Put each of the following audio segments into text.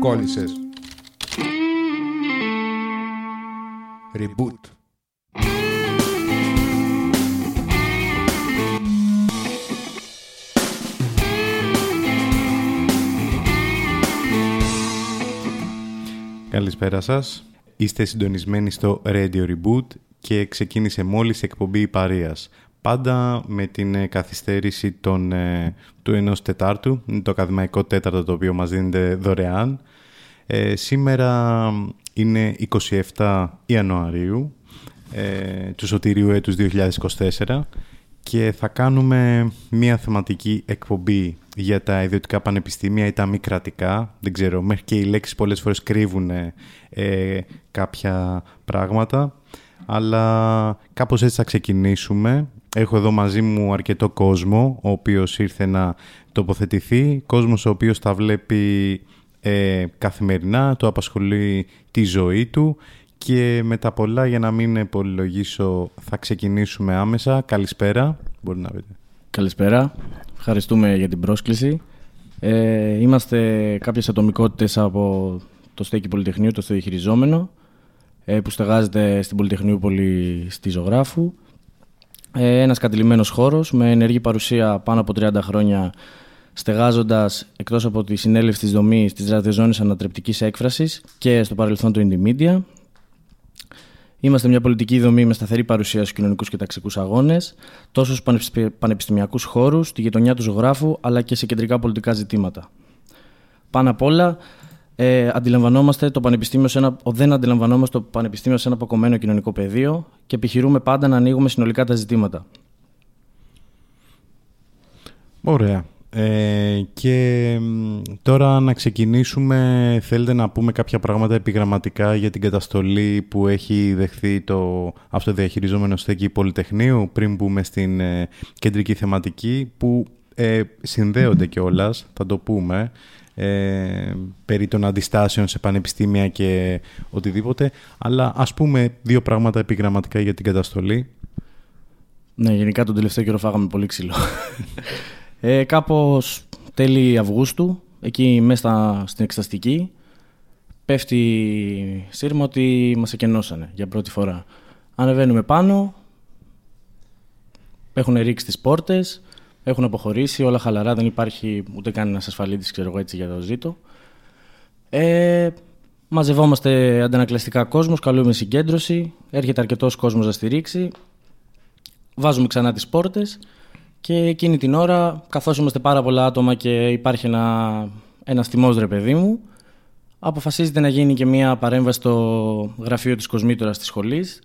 Κόλλησες. Reboot. Καλησπέρα σας. Είστε συντονισμένοι στο Radio Reboot και ξεκίνησε μόλις εκπομπή Υπαρίας. Πάντα με την ε, καθυστέρηση των, ε, του ενός τετάρτου, το ακαδημαϊκό τέταρτο το οποίο μας δίνεται δωρεάν. Ε, σήμερα είναι 27 Ιανουαρίου ε, του Σωτηρίου έτους 2024 και θα κάνουμε μία θεματική εκπομπή για τα ιδιωτικά πανεπιστήμια ή τα μη κρατικά. Δεν ξέρω, μέχρι και οι λέξεις πολλές φορές κρύβουν ε, κάποια πράγματα. Αλλά κάπως έτσι θα ξεκινήσουμε. Έχω εδώ μαζί μου αρκετό κόσμο, ο οποίος ήρθε να τοποθετηθεί. Κόσμος ο οποίος τα βλέπει ε, καθημερινά, το απασχολεί τη ζωή του και με τα πολλά για να μην πολυλογήσω θα ξεκινήσουμε άμεσα. Καλησπέρα. Μπορεί να πείτε. Καλησπέρα. Ευχαριστούμε για την πρόσκληση. Ε, είμαστε κάποιες ατομικότητες από το στέκι Πολυτεχνείου, το στοδιχειριζόμενο, ε, που στεγάζεται στην Πολυτεχνείου Πολυ στη Ζωγράφου. Ε, ένας κατηλημένος χώρος με ενεργή παρουσία πάνω από 30 χρόνια στεγάζοντας εκτός από τη συνέλευση της δομής της ραδιοζώνης ανατρεπτικής έκφρασης και στο παρελθόν του Indie Media. Είμαστε μια πολιτική δομή με σταθερή παρουσία στους κοινωνικούς και ταξικούς αγώνες, τόσο στους πανεπιστημιακούς χώρους, στη γειτονιά του ζωγράφου, αλλά και σε κεντρικά πολιτικά ζητήματα. Πάνω απ' όλα, ε, αντιλαμβανόμαστε το πανεπιστήμιο σε ένα, δεν αντιλαμβανόμαστε το πανεπιστήμιο σε ένα αποκομμένο κοινωνικό πεδίο και επιχειρούμε πάντα να ανοίγουμε συνολικά τα ζητήματα. Ωραία. Ε, και τώρα να ξεκινήσουμε, θέλετε να πούμε κάποια πράγματα επιγραμματικά για την καταστολή που έχει δεχθεί το αυτοδιαχειριζόμενο στέκι Πολυτεχνείου πριν μπούμε στην ε, κεντρική θεματική που ε, συνδέονται κιόλας, θα το πούμε, ε, περί των αντιστάσεων σε πανεπιστήμια και οτιδήποτε, αλλά ας πούμε δύο πράγματα επιγραμματικά για την καταστολή. Ναι, γενικά τον τελευταίο καιρό φάγαμε πολύ ξύλο. Ε, κάπως τέλη Αυγούστου, εκεί μέσα στην εξαστική, πέφτει σύρμα ότι μας εκενώσανε για πρώτη φορά. Ανεβαίνουμε πάνω, έχουν ρίξει τις πόρτες, έχουν αποχωρήσει, όλα χαλαρά, δεν υπάρχει ούτε καν ένας ασφαλίτης, ξέρω εγώ έτσι για το ζήτο. Ε, μαζευόμαστε αντανακλαστικά κόσμος, καλούμε συγκέντρωση, έρχεται αρκετός κόσμος να στηρίξει, βάζουμε ξανά τις πόρτες και εκείνη την ώρα, καθώς είμαστε πάρα πολλά άτομα και υπάρχει ένα, ένας θυμός ρε παιδί μου, αποφασίζεται να γίνει και μια παρέμβαση στο γραφείο της Κοσμήτωρας της σχολής,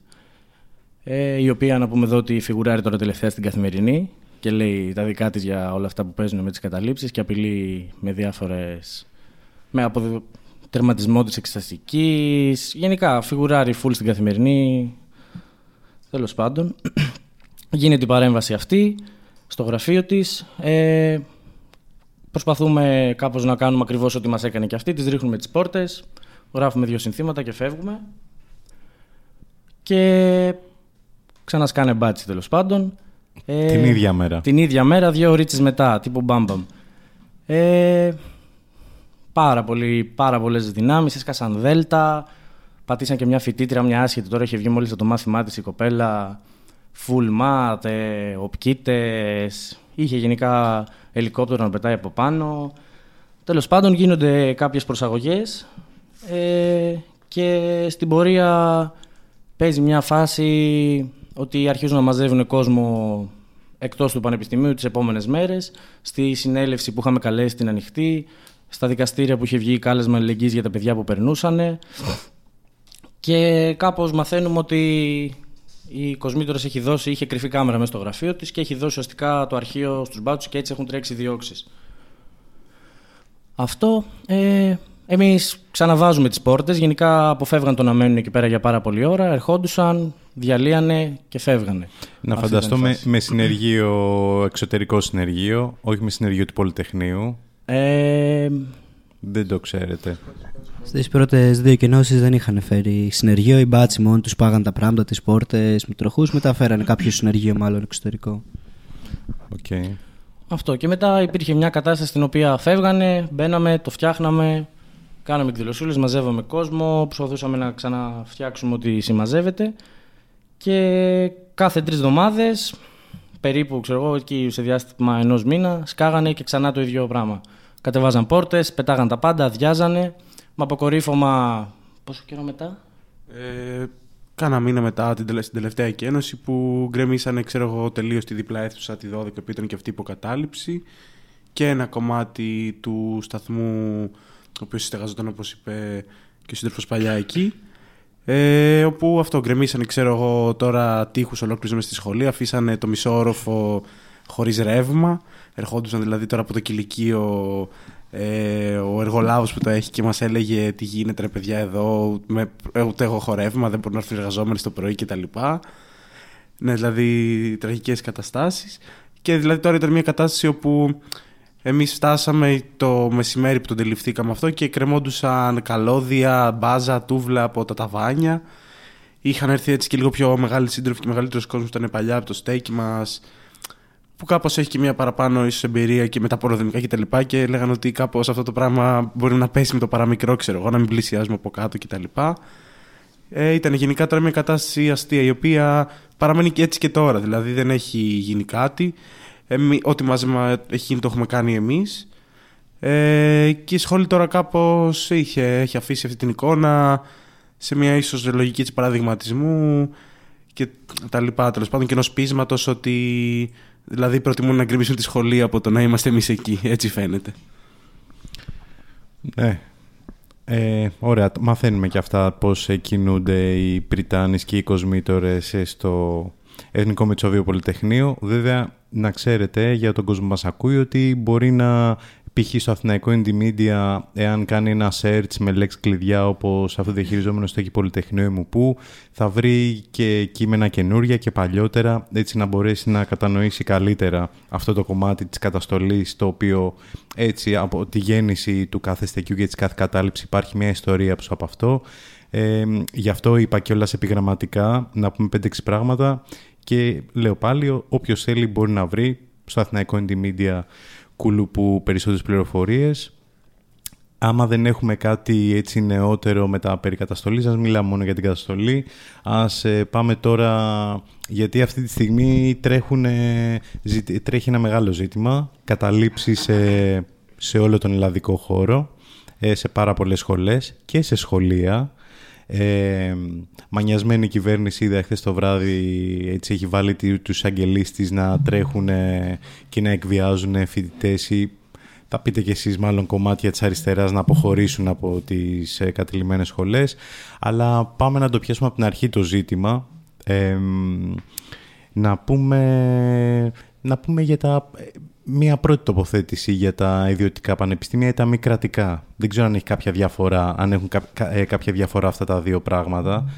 ε, η οποία να πούμε εδώ ότι φιγουράρει τώρα τελευταία στην καθημερινή και λέει τα δικά της για όλα αυτά που παίζουν με τις καταλήψεις και απειλεί με διάφορες... με απο... τερματισμό της εξεταστικής, γενικά φιγουράρει full στην καθημερινή, τέλος πάντων. Γίνεται η παρέμβαση αυτή στο γραφείο της. Ε, προσπαθούμε κάπως να κάνουμε ακριβώς ό,τι μας έκανε και αυτή. Τις ρίχνουμε τις πόρτες, γράφουμε δύο συνθήματα και φεύγουμε. Και ξανασκάνε μπάτσι τέλος πάντων. Ε, την ίδια μέρα. Την ίδια μέρα, δύο ωρίτσες μετά, τύπου μπαμπαμ. Ε, πάρα, πολύ, πάρα πολλές δυνάμεις, έσκασαν δέλτα, πατήσαν και μια φοιτήτρια, μια άσχετη, τώρα είχε βγει μόλις το μάθημά της η κοπέλα, full mat, ε, οπκίτες, είχε γενικά ελικόπτερο να πετάει από πάνω. Τέλος πάντων γίνονται κάποιες προσαγωγές ε, και στην πορεία παίζει μια φάση ότι αρχίζουν να μαζεύουν κόσμο εκτός του Πανεπιστημίου τις επόμενες μέρες, στη συνέλευση που είχαμε καλέσει την ανοιχτή, στα δικαστήρια που είχε βγει κάλεσμα αλληλεγγύης για τα παιδιά που περνούσαν και κάπως μαθαίνουμε ότι η Κοσμήτωρας έχει δώσει, είχε κρυφή κάμερα μέσα στο γραφείο της και έχει δώσει ουσιαστικά το αρχείο στους μπάτσους και έτσι έχουν τρέξει διώξεις. Αυτό. Ε, Εμείς ξαναβάζουμε τις πόρτες. Γενικά αποφεύγαν το να μένουν εκεί πέρα για πάρα πολλή ώρα. Ερχόντουσαν, διαλύανε και φεύγανε. Να φανταστώ με, με συνεργείο, εξωτερικό συνεργείο, όχι με συνεργείο του Πολυτεχνείου. Ε, δεν το ξέρετε. Στις πρώτες δύο κοινώσει δεν είχαν φέρει συνεργείο. Οι μπάτσι μόνο τους πάγαν τα πράγματα, τις πόρτες με τροχούς. Μετά φέρανε κάποιο συνεργείο, μάλλον εξωτερικό. Okay. Αυτό. Και μετά υπήρχε μια κατάσταση στην οποία φεύγανε, μπαίναμε, το φτιάχναμε Κάναμε εκδηλωσούλες, μαζεύαμε κόσμο, προσπαθούσαμε να ξαναφτιάξουμε ότι συμμαζεύεται και κάθε τρεις εβδομάδες, περίπου ξέρω εγώ, εκεί σε διάστημα ενός μήνα, σκάγανε και ξανά το ίδιο πράγμα. Κατεβάζαν πόρτες, πετάγαν τα πάντα, αδειάζανε, με αποκορύφωμα πόσο καιρό μετά; Ε, κάνα μήνα μετά την τελευταία εκένωση που γκρεμίσανε ξέρω εγώ τελείως τη διπλά αίθουσα τη 12 που ήταν και αυτή η υποκατάληψη και ένα κομμάτι του σταθμού ο οποίος στεγαζόταν όπως είπε και ο σύντροφος παλιά εκεί. Ε, όπου αυτό γκρεμίσανε, ξέρω εγώ, τώρα τείχους ολόκληρους στη σχολή. Αφήσανε το μισό όροφο χωρίς ρεύμα. Ερχόντουσαν δηλαδή τώρα από το κηλικείο ε, ο εργολάβος που το έχει και μας έλεγε τι γίνεται ρε παιδιά εδώ, με, ούτε έχω χορεύμα, δεν μπορούν να έρθουν εργαζόμενοι στο πρωί κτλ. Ναι, δηλαδή τραγικές καταστάσεις. Και δηλαδή τώρα ήταν μια κατάσταση όπου εμείς φτάσαμε το μεσημέρι που τον τελειφθήκαμε αυτό και κρεμόντουσαν καλώδια, μπάζα, τούβλα από τα ταβάνια. Είχαν έρθει έτσι και λίγο πιο μεγάλοι σύντροφοι και μεγαλύτερος κόσμος που ήταν παλιά από το στέκι μας. Που κάπως έχει και μια παραπάνω ίσως εμπειρία και με τα πολυδομικά κτλ. Και, και λέγανε ότι κάπως αυτό το πράγμα μπορεί να πέσει με το παραμικρό, ξέρω εγώ, να μην πλησιάζουμε από κάτω κτλ. Ε, ήταν γενικά τώρα μια κατάσταση αστεία η οποία παραμένει και έτσι και τώρα. Δηλαδή δεν έχει γίνει κάτι. Εμεί, ό,τι μάζεμα έχει γίνει το έχουμε κάνει εμείς. Ε, και η σχόλη τώρα κάπως είχε, έχει αφήσει αυτή την εικόνα σε μια ίσως λογική της παραδειγματισμού και τα λοιπά. Τέλος πάντων και ενός πείσματος ότι δηλαδή προτιμούν να γκρεμίσουν τη σχολή από το να είμαστε εμείς εκεί. Έτσι φαίνεται. Ναι. Ε, ωραία, μαθαίνουμε και αυτά πώς κινούνται οι Πριτάνες και οι Κοσμήτορες στο Εθνικό Μετσόβιο Πολυτεχνείο. Βέβαια, να ξέρετε για τον κόσμο μας ακούει ότι μπορεί να π.χ. στο Αθηναϊκό Indie εάν κάνει ένα search με λέξη κλειδιά όπως αυτό διαχειριζόμενο στο Πολυτεχνείο μου που θα βρει και κείμενα καινούρια και παλιότερα έτσι να μπορέσει να κατανοήσει καλύτερα αυτό το κομμάτι της καταστολής το οποίο έτσι από τη γέννηση του κάθε στεκιού και της κάθε κατάληψης υπάρχει μια ιστορία από αυτό. Ε, γι' αυτό είπα κιόλας επιγραμματικά να πούμε 5-6 πράγματα και λέω πάλι, όποιος θέλει μπορεί να βρει στο Αθηναϊκό Indie κουλουπού περισσότερες πληροφορίες. Άμα δεν έχουμε κάτι έτσι νεότερο με τα περί καταστολής, ας μιλάμε μόνο για την καταστολή. Ας ε, πάμε τώρα, γιατί αυτή τη στιγμή τρέχουν, τρέχει ένα μεγάλο ζήτημα, καταλήψεις σε, σε όλο τον ελλαδικό χώρο, ε, σε πάρα πολλές σχολές και σε σχολεία. Ε, μανιασμένη κυβέρνηση είδα χθες το βράδυ έτσι έχει βάλει τους αγγελείς της να τρέχουν και να εκβιάζουν φοιτητές ή θα πείτε κι εσείς μάλλον κομμάτια της αριστεράς να αποχωρήσουν από τις ε, κατηλημένες σχολές. Αλλά πάμε να το πιάσουμε από την αρχή το ζήτημα. Ε, να πούμε να πούμε για τα μία πρώτη τοποθέτηση για τα ιδιωτικά πανεπιστήμια ή τα μη κρατικά. Δεν ξέρω αν έχει κάποια διαφορά, αν έχουν ε, κάποια διαφορά αυτά τα δύο πράγματα.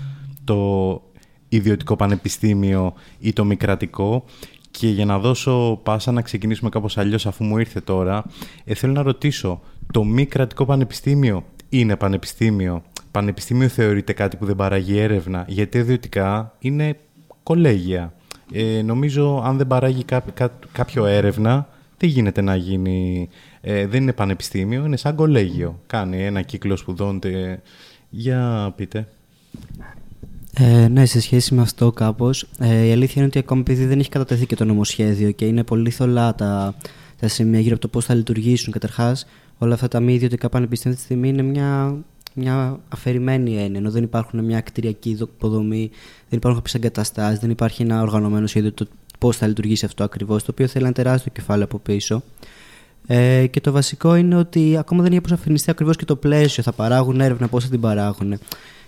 Το ιδιωτικό πανεπιστήμιο ή το μη κρατικό. Και για να δώσω πάσα να ξεκινήσουμε κάπως αλλιώς αφού μου ήρθε τώρα, ε, θέλω να ρωτήσω, το μη κρατικό πανεπιστήμιο είναι πανεπιστήμιο; Πανεπιστήμιο θεωρείται κάτι που δεν παράγει έρευνα, γιατί ιδιωτικά είναι κολέγια. Ε, νομίζω αν δεν παράγει κάποιο έρευνα, τι γίνεται να γίνει. Ε, δεν είναι πανεπιστήμιο, είναι σαν κολέγιο. Κάνει ένα κύκλο σπουδών. Για πείτε. Ε, ναι, σε σχέση με αυτό κάπως. Ε, η αλήθεια είναι ότι ακόμη επειδή δεν έχει κατατεθεί και το νομοσχέδιο και είναι πολύ θολά τα, τα σημεία γύρω από το πώς θα λειτουργήσουν. Καταρχάς, όλα αυτά τα μη ιδιωτικά πανεπιστήμια αυτή τη στιγμή είναι μια, μια αφαιρημένη έννοια. Ενώ δεν υπάρχουν μια κτηριακή υποδομή, δεν υπάρχουν κάποιες εγκαταστάσεις, δεν υπάρχει ένα οργανωμένο σχέδιο το πώς θα λειτουργήσει αυτό ακριβώς, το οποίο θέλει ένα τεράστιο κεφάλαιο από πίσω. Ε, και το βασικό είναι ότι ακόμα δεν έχει αποσαφινιστεί ακριβώς και το πλαίσιο. Θα παράγουν έρευνα, πώς θα την παράγουν.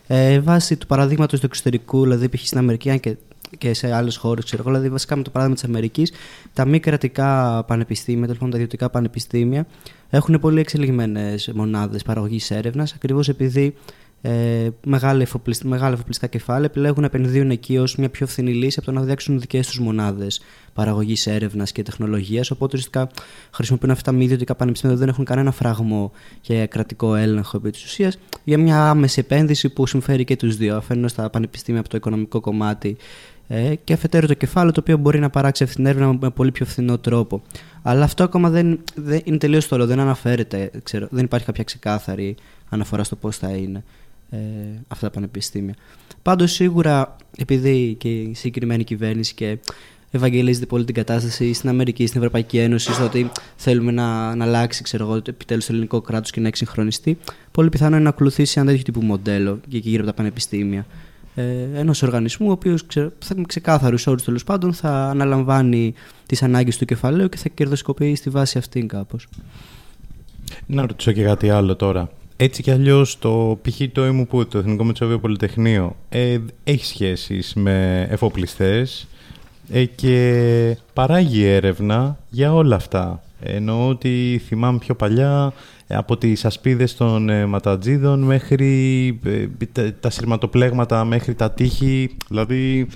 Ε, βάσει του παραδείγματος του εξωτερικού, δηλαδή π.χ. στην Αμερική και, και σε άλλες χώρες, ξέρω εγώ, δηλαδή βασικά με το παράδειγμα της Αμερικής, τα μη κρατικά πανεπιστήμια, τέλος τα ιδιωτικά πανεπιστήμια, έχουν πολύ εξελιγμένες μονάδες παραγωγής έρευνας, ακριβώς επειδή ε, μεγάλα, εφοπλιστικά, μεγάλα εφοπλιστικά κεφάλαια επιλέγουν να επενδύουν εκεί ως μια πιο φθηνή λύση από το να φτιάξουν δικές τους μονάδες παραγωγής έρευνας και τεχνολογίας. Οπότε ουσιαστικά χρησιμοποιούν αυτά τα μη ιδιωτικά πανεπιστήμια, δεν έχουν κανένα φραγμό και κρατικό έλεγχο επί της ουσίας για μια άμεση επένδυση που συμφέρει και τους δύο. Αφενός τα πανεπιστήμια από το οικονομικό κομμάτι Ε, και αφετέρου το κεφάλαιο το οποίο μπορεί να παράξει αυτή την έρευνα με πολύ πιο φθηνό τρόπο. Αλλά αυτό ακόμα δεν, δεν είναι τελείως θολό, δεν αναφέρεται, ξέρω, δεν υπάρχει κάποια ξεκάθαρη αναφορά στο πώς θα είναι ε, αυτά τα πανεπιστήμια. Πάντως σίγουρα επειδή και η συγκεκριμένη κυβέρνηση και ευαγγελίζεται πολύ την κατάσταση στην Αμερική, στην Ευρωπαϊκή Ένωση, στο ότι θέλουμε να, να αλλάξει επιτέλους το ελληνικό κράτος και να εξυγχρονιστεί, πολύ πιθανό είναι να ακολουθήσει ένα τέτοιο τύπου μοντέλο και γύρω από τα πανεπιστήμια. Ε, Ενός οργανισμού, ο οποίος με ξεκάθαρους όρους τέλος πάντων θα αναλαμβάνει τις ανάγκες του κεφαλαίου και θα κερδοσκοπεί στη βάση αυτή κάπως. Να ρωτήσω και κάτι άλλο τώρα. Έτσι κι αλλιώς το π.χ. το ΕΜΟΥΠΟΥ, το Εθνικό Μετσόβιο Πολυτεχνείο, ε, έχει σχέσεις με εφοπλιστές ε, και παράγει έρευνα για όλα αυτά. Εννοώ ότι θυμάμαι πιο παλιά από τις ασπίδες των ε, ματατζίδων μέχρι ε, τα σειρματοπλέγματα μέχρι τα τείχη. Δηλαδή,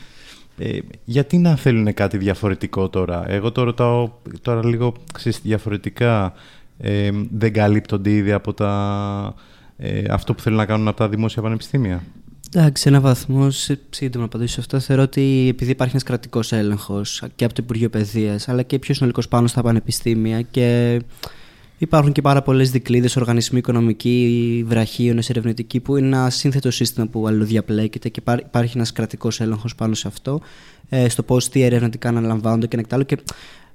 ε, γιατί να θέλουν κάτι διαφορετικό τώρα; Εγώ το ρωτάω τώρα λίγο διαφορετικά. Δεν καλύπτονται ήδη από τα, αυτό που θέλουν να κάνουν από τα δημόσια πανεπιστήμια; Εντάξει, σε έναν βαθμό, σύντομα να απαντήσω σε αυτό, θεωρώ ότι επειδή υπάρχει ένας κρατικός έλεγχος και από το Υπουργείο Παιδείας, αλλά και πιο συνολικός πάνω στα πανεπιστήμια και υπάρχουν και πάρα πολλές δικλείδες, οργανισμοί οικονομικοί, βραχίονε, ερευνητικοί, που είναι ένα σύνθετο σύστημα που αλληλοδιαπλέκεται και υπάρχει ένας κρατικός έλεγχος πάνω σε αυτό, ε, στο πώς τι ερευνητικά αναλαμβάνονται και ένα Και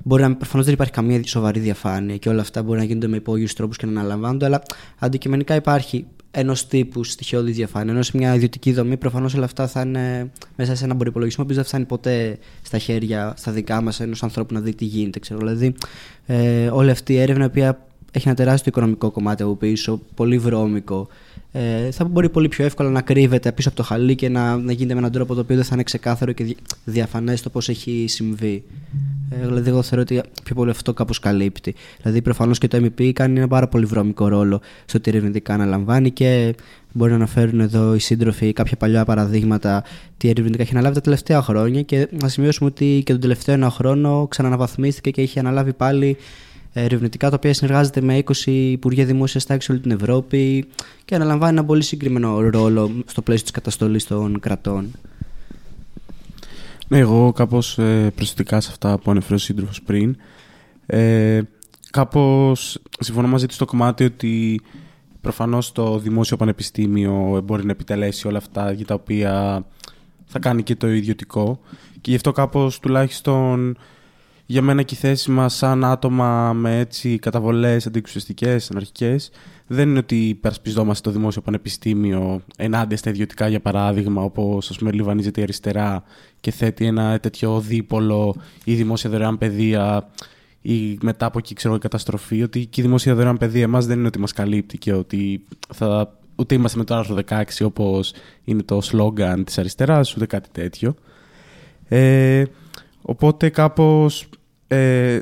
μπορεί να προφανώς δεν υπάρχει καμία σοβαρή διαφάνεια και όλα αυτά μπορεί να γίνονται με υπόγειους τρόπους και να αναλαμβάνονται, αλλά αντικειμενικά υπάρχει ενός τύπου στοιχειώδης διαφάνεια. Ενώ σε μια ιδιωτική δομή προφανώς όλα αυτά θα είναι μέσα σε έναν προπολογισμό που δεν φτάνει ποτέ στα χέρια, στα δικά μας, ενός ανθρώπου να δει τι γίνεται. Ξέρω. Δηλαδή, ε, όλη αυτή η έρευνα, η οποία έχει ένα τεράστιο οικονομικό κομμάτι από πίσω, πολύ βρώμικο, ε, θα μπορεί πολύ πιο εύκολα να κρύβεται πίσω από το χαλί και να, να γίνεται με έναν τρόπο το οποίο δεν θα είναι ξεκάθαρο και διαφανές το πώς έχει συμβεί. Ε, δηλαδή, εγώ θεωρώ ότι πιο πολύ αυτό κάπως καλύπτει. Δηλαδή, προφανώς και το MEP κάνει ένα πάρα πολύ βρώμικο ρόλο στο ότι ερευνητικά αναλαμβάνει και μπορεί να αναφέρουν εδώ οι σύντροφοι κάποια παλιά παραδείγματα τι ερευνητικά έχει αναλάβει τα τελευταία χρόνια. Και να σημειώσουμε ότι και τον τελευταίο ένα χρόνο ξαναναβαθμίστηκε και έχει αναλάβει πάλι ερευνητικά τα οποία συνεργάζεται με 20 Υπουργεία Δημόσιας Τάξης όλη την Ευρώπη και αναλαμβάνει ένα πολύ συγκεκριμένο ρόλο στο πλαίσιο της καταστολής των κρατών. Ναι, εγώ κάπως ε, προσθετικά σε αυτά που ανέφερε ο σύντροφος πριν. Ε, κάπως συμφωνώ μαζί του στο κομμάτι ότι προφανώς το δημόσιο πανεπιστήμιο μπορεί να επιτελέσει όλα αυτά για τα οποία θα κάνει και το ιδιωτικό. Και γι' αυτό κάπως τουλάχιστον για μένα και η θέση μας σαν άτομα με έτσι καταβολές αντιεξουσιαστικές, αναρχικές δεν είναι ότι υπερασπιζόμαστε το δημόσιο πανεπιστήμιο ενάντια στα ιδιωτικά για παράδειγμα όπως ας πούμε λιβανίζεται η αριστερά και θέτει ένα τέτοιο δίπολο ή δημόσια δωρεάν παιδεία ή μετά από εκεί ξέρω η καταστροφή ότι και η δημόσια δωρεάν παιδεία εμάς δεν είναι ότι μας καλύπτει και ότι θα, ούτε είμαστε με το άρθρο 16 όπως είναι το σλόγκαν της αριστεράς ούτε κάτι τέτοιο. Ε, οπότε κάπως ε,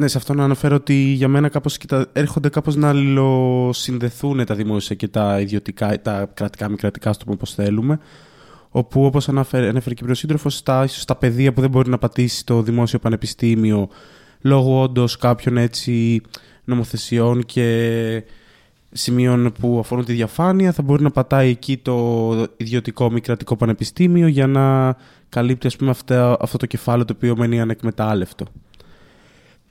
ναι, σε αυτό να αναφέρω ότι για μένα κάπως έρχονται κάπως να αλληλοσυνδεθούν τα δημόσια και τα ιδιωτικά, τα κρατικά, μη κρατικά, ας το πούμε πώς θέλουμε. Όπου όπως αναφέρε, ανέφερε και πριν ο σύντροφος, στα, ίσως στα πεδία που δεν μπορεί να πατήσει το δημόσιο πανεπιστήμιο λόγω όντως κάποιων έτσι νομοθεσιών και σημείων που αφορούν τη διαφάνεια θα μπορεί να πατάει εκεί το ιδιωτικό μη κρατικό πανεπιστήμιο για να καλύπτει ας πούμε, αυτό, αυτό το κεφάλαιο το οποίο μένει ανεκμετάλλευτο.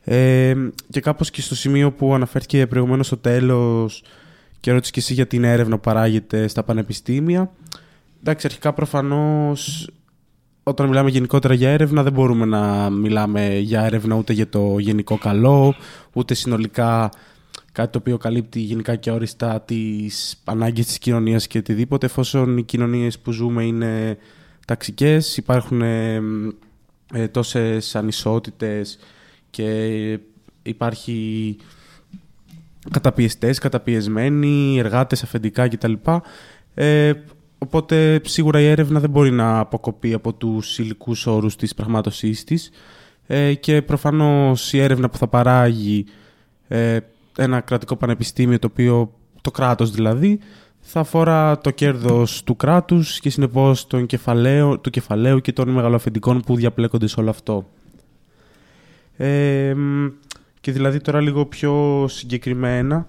Ε, και κάπως και στο σημείο που αναφέρθηκε προηγουμένως στο τέλος και ρώτησε και εσύ για την έρευνα που παράγεται στα πανεπιστήμια. Εντάξει, αρχικά προφανώς όταν μιλάμε γενικότερα για έρευνα δεν μπορούμε να μιλάμε για έρευνα ούτε για το γενικό καλό, ούτε συνολικά κάτι το οποίο καλύπτει γενικά και όριστα τις ανάγκες της κοινωνίας και οτιδήποτε, εφόσον οι κοινωνίες που ζούμε είναι ταξικές, υπάρχουν ε, ε, τόσες ανισότητες και υπάρχει καταπιεστές, καταπιεσμένοι, εργάτες αφεντικά κτλ. Ε, οπότε σίγουρα η έρευνα δεν μπορεί να αποκοπεί από τους υλικούς όρους της πραγμάτωσής της ε, και προφανώς η έρευνα που θα παράγει ε, ένα κρατικό πανεπιστήμιο το οποίο το κράτος δηλαδή θα αφορά το κέρδος του κράτους και συνεπώς τον κεφαλαίο, του κεφαλαίου και των μεγαλοαφεντικών που διαπλέκονται σε όλο αυτό. Ε, και δηλαδή τώρα λίγο πιο συγκεκριμένα,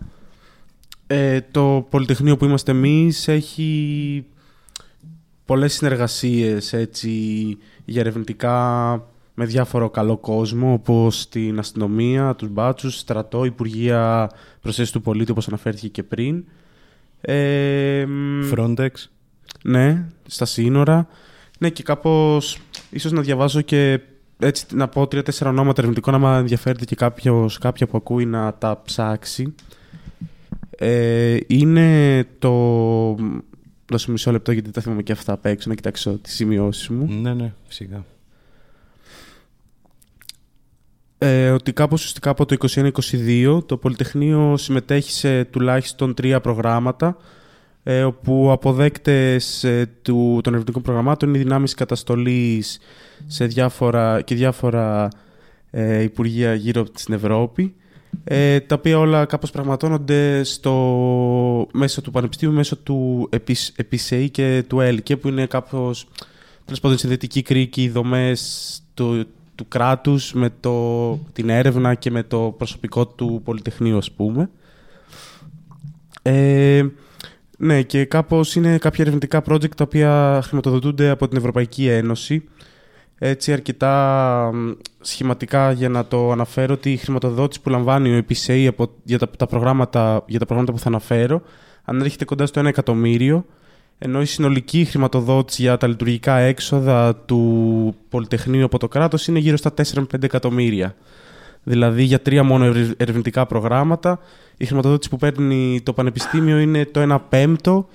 ε, το Πολυτεχνείο που είμαστε εμείς έχει πολλές συνεργασίες έτσι, για ερευνητικά με διάφορο καλό κόσμο, όπως την αστυνομία, τους μπάτσους, στρατό, Υπουργεία Προσθέσεις του Πολίτη, όπως αναφέρθηκε και πριν. Ε, Frontex. Ναι, στα σύνορα. Ναι, και κάπως ίσως να διαβάζω και έτσι να πω τρία-τέσσερα ονόματα ερευνητικών, άμα ενδιαφέρεται και κάποιος, κάποια που ακούει να τα ψάξει. Ε, είναι το... Δώσε μισό λεπτό γιατί τα θυμάμαι και αυτά απ' έξω, να κοιτάξω τις σημειώσεις μου. Ναι, ναι, φυσικά. Ε, ότι κάπως ουσιαστικά από το 2021-2022 το Πολυτεχνείο συμμετέχει σε τουλάχιστον τρία προγράμματα ε, όπου αποδέκτες ε, του, των ερευνητικών προγραμμάτων είναι οι δυνάμεις καταστολής σε διάφορα, και διάφορα ε, υπουργεία γύρω στην Ευρώπη ε, τα οποία όλα κάπως πραγματώνονται στο, μέσω του Πανεπιστήμιου, μέσω του ΕΠΙΣΕΗ και του ΕΛΚΕ που είναι κάπως τέλος πάντων συνδετική κρίκη, δομές του, του κράτους με το, την έρευνα και με το προσωπικό του Πολυτεχνείου ας πούμε. Ε, ναι, και κάπως είναι κάποια ερευνητικά project τα οποία χρηματοδοτούνται από την Ευρωπαϊκή Ένωση. Έτσι αρκετά σχηματικά για να το αναφέρω ότι η χρηματοδότηση που λαμβάνει ο EPCA από, για, τα, τα προγράμματα, για τα προγράμματα που θα αναφέρω ανέρχεται κοντά στο 1 εκατομμύριο ενώ η συνολική χρηματοδότηση για τα λειτουργικά έξοδα του Πολυτεχνείου από το κράτος είναι γύρω στα 4 με 5 εκατομμύρια. Δηλαδή για τρία μόνο ερευνητικά προγράμματα η χρηματοδότηση που παίρνει το Πανεπιστήμιο είναι το 1 πέμπτο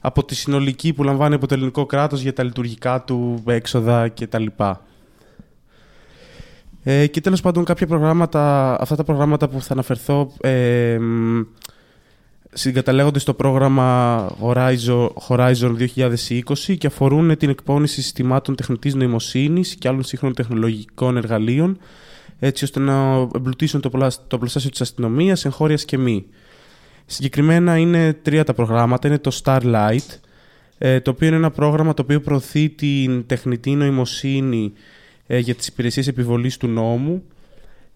από τη συνολική που λαμβάνει από το ελληνικό κράτος για τα λειτουργικά του έξοδα κτλ. Ε, και τέλος πάντων κάποια προγράμματα, αυτά τα προγράμματα που θα αναφερθώ ε, συγκαταλέγονται στο πρόγραμμα Horizon, Horizon 2020 και αφορούν την εκπόνηση συστημάτων τεχνητής νοημοσύνης και άλλων σύγχρονων τεχνολογικών εργαλείων έτσι ώστε να εμπλουτίσουν το, το πλαστάσιο της αστυνομίας, εγχώριας και μη. Συγκεκριμένα είναι τρία τα προγράμματα. Είναι το Starlight, ε, το οποίο είναι ένα πρόγραμμα το οποίο προωθεί την τεχνητή νοημοσύνη ε, για τις υπηρεσίες επιβολής του νόμου,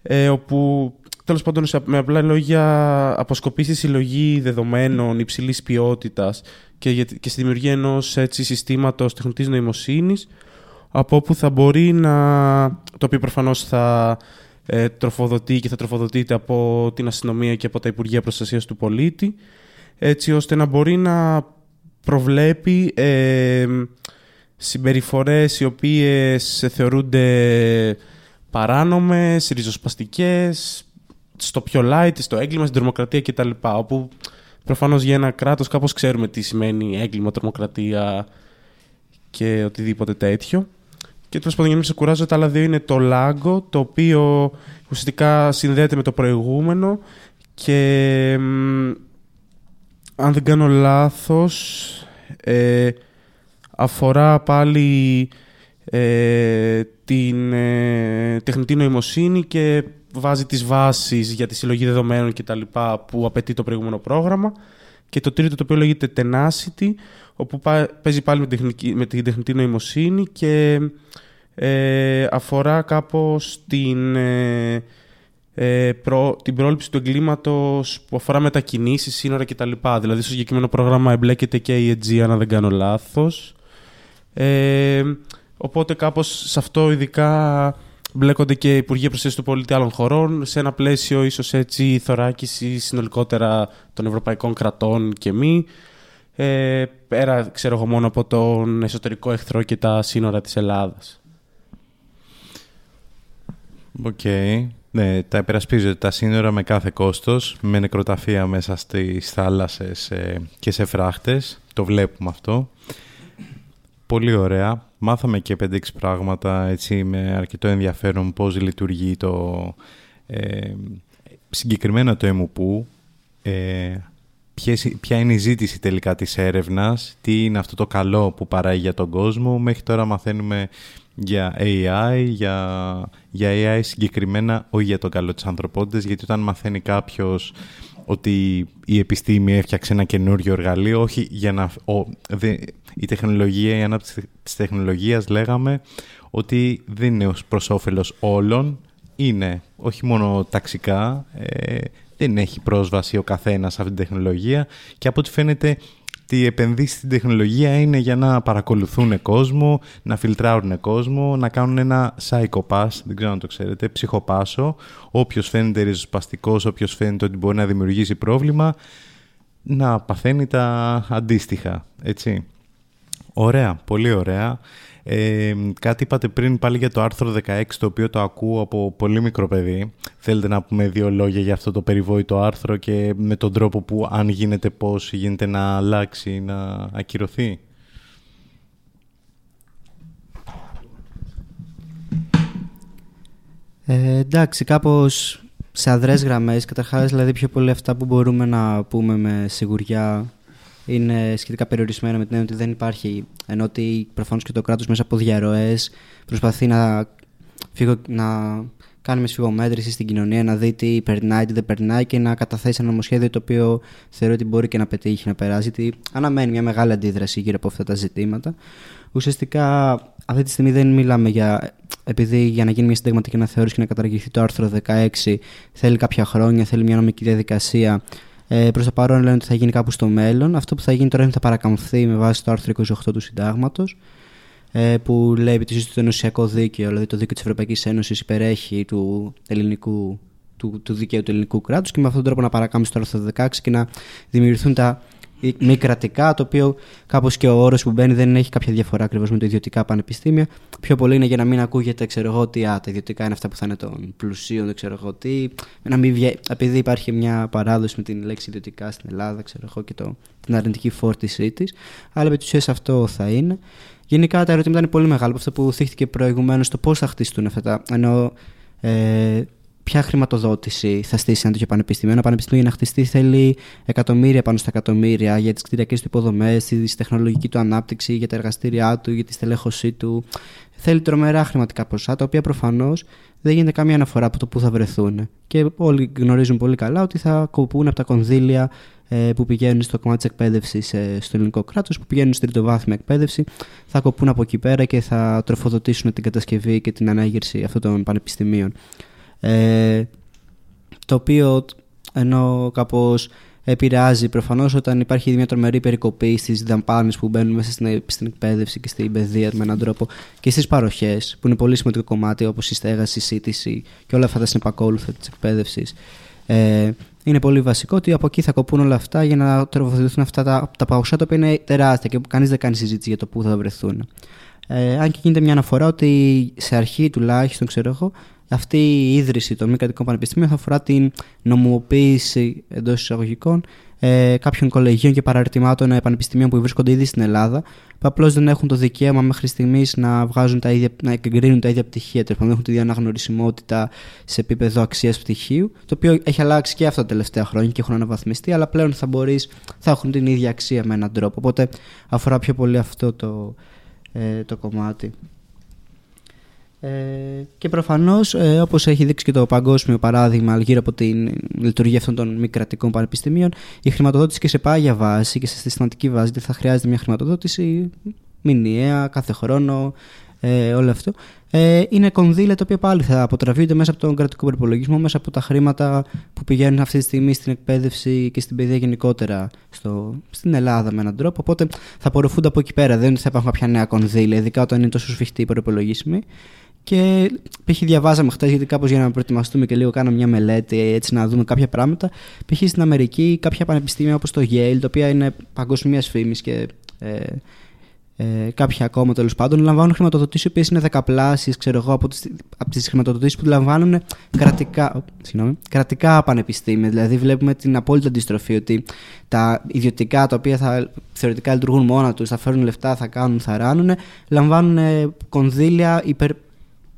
ε, όπου τέλος πάντων με απλά λόγια αποσκοπεί στη συλλογή δεδομένων υψηλής ποιότητας και, και στη δημιουργία ενός έτσι, συστήματος τεχνητής νοημοσύνης, από όπου θα μπορεί να, το οποίο προφανώς θα ε, τροφοδοτεί και θα τροφοδοτείται από την αστυνομία και από τα Υπουργεία Προστασίας του Πολίτη, έτσι ώστε να μπορεί να προβλέπει ε, συμπεριφορές οι οποίες θεωρούνται παράνομες, ριζοσπαστικές, στο πιο light, στο έγκλημα, στην τρομοκρατία κτλ. Όπου προφανώς για ένα κράτος κάπως ξέρουμε τι σημαίνει έγκλημα, τρομοκρατία και οτιδήποτε τέτοιο. Και τέλος πάντων, για να μην σε κουράζω, τα άλλα δύο είναι το Λάγκο, το οποίο ουσιαστικά συνδέεται με το προηγούμενο και αν δεν κάνω λάθος ε, αφορά πάλι ε, την ε, τεχνητή νοημοσύνη και βάζει τις βάσεις για τη συλλογή δεδομένων και τα λοιπά που απαιτεί το προηγούμενο πρόγραμμα και το τρίτο το οποίο λέγεται Tenacity όπου παίζει πάλι με, τεχνική, με την τεχνητή νοημοσύνη και ε, αφορά κάπως την, ε, ε, προ, την πρόληψη του εγκλήματος που αφορά μετακινήσεις, σύνορα κτλ. Δηλαδή στο συγκεκριμένο πρόγραμμα εμπλέκεται και η Αιτζία, αν δεν κάνω λάθος. Ε, οπότε κάπως σε αυτό ειδικά μπλέκονται και Υπουργοί Προστασίας του Πολίτη άλλων χωρών σε ένα πλαίσιο ίσως έτσι θωράκιση συνολικότερα των ευρωπαϊκών κρατών και μη. Ε, πέρα, ξέρω εγώ, μόνο από τον εσωτερικό εχθρό και τα σύνορα της Ελλάδας. OK. Okay. Ναι, τα υπερασπίζονται τα σύνορα με κάθε κόστος, με νεκροταφεία μέσα στις θάλασσες ε, και σε φράχτες. Το βλέπουμε αυτό. Πολύ ωραία. Μάθαμε και 5-6 πράγματα έτσι, με αρκετό ενδιαφέρον πώς λειτουργεί το ε, συγκεκριμένα το ΕΜΟΠΟΥ, ε, ποια είναι η ζήτηση τελικά της έρευνας, τι είναι αυτό το καλό που παράγει για τον κόσμο. Μέχρι τώρα μαθαίνουμε για AI, για, για AI συγκεκριμένα, όχι για τον καλό της ανθρωπότητας, γιατί όταν μαθαίνει κάποιος ότι η επιστήμη έφτιαξε ένα καινούριο εργαλείο, όχι για να... Ο, η τεχνολογία, η ανάπτυξη της τεχνολογίας λέγαμε ότι δεν είναι ως προς όφελος όλων, είναι όχι μόνο ταξικά, ε, δεν έχει πρόσβαση ο καθένας σε αυτή την τεχνολογία και από ό,τι φαίνεται οι επενδύσεις στην τεχνολογία είναι για να παρακολουθούν κόσμο, να φιλτράρουν κόσμο, να κάνουν ένα psychopass, δεν ξέρω αν το ξέρετε, ψυχοπάσο. Όποιος φαίνεται ριζοσπαστικός, όποιος φαίνεται ότι μπορεί να δημιουργήσει πρόβλημα, να παθαίνει τα αντίστοιχα, έτσι. Ωραία, πολύ ωραία. Ε, κάτι είπατε πριν πάλι για το άρθρο 16, το οποίο το ακούω από πολύ μικρό παιδί. Θέλετε να πούμε δύο λόγια για αυτό το περιβόητο άρθρο και με τον τρόπο που αν γίνεται πώς γίνεται να αλλάξει, να ακυρωθεί; Ε, εντάξει, κάπως σε αδρές γραμμές, καταρχάς δηλαδή πιο πολύ αυτά που μπορούμε να πούμε με σιγουριά είναι σχετικά περιορισμένα με την έννοια ότι δεν υπάρχει. Ενώ ότι προφανώ και το κράτος μέσα από διαρροές προσπαθεί να, φύγω, να κάνει μες σφιγομέτρηση στην κοινωνία, να δει τι περνάει, τι δεν περνάει και να καταθέσει ένα νομοσχέδιο το οποίο θεωρεί ότι μπορεί και να πετύχει να περάσει. Γιατί αναμένει μια μεγάλη αντίδραση γύρω από αυτά τα ζητήματα. Ουσιαστικά αυτή τη στιγμή δεν μιλάμε για. Επειδή για να γίνει μια συνταγματική αναθεώρηση και να καταργηθεί το άρθρο 16 θέλει κάποια χρόνια, θέλει μια νομική διαδικασία ε, Προς το παρόν λένε ότι θα γίνει κάπου στο μέλλον. Αυτό που θα γίνει τώρα είναι ότι θα παρακαμφθεί με βάση το άρθρο 28 του Συντάγματος, ε, που λέει ότι το ενωσιακό δίκαιο, δηλαδή το δίκαιο της Ευρωπαϊκής Ένωσης, υπερέχει του ελληνικού του, του δικαίου του ελληνικού κράτους και με αυτόν τον τρόπο να παρακάμψει το άρθρο 16 και να δημιουργηθούν τα μη κρατικά, το οποίο κάπως και ο όρος που μπαίνει δεν έχει κάποια διαφορά ακριβώς με το ιδιωτικά πανεπιστήμια. Πιο πολύ είναι για να μην ακούγεται, ξέρω εγώ, ότι α, τα ιδιωτικά είναι αυτά που θα είναι των πλουσίων, δεν ξέρω εγώ τι. Να μην βγα... Επειδή υπάρχει μια παράδοση με την λέξη ιδιωτικά στην Ελλάδα, ξέρω εγώ, και το, την αρνητική φόρτισή της. Αλλά με του αυτό θα είναι. Γενικά τα ερωτήματα είναι πολύ μεγάλα από αυτό που θύχτηκε προηγουμένως, το πώς θα χτιστούν αυτά τα. Ενώ ε, ποια χρηματοδότηση θα στήσει ένα τέτοιο πανεπιστήμιο. Ένα πανεπιστήμιο για να χτιστεί θέλει εκατομμύρια πάνω στα εκατομμύρια για τις κτηριακές του υποδομές, τη τεχνολογική του ανάπτυξη, για τα εργαστήριά του, για τη στελέχωσή του. Θέλει τρομερά χρηματικά ποσά, τα οποία προφανώς δεν γίνεται καμία αναφορά από το πού θα βρεθούν. Και όλοι γνωρίζουν πολύ καλά ότι θα κοπούν από τα κονδύλια ε, που πηγαίνουν στο κομμάτι της εκπαίδευσης ε, στο ελληνικό κράτος, που πηγαίνουν στην τριτοβάθμια εκπαίδευση, θα κοπούν από εκεί πέρα και θα τροφοδοτήσουν την κατασκευή και την ανάγερση αυτών των πανεπιστημίων. Ε, το οποίο ενώ κάπως επηρεάζει προφανώς όταν υπάρχει μια τρομερή περικοπή στις δαμπάνες που μπαίνουν μέσα στην, στην εκπαίδευση και στην παιδεία με έναν τρόπο και στις παροχές που είναι πολύ σημαντικό κομμάτι όπως η στέγαση, η σύντηση και όλα αυτά τα συνεπακόλουθα της εκπαίδευσης. Ε, είναι πολύ βασικό ότι από εκεί θα κοπούν όλα αυτά για να τροφοδοτηθούν αυτά τα, τα παουσά τα οποία είναι τεράστια και κανείς δεν κάνει συζήτηση για το πού θα βρεθούν. Ε, αν και γίνεται μια αναφορά ότι σε αρχή τουλάχιστον ξέρω εγώ αυτή η ίδρυση των μη κρατικών πανεπιστημίων θα αφορά την νομοποίηση εντός εισαγωγικών ε, κάποιων κολεγίων και παραρτημάτων ε, πανεπιστημίων που βρίσκονται ήδη στην Ελλάδα, που απλώς δεν έχουν το δικαίωμα μέχρι στιγμής να, βγάζουν τα ίδια, να εγκρίνουν τα ίδια πτυχία, τέλος δεν έχουν τη ίδια αναγνωρισιμότητα σε επίπεδο αξίας πτυχίου, το οποίο έχει αλλάξει και αυτά τα τελευταία χρόνια και έχουν αναβαθμιστεί, αλλά πλέον θα, μπορείς, θα έχουν την ίδια αξία με έναν τρόπο. Οπότε αφορά πιο πολύ αυτό το, ε, το κομμάτι. Ε, και προφανώς, ε, όπως έχει δείξει και το παγκόσμιο παράδειγμα γύρω από τη λειτουργία αυτών των μη κρατικών πανεπιστημίων, η χρηματοδότηση και σε πάγια βάση και σε συστηματική βάση δεν θα χρειάζεται μια χρηματοδότηση μηνιαία, κάθε χρόνο, ε, όλο αυτό. Ε, είναι κονδύλια τα οποία πάλι θα αποτραβούνται μέσα από τον κρατικό προπολογισμό, μέσα από τα χρήματα που πηγαίνουν αυτή τη στιγμή στην εκπαίδευση και στην παιδεία γενικότερα στο, στην Ελλάδα με έναν τρόπο. Οπότε θα απορροφούνται από εκεί πέρα. Δεν θα υπάρχουν κάποια νέα κονδύλια, ειδικά όταν είναι τόσο σφιχτοί οι προπολογισμοί. Και π.χ. διαβάζαμε χθε, γιατί κάπως για να προετοιμαστούμε και λίγο κάναμε μια μελέτη έτσι να δούμε κάποια πράγματα. Π.χ. στην Αμερική, κάποια πανεπιστήμια όπως το Yale, τα οποία είναι παγκοσμίας φήμης και ε, ε, κάποια ακόμα τέλος πάντων, λαμβάνουν χρηματοδοτήσεις οι οποίες είναι δεκαπλάσιε από τις από τις χρηματοδοτήσεις που λαμβάνουν κρατικά, συγγνώμη, κρατικά πανεπιστήμια. Δηλαδή, βλέπουμε την απόλυτη αντιστροφή ότι τα ιδιωτικά τα οποία θα, θεωρητικά λειτουργούν μόνα τους, θα φέρουν λεφτά, θα κάνουν, θα ράνουν, λαμβάνουν κονδύλια υπερ,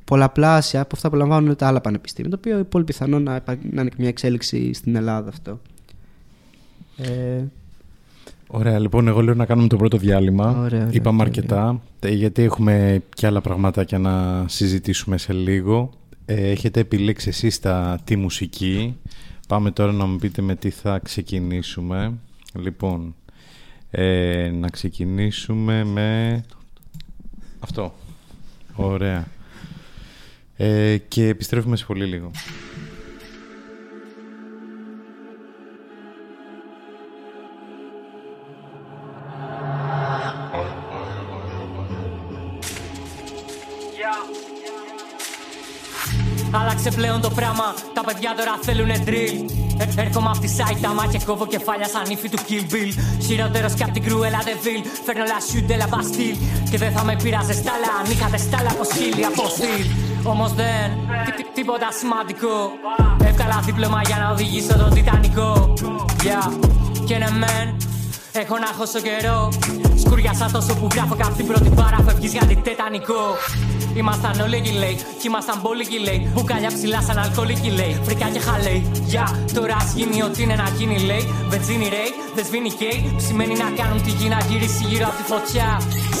πολλαπλάσια από αυτά που λαμβάνουν τα άλλα πανεπιστήμια. Το οποίο είναι πολύ πιθανό να, να είναι και μια εξέλιξη στην Ελλάδα αυτό. Ε... Ωραία, λοιπόν, εγώ λέω να κάνουμε το πρώτο διάλειμμα. Ωραία, ωραία, Είπαμε αρκετά, γιατί έχουμε και άλλα πραγματάκια να συζητήσουμε σε λίγο. Ε, έχετε επιλέξει εσείς τα, τη μουσική. Πάμε τώρα να μου πείτε με τι θα ξεκινήσουμε. Λοιπόν, ε, να ξεκινήσουμε με αυτό. Ωραία. Ε, και επιστρέφουμε σε πολύ λίγο. Άλλαξε πλέον το πράγμα, τα παιδιά τώρα θέλουνε drill. Ε, έρχομαι από τη Σάιταμα και κόβω κεφάλια σαν ύφη του Kill Bill. Και από την κρουέλα Deville Φέρνω la shoot de la Και δεν θα με πειράζες στάλα. Αν είχατε στάλα από σκύλι από στυλ όμως δεν, τίποτα σημαντικό. Έβγαλα δίπλωμα για να οδηγήσω τον Τιτανικό. Yeah, και ναι, μεν, Έχω να χώσω καιρό. Σκουριάσα τόσο που γράφω κάπου την πρώτη παρά φεύγεις για τετανικό. Ήμασταν όλοι λέει, κι ήμασταν πολύ λέει. Μπουκάλια ψηλά σαν αλκοολική λέει. Φρικιά και χαλέι. Για τώρα ας γίνει ό,τι είναι να γίνει λέει. Βενζίνη ρέι, δεν σβήνει καίει. Σημαίνει να κάνουν τη γη να γυρίσει γύρω από τη φωτιά.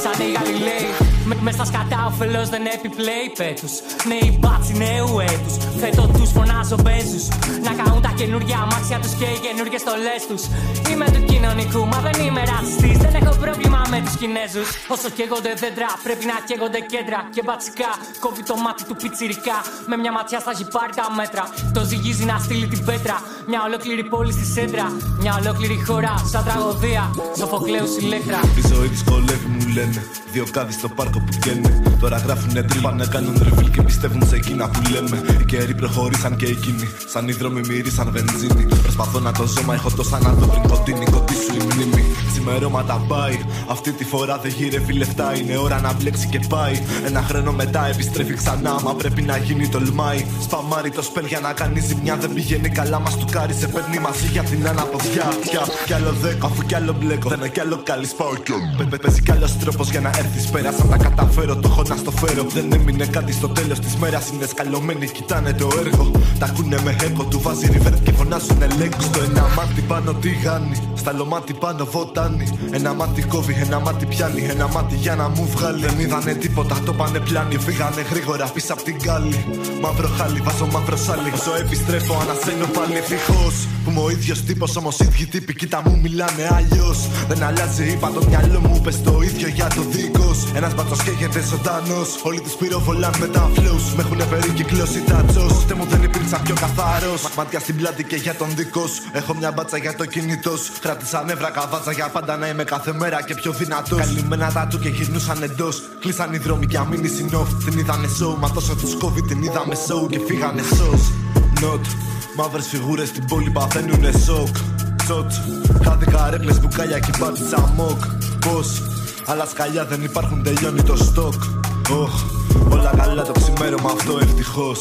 Σαν οι Γαλιλαίοι. Με, με στα σκατά ο φελός δεν επιπλέει πέτους. Νέοι μπάτσι νέου έτους. Θέτω τους φωνάζω μπέζους. Να κάνουν τα καινούργια αμάξια τους και οι καινούργιες στολές τους. Είμαι του κοινωνικού, μα δεν είμαι ρατσιστή. Δεν έχω πρόβλημα με τους Κινέζους. Όσο καίγονται δέντρα, πρέπει να καίγονται κέντρα. Και μπατσικά, κόβει το μάτι του πιτσιρικά. Με μια ματιά στα έχει πάρει τα μέτρα. Το ζυγίζει να στείλει την πέτρα. Μια ολόκληρη πόλη στη σέντρα. Μια ολόκληρη χώρα σαν τραγωδία. Σοφοκλέους ηλέκτρα. Η ζωή δυσκολεύει, μου λένε. Δύο κάδι στο πάρκο που καίνε. Τώρα γράφουνε τρίλ, πάνε κάνουν ρεβίλ και πιστεύουν σε εκείνα που λέμε. Οι καιροί προχωρήσαν και εκείνοι. Σαν οι δρόμοι μυρίσαν βενζίνη. Προσπαθώ να το ζω, μα έχω τόσα να δω πριν κοντίνει κοντή σου η μνήμη. Σημερώματα πάει. Αυτή τη φορά δεν γύρευει λεφτά. Είναι ώρα να μπλέξει και πάει. Ένα χρόνο μετά επιστρέφει ξανά. Μα πρέπει να γίνει τολμάει. Σπαμάρι το σπέλ για να κάνει ζημιά. Δεν πηγαίνει καλά, μα του κάρι σε παίρνει μαζί για την αναποδιά. Κι, κι άλλο δέκα, αφού κι άλλο μπλέκο. Δεν κι άλλο καλή σπάω κι άλλο. Πε, παίζει κι άλλος τρόπος για να έρθεις πέρα. Σαν τα καταφέρω, το έχω να στο φέρω. Δεν έμεινε κάτι στο τέλος της μέρας. Είναι σκαλωμένοι, κοιτάνε το έργο. Τα ακούνε με έχω, του βάζει ριβέρτ και φωνάζουν ελέγχου. Στο ένα μάτι πάνω τι γάνει. Στα λομάτι πάνω βοτάνει. Ένα μάτι κόβει, ένα μάτι πιάνει. Ένα μάτι για να μου βγάλει. Δεν είδανε τίποτα, το πάνε πλάνη. Φύγανε γρήγορα πίσω απ' την κάλη. Μαύρο χάλι, βάζω μαύρο σάλι. Όσο επιστρέφω, ανασένω πάλι ευτυχώς. Που είμαι ο ίδιος τύπος, όμως ίδιοι τύποι, κοίτα μου μιλάνε αλλιώς. Δεν αλλάζει, είπα το μυαλό μου, πες το ίδιο για το δίκος. Ένας μπατσο καίγεται ζωντανός. Όλοι τους πυροβολάν με τα flows. Με έχουν περικυκλώσει τα τσό. Ποτέ μου δεν υπήρξα πιο καθαρός. Ματιά στην πλάτη και για τον δικός σου. Έχω μια μπάτσα για το κινητός σου. Κράτησα νεύρα καβάτσα για πάντα να είμαι κάθε μέρα και πιο δυνατός. Καλυμμένα τα του και γυρνούσαν εντός. Κλείσαν οι δρόμοι και αμήνει συνόφ. Την είδανε show, μα τόσο τους κόβει την είδαμε show και φύγανε σο. Νοτ, μαύρες φιγούρες στην πόλη παθαίνουνε σοκ. Σοτ, κάτι καρέκλε μπουκάλια και πάτησα μοκ. Πώς, αλλά σκαλιά δεν υπάρχουν, τελειώνει το στόκ. Οχ, όλα καλά το ξημέρωμα αυτό ευτυχώς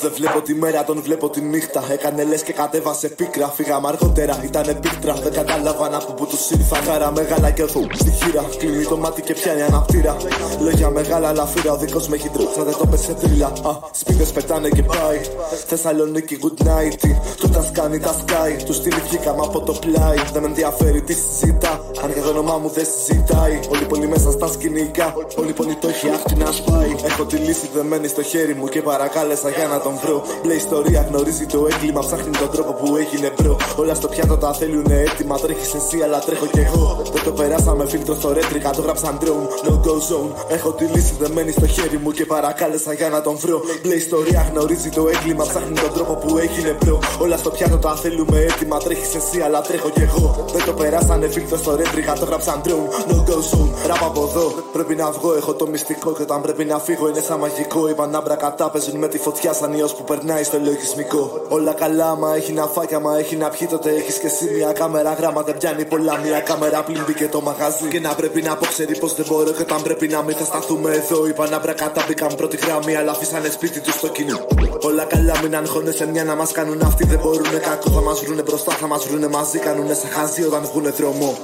Δεν βλέπω τη μέρα, τον βλέπω τη νύχτα. Έκανε λες και κατέβασε πίκρα. Φύγαμε αργότερα, ήταν πίκτρα. Δεν καταλάβανα από πού τους ήρθα. Χαρά μεγάλα και εδώ στη χείρα. Κλείνει το μάτι και πιάνει αναπτήρα. Λόγια μεγάλα, αλλά φύρα. Ο δικός με έχει τρούξα, δεν το πέσε τρίλα. Α, σπίδε πετάνε και πάει. Θεσσαλονίκη, good night. Τους τα σκάνει τα sky. Τους στείλει βγήκαμε από το πλάι. Δεν με ενδιαφέρει τι συζητά. Αν για το όνομά μου δεν συζητάει. Όλοι πολύ μέσα στα σκηνικά. Όλοι πολύ το έχει άχτη να σπάει. Έχω τη λύση δεμένη στο χέρι μου και παρακάλεσα για να τον βρω. Μπλε ιστορία γνωρίζει το έγκλημα. Ψάχνει τον τρόπο που έγινε μπρο. Όλα στο πιάτο τα θέλουνε έτοιμα. Τρέχεις εσύ, αλλά τρέχω κι εγώ. Δεν το περάσαμε φίλτρο στο ρέτρικα. Το γράψαν drone. No go zone. Έχω τη λύση δεμένη στο χέρι μου και παρακάλεσα για να τον βρω. Μπλε ιστορία γνωρίζει το έγκλημα. Ψάχνει τον τρόπο που έγινε bro. Όλα στο πιάτο τα θέλουμε έτοιμα. Τρέχεις εσύ, αλλά τρέχω κι εγώ. Δεν το περάσανε φίλτρο στο Retrica. Το γράψαν drone. No go zone. Ραπ από εδώ. Πρέπει να βγω. Έχω το μυστικό και όταν πρέπει να φύγω είναι σαν μαγικό. Είπαν άμπρα κατά παίζουν με τη φωτιά σαν ιό που περνάει στο λογισμικό. Όλα καλά, μα έχει να φάει, μα έχει να πιει. Τότε έχεις και εσύ μια κάμερα. Γράμμα δεν πιάνει πολλά. Μια κάμερα πλην μπήκε το μαγαζί. Και να πρέπει να πω, ξέρει πως δεν μπορώ. Και όταν πρέπει να μην θα σταθούμε εδώ. Είπαν άμπρα κατά μπήκαν πρώτη γραμμή, αλλά αφήσανε σπίτι τους στο κοινό. Όλα καλά, μην αγχώνεσαι μια να μας κάνουν αυτοί. Δεν μπορούνε κακό, θα μας βρούνε μπροστά, θα μας βρούνε μαζί. Κάνουνε σε χαζί όταν βγουνε δρόμο.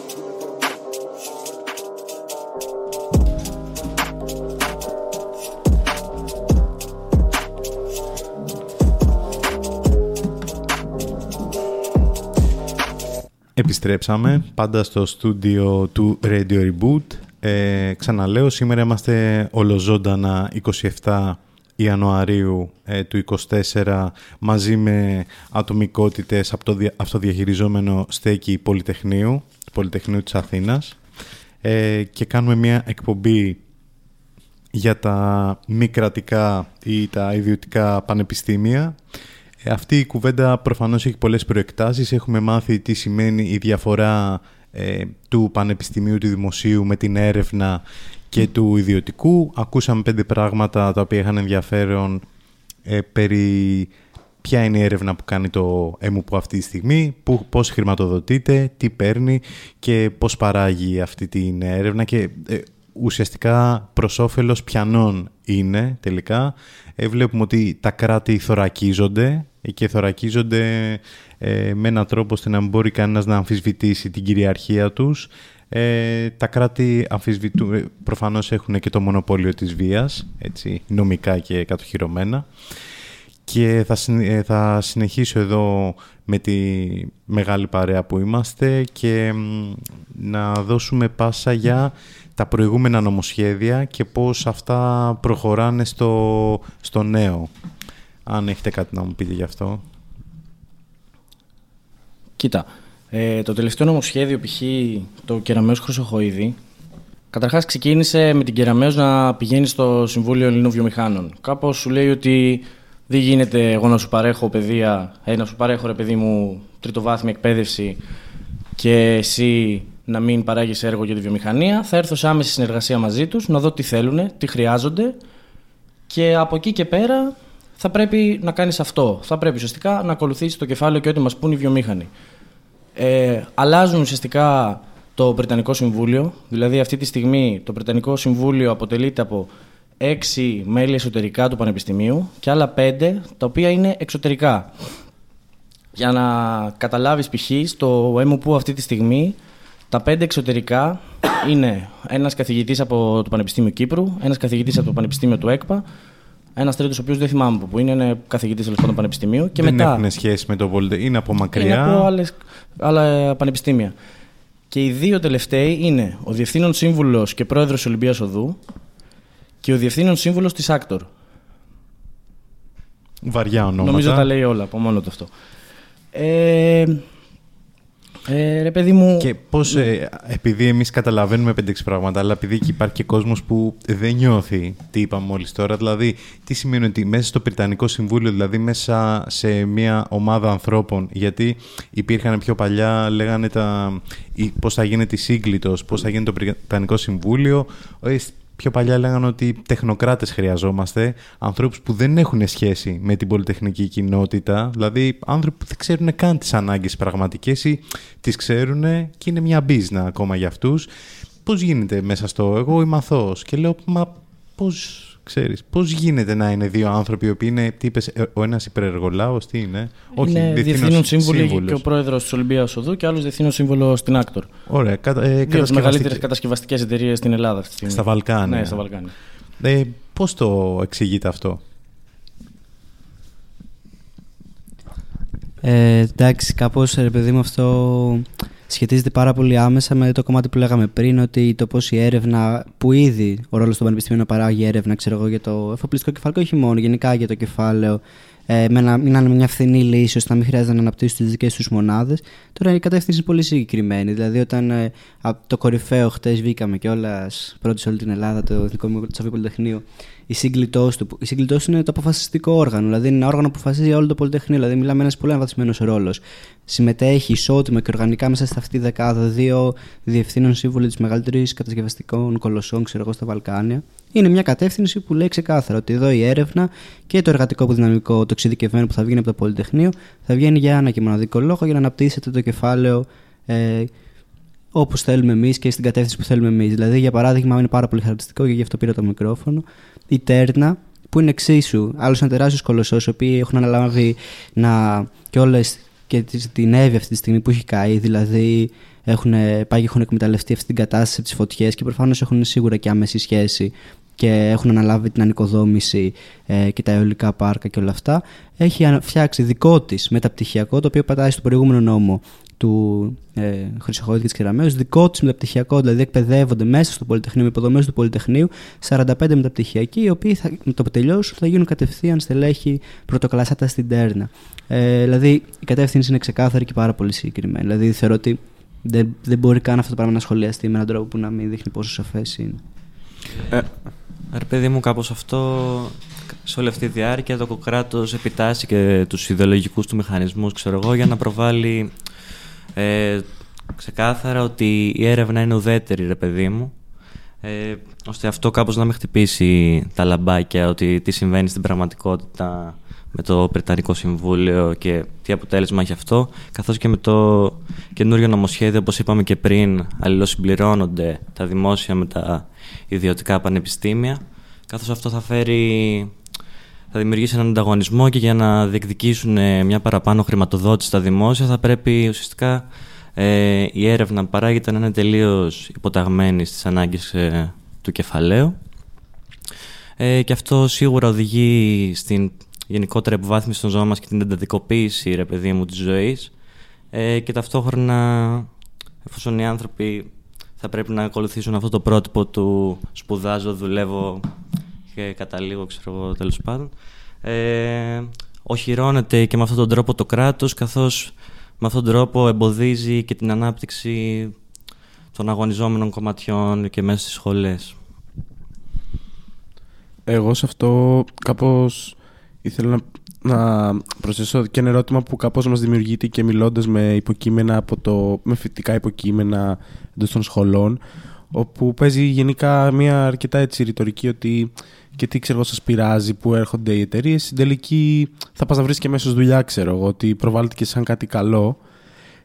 Επιστρέψαμε πάντα στο στούντιο του Radio Reboot. Ε, ξαναλέω, σήμερα είμαστε ολοζώντανα 27 Ιανουαρίου ε, του 24 μαζί με ατομικότητες από το αυτοδιαχειριζόμενο στέκι Πολυτεχνείου, του Πολυτεχνείου της Αθήνας ε, και κάνουμε μια εκπομπή για τα μη κρατικά ή τα ιδιωτικά πανεπιστήμια ε, αυτή η κουβέντα προφανώς έχει πολλές προεκτάσεις. Έχουμε μάθει τι σημαίνει η διαφορά ε, του πανεπιστημίου του δημοσίου με την έρευνα και του ιδιωτικού. Ακούσαμε πέντε πράγματα τα οποία είχαν ενδιαφέρον ε, περί ποια είναι η έρευνα που κάνει το ΕΜΟΥ αυτή τη στιγμή, που, πώς χρηματοδοτείται, τι παίρνει και πώς παράγει αυτή την έρευνα και ε, ουσιαστικά προς όφελος πιανών είναι τελικά. Ε, βλέπουμε ότι τα κράτη θωρακίζονται και θωρακίζονται ε, με έναν τρόπο ώστε να μην μπορεί κανένας να αμφισβητήσει την κυριαρχία τους. Ε, τα κράτη αμφισβητούν, ε, προφανώς έχουν και το μονοπόλιο της βίας, έτσι, νομικά και κατοχυρωμένα. Και θα, ε, θα συνεχίσω εδώ με τη μεγάλη παρέα που είμαστε και να δώσουμε πάσα για τα προηγούμενα νομοσχέδια και πώς αυτά προχωράνε στο, στο νέο. Αν έχετε κάτι να μου πείτε γι' αυτό. Κοίτα, ε, το τελευταίο νομοσχέδιο, π.χ. το Κεραμέως Χρυσοχοίδη, καταρχάς ξεκίνησε με την Κεραμέως να πηγαίνει στο Συμβούλιο Ελλήνων Βιομηχάνων. Κάπως σου λέει ότι δεν γίνεται εγώ να σου παρέχω παιδεία, ε, να σου παρέχω ρε παιδί μου τριτοβάθμια εκπαίδευση και εσύ να μην παράγεις έργο για τη βιομηχανία. Θα έρθω σε άμεση συνεργασία μαζί τους, να δω τι θέλουν, τι χρειάζονται και από εκεί και πέρα θα πρέπει να κάνεις αυτό. Θα πρέπει ουσιαστικά να ακολουθήσεις το κεφάλαιο και ό,τι μας πούν οι βιομήχανοι. Ε, αλλάζουν ουσιαστικά το Βρετανικό Συμβούλιο. Δηλαδή αυτή τη στιγμή το Βρετανικό Συμβούλιο αποτελείται από έξι μέλη εσωτερικά του Πανεπιστημίου και άλλα πέντε τα οποία είναι εξωτερικά. Για να καταλάβεις π.χ. στο ΕΜΟΠΟΥ αυτή τη στιγμή τα πέντε εξωτερικά είναι ένας καθηγητής από το Πανεπιστήμιο Κύπρου, ένας καθηγητής από το Πανεπιστήμιο του ΕΚΠΑ, ένας τρίτος, ο οποίος δεν θυμάμαι από πού είναι, είναι καθηγητής τέλος πάντων πανεπιστημίου. Και δεν μετά, έχουν σχέση με το Πολυτεχνείο, είναι από μακριά. Είναι από άλλες, άλλα πανεπιστήμια. Και οι δύο τελευταίοι είναι ο διευθύνων σύμβουλος και πρόεδρος Ολυμπίας Οδού και ο διευθύνων σύμβουλος της Άκτορ. Βαριά ονόματα. Νομίζω τα λέει όλα από μόνο το αυτό. Ε, ε, ρε παιδί μου... Και πώς, ε, επειδή εμείς καταλαβαίνουμε 5-6 πράγματα, αλλά επειδή και υπάρχει και κόσμος που δεν νιώθει τι είπαμε μόλις τώρα, δηλαδή τι σημαίνει ότι μέσα στο Πριτανικό Συμβούλιο, δηλαδή μέσα σε μια ομάδα ανθρώπων, γιατί υπήρχαν πιο παλιά, λέγανε τα, πώς θα γίνεται η σύγκλιτο, πώς θα γίνει το Πριτανικό Συμβούλιο, ε, πιο παλιά λέγανε ότι τεχνοκράτες χρειαζόμαστε, ανθρώπους που δεν έχουν σχέση με την πολυτεχνική κοινότητα, δηλαδή άνθρωποι που δεν ξέρουν καν τις ανάγκες πραγματικές ή τις ξέρουν και είναι μια μπίζνα ακόμα για αυτούς. Πώς γίνεται μέσα στο εγώ είμαι αθώος και λέω μα πώς ξέρεις, πώς γίνεται να είναι δύο άνθρωποι οι οποίοι είναι, τι είπες, ε, ο ένας υπερεργολάβος, τι είναι; Είναι Όχι, διευθύνων σύμβουλοι και ο πρόεδρος της Ολυμπίας Οδού και άλλος διευθύνων σύμβουλο στην Άκτορ. Ωραία. Κατα, ε, δύο κατασκευαστικ... μεγαλύτερες κατασκευαστικές εταιρείες στην Ελλάδα αυτή τη στιγμή. Στα Βαλκάνια. Ναι, στα Βαλκάνια. Ε, πώς το εξηγείτε αυτό; Ε, εντάξει, κάπως ρε παιδί μου αυτό σχετίζεται πάρα πολύ άμεσα με το κομμάτι που λέγαμε πριν, ότι το πώς η έρευνα, που ήδη ο ρόλος του Πανεπιστημίου να παράγει έρευνα, ξέρω εγώ, για το εφοπλιστικό κεφάλαιο, όχι μόνο, γενικά για το κεφάλαιο, ε, με να, να είναι μια φθηνή λύση ώστε να μην χρειάζεται να αναπτύσσουν τις δικές τους μονάδες. Τώρα η κατεύθυνση είναι πολύ συγκεκριμένη. Δηλαδή, όταν ε, από το κορυφαίο χτες βγήκαμε κιόλας πρώτη σε όλη την Ελλάδα, το Εθνικό Μητρό Πολυτεχνείο, η σύγκλιτό του. Η σύγκλιτό του είναι το αποφασιστικό όργανο. Δηλαδή, είναι ένα όργανο που αποφασίζει όλο το Πολυτεχνείο. Δηλαδή, μιλάμε ένας πολύ αναβαθμισμένος ρόλος. Συμμετέχει ισότιμα και οργανικά μέσα σε αυτή τη δεκάδα δύο διευθύνων σύμβουλοι της μεγαλύτερης κατασκευαστικών κολοσσών, ξέρω εγώ, στα Βαλκάνια είναι μια κατεύθυνση που λέει ξεκάθαρα ότι εδώ η έρευνα και το εργατικό δυναμικό, το εξειδικευμένο που θα βγαίνει από το Πολυτεχνείο, θα βγαίνει για ένα και μοναδικό λόγο για να αναπτύσσεται το κεφάλαιο ε, όπως θέλουμε εμείς και στην κατεύθυνση που θέλουμε εμείς. Δηλαδή, για παράδειγμα, είναι πάρα πολύ χαρακτηριστικό και γι' αυτό πήρα το μικρόφωνο. Η Τέρνα, που είναι εξίσου. Άλλος ένα τεράστιος κολοσσός, οι οποίοι έχουν αναλάβει να. και όλες και την Εύη αυτή τη στιγμή που έχει καεί, δηλαδή έχουν, πάει και έχουν εκμεταλλευτεί αυτή την κατάσταση τη φωτιές και προφανώς έχουν σίγουρα και άμεση σχέση και έχουν αναλάβει την ανοικοδόμηση ε, και τα αιωλικά πάρκα και όλα αυτά, έχει φτιάξει δικό της μεταπτυχιακό, το οποίο πατάει στο προηγούμενο νόμο του ε, Χρυσοχώδη και της Κεραμαίου, δικό τους μεταπτυχιακό, δηλαδή εκπαιδεύονται μέσα στο Πολυτεχνείο, με υποδομές του Πολυτεχνείου, 45 μεταπτυχιακοί, οι οποίοι θα, με το που τελειώσουν θα γίνουν κατευθείαν στελέχη πρωτοκλασάτα στην Τέρνα. Ε, δηλαδή η κατεύθυνση είναι ξεκάθαρη και πάρα πολύ συγκεκριμένη. Δηλαδή θεωρώ ότι δεν, δεν μπορεί καν αυτό το πράγμα να σχολιαστεί με έναν τρόπο που να μην δείχνει πόσο σαφές είναι. Ε, ρε παιδί μου, κάπως αυτό σε όλη αυτή τη διάρκεια το κράτο επιτάσσει και τους ιδεολογικούς του μηχανισμούς, ξέρω εγώ, για να προβάλλει ε, ξεκάθαρα ότι η έρευνα είναι ουδέτερη, ρε παιδί μου, ε, ώστε αυτό κάπως να με χτυπήσει τα λαμπάκια ότι τι συμβαίνει στην πραγματικότητα με το Πρετανικό Συμβούλιο και τι αποτέλεσμα έχει αυτό, καθώς και με το καινούριο νομοσχέδιο, όπως είπαμε και πριν, αλληλοσυμπληρώνονται τα δημόσια με τα ιδιωτικά πανεπιστήμια, καθώς αυτό θα φέρει θα δημιουργήσει έναν ανταγωνισμό και για να διεκδικήσουν ε, μια παραπάνω χρηματοδότηση στα δημόσια θα πρέπει ουσιαστικά ε, η έρευνα που παράγεται να είναι τελείως υποταγμένη στις ανάγκες ε, του κεφαλαίου. Ε, και αυτό σίγουρα οδηγεί στην γενικότερη υποβάθμιση των ζώων μας και την εντατικοποίηση ρε παιδί μου της ζωής. Ε, και ταυτόχρονα εφόσον οι άνθρωποι θα πρέπει να ακολουθήσουν αυτό το πρότυπο του σπουδάζω, δουλεύω και καταλήγω, ξέρω εγώ, τέλος πάντων. Ε, οχυρώνεται και με αυτόν τον τρόπο το κράτος, καθώς με αυτόν τον τρόπο εμποδίζει και την ανάπτυξη των αγωνιζόμενων κομματιών και μέσα στις σχολές. Εγώ σε αυτό κάπως ήθελα να, να προσθέσω και ένα ερώτημα που κάπως μας δημιουργείται και μιλώντας με υποκείμενα από το, με φοιτητικά υποκείμενα εντός των σχολών όπου παίζει γενικά μια αρκετά έτσι ρητορική ότι και τι ξέρω σας πειράζει που έρχονται οι εταιρείες. Στην τελική θα πας να βρεις και μέσα δουλειά ξέρω εγώ ότι προβάλλεται και σαν κάτι καλό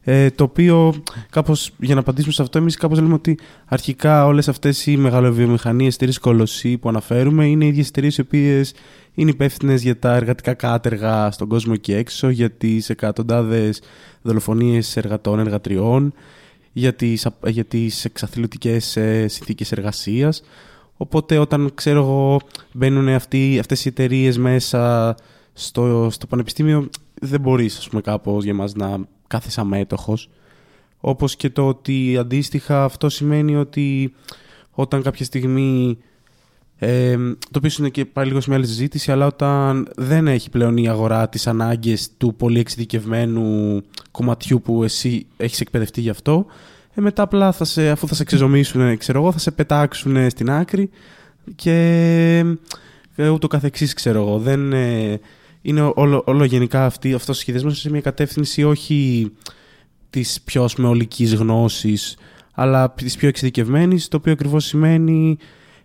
ε, το οποίο κάπως για να απαντήσουμε σε αυτό εμείς κάπως λέμε ότι αρχικά όλες αυτές οι μεγαλοβιομηχανίες εταιρείες κολοσσοί που αναφέρουμε είναι οι ίδιες εταιρείες οι οποίες είναι υπεύθυνες για τα εργατικά κάτεργα στον κόσμο και έξω, για τις εκατοντάδες δολοφονίες εργατών, εργατριών, για τις, για τις εξαθλητικές ε, συνθήκες εργασίας. Οπότε όταν ξέρω εγώ μπαίνουν αυτοί, αυτές οι εταιρείες μέσα στο, στο πανεπιστήμιο δεν μπορείς ας πούμε κάπως για μας να κάθεσαι αμέτωχος. Όπως και το ότι αντίστοιχα αυτό σημαίνει ότι όταν κάποια στιγμή ε, το οποίο είναι και πάλι λίγο σε μια άλλη συζήτηση, αλλά όταν δεν έχει πλέον η αγορά τις ανάγκες του πολύ εξειδικευμένου κομματιού που εσύ έχεις εκπαιδευτεί γι' αυτό, ε, μετά απλά θα σε, αφού θα σε ξεζομίσουν, ξέρω εγώ, θα σε πετάξουν στην άκρη και ε, ούτω καθεξής, ξέρω εγώ. Δεν, ε, είναι όλο, όλο γενικά αυτή, αυτός ο σχεδιασμός σε μια κατεύθυνση όχι της πιο ολικής γνώσης, αλλά της πιο εξειδικευμένης, το οποίο ακριβώς σημαίνει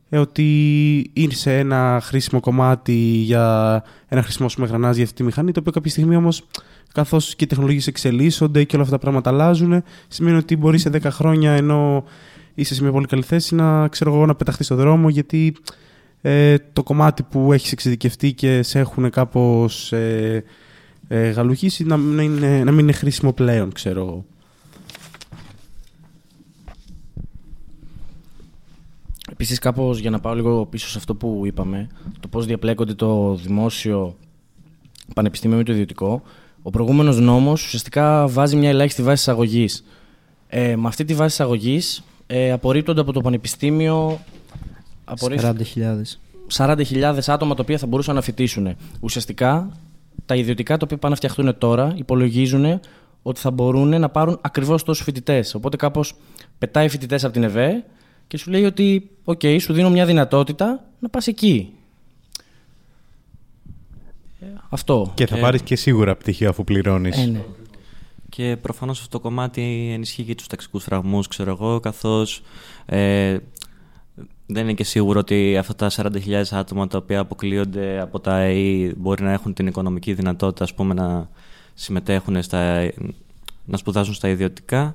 ε, ότι είναι σε ένα χρήσιμο κομμάτι για ένα χρήσιμο γρανάζ για αυτή τη μηχανή, το οποίο κάποια στιγμή όμως καθώς και οι τεχνολογίες εξελίσσονται και όλα αυτά τα πράγματα αλλάζουν, σημαίνει ότι μπορεί σε 10 χρόνια ενώ είσαι σε μια πολύ καλή θέση να, ξέρω εγώ, να πεταχθεί στο δρόμο γιατί ε, το κομμάτι που έχεις εξειδικευτεί και σε έχουν κάπως ε, ε, γαλουχίσει να, να, είναι, να μην είναι χρήσιμο πλέον, ξέρω εγώ. Επίσης κάπως για να πάω λίγο πίσω σε αυτό που είπαμε, το πώς διαπλέκονται το δημόσιο πανεπιστήμιο με το ιδιωτικό, ο προηγούμενος νόμος ουσιαστικά βάζει μια ελάχιστη βάση εισαγωγής. Ε, με αυτή τη βάση εισαγωγής ε, απορρίπτονται από το πανεπιστήμιο 40.000. 40.000 άτομα τα οποία θα μπορούσαν να φοιτήσουν. Ουσιαστικά τα ιδιωτικά τα οποία πάνε να φτιαχτούν τώρα υπολογίζουν ότι θα μπορούν να πάρουν ακριβώς τόσους φοιτητές. Οπότε κάπως πετάει φοιτητές από την ΕΒΕ και σου λέει ότι, οκ, σου δίνω μια δυνατότητα να πας εκεί. Ε, αυτό. Και θα ε, πάρεις και σίγουρα πτυχίο αφού πληρώνεις. Ε, ναι. Και προφανώς αυτό το κομμάτι ενισχύει και τους ταξικούς φραγμούς, ξέρω εγώ, καθώς ε, δεν είναι και σίγουρο ότι αυτά τα 40.000 άτομα τα οποία αποκλείονται από τα ΑΕΗ μπορεί να έχουν την οικονομική δυνατότητα ας πούμε, να συμμετέχουν στα, να σπουδάσουν στα ιδιωτικά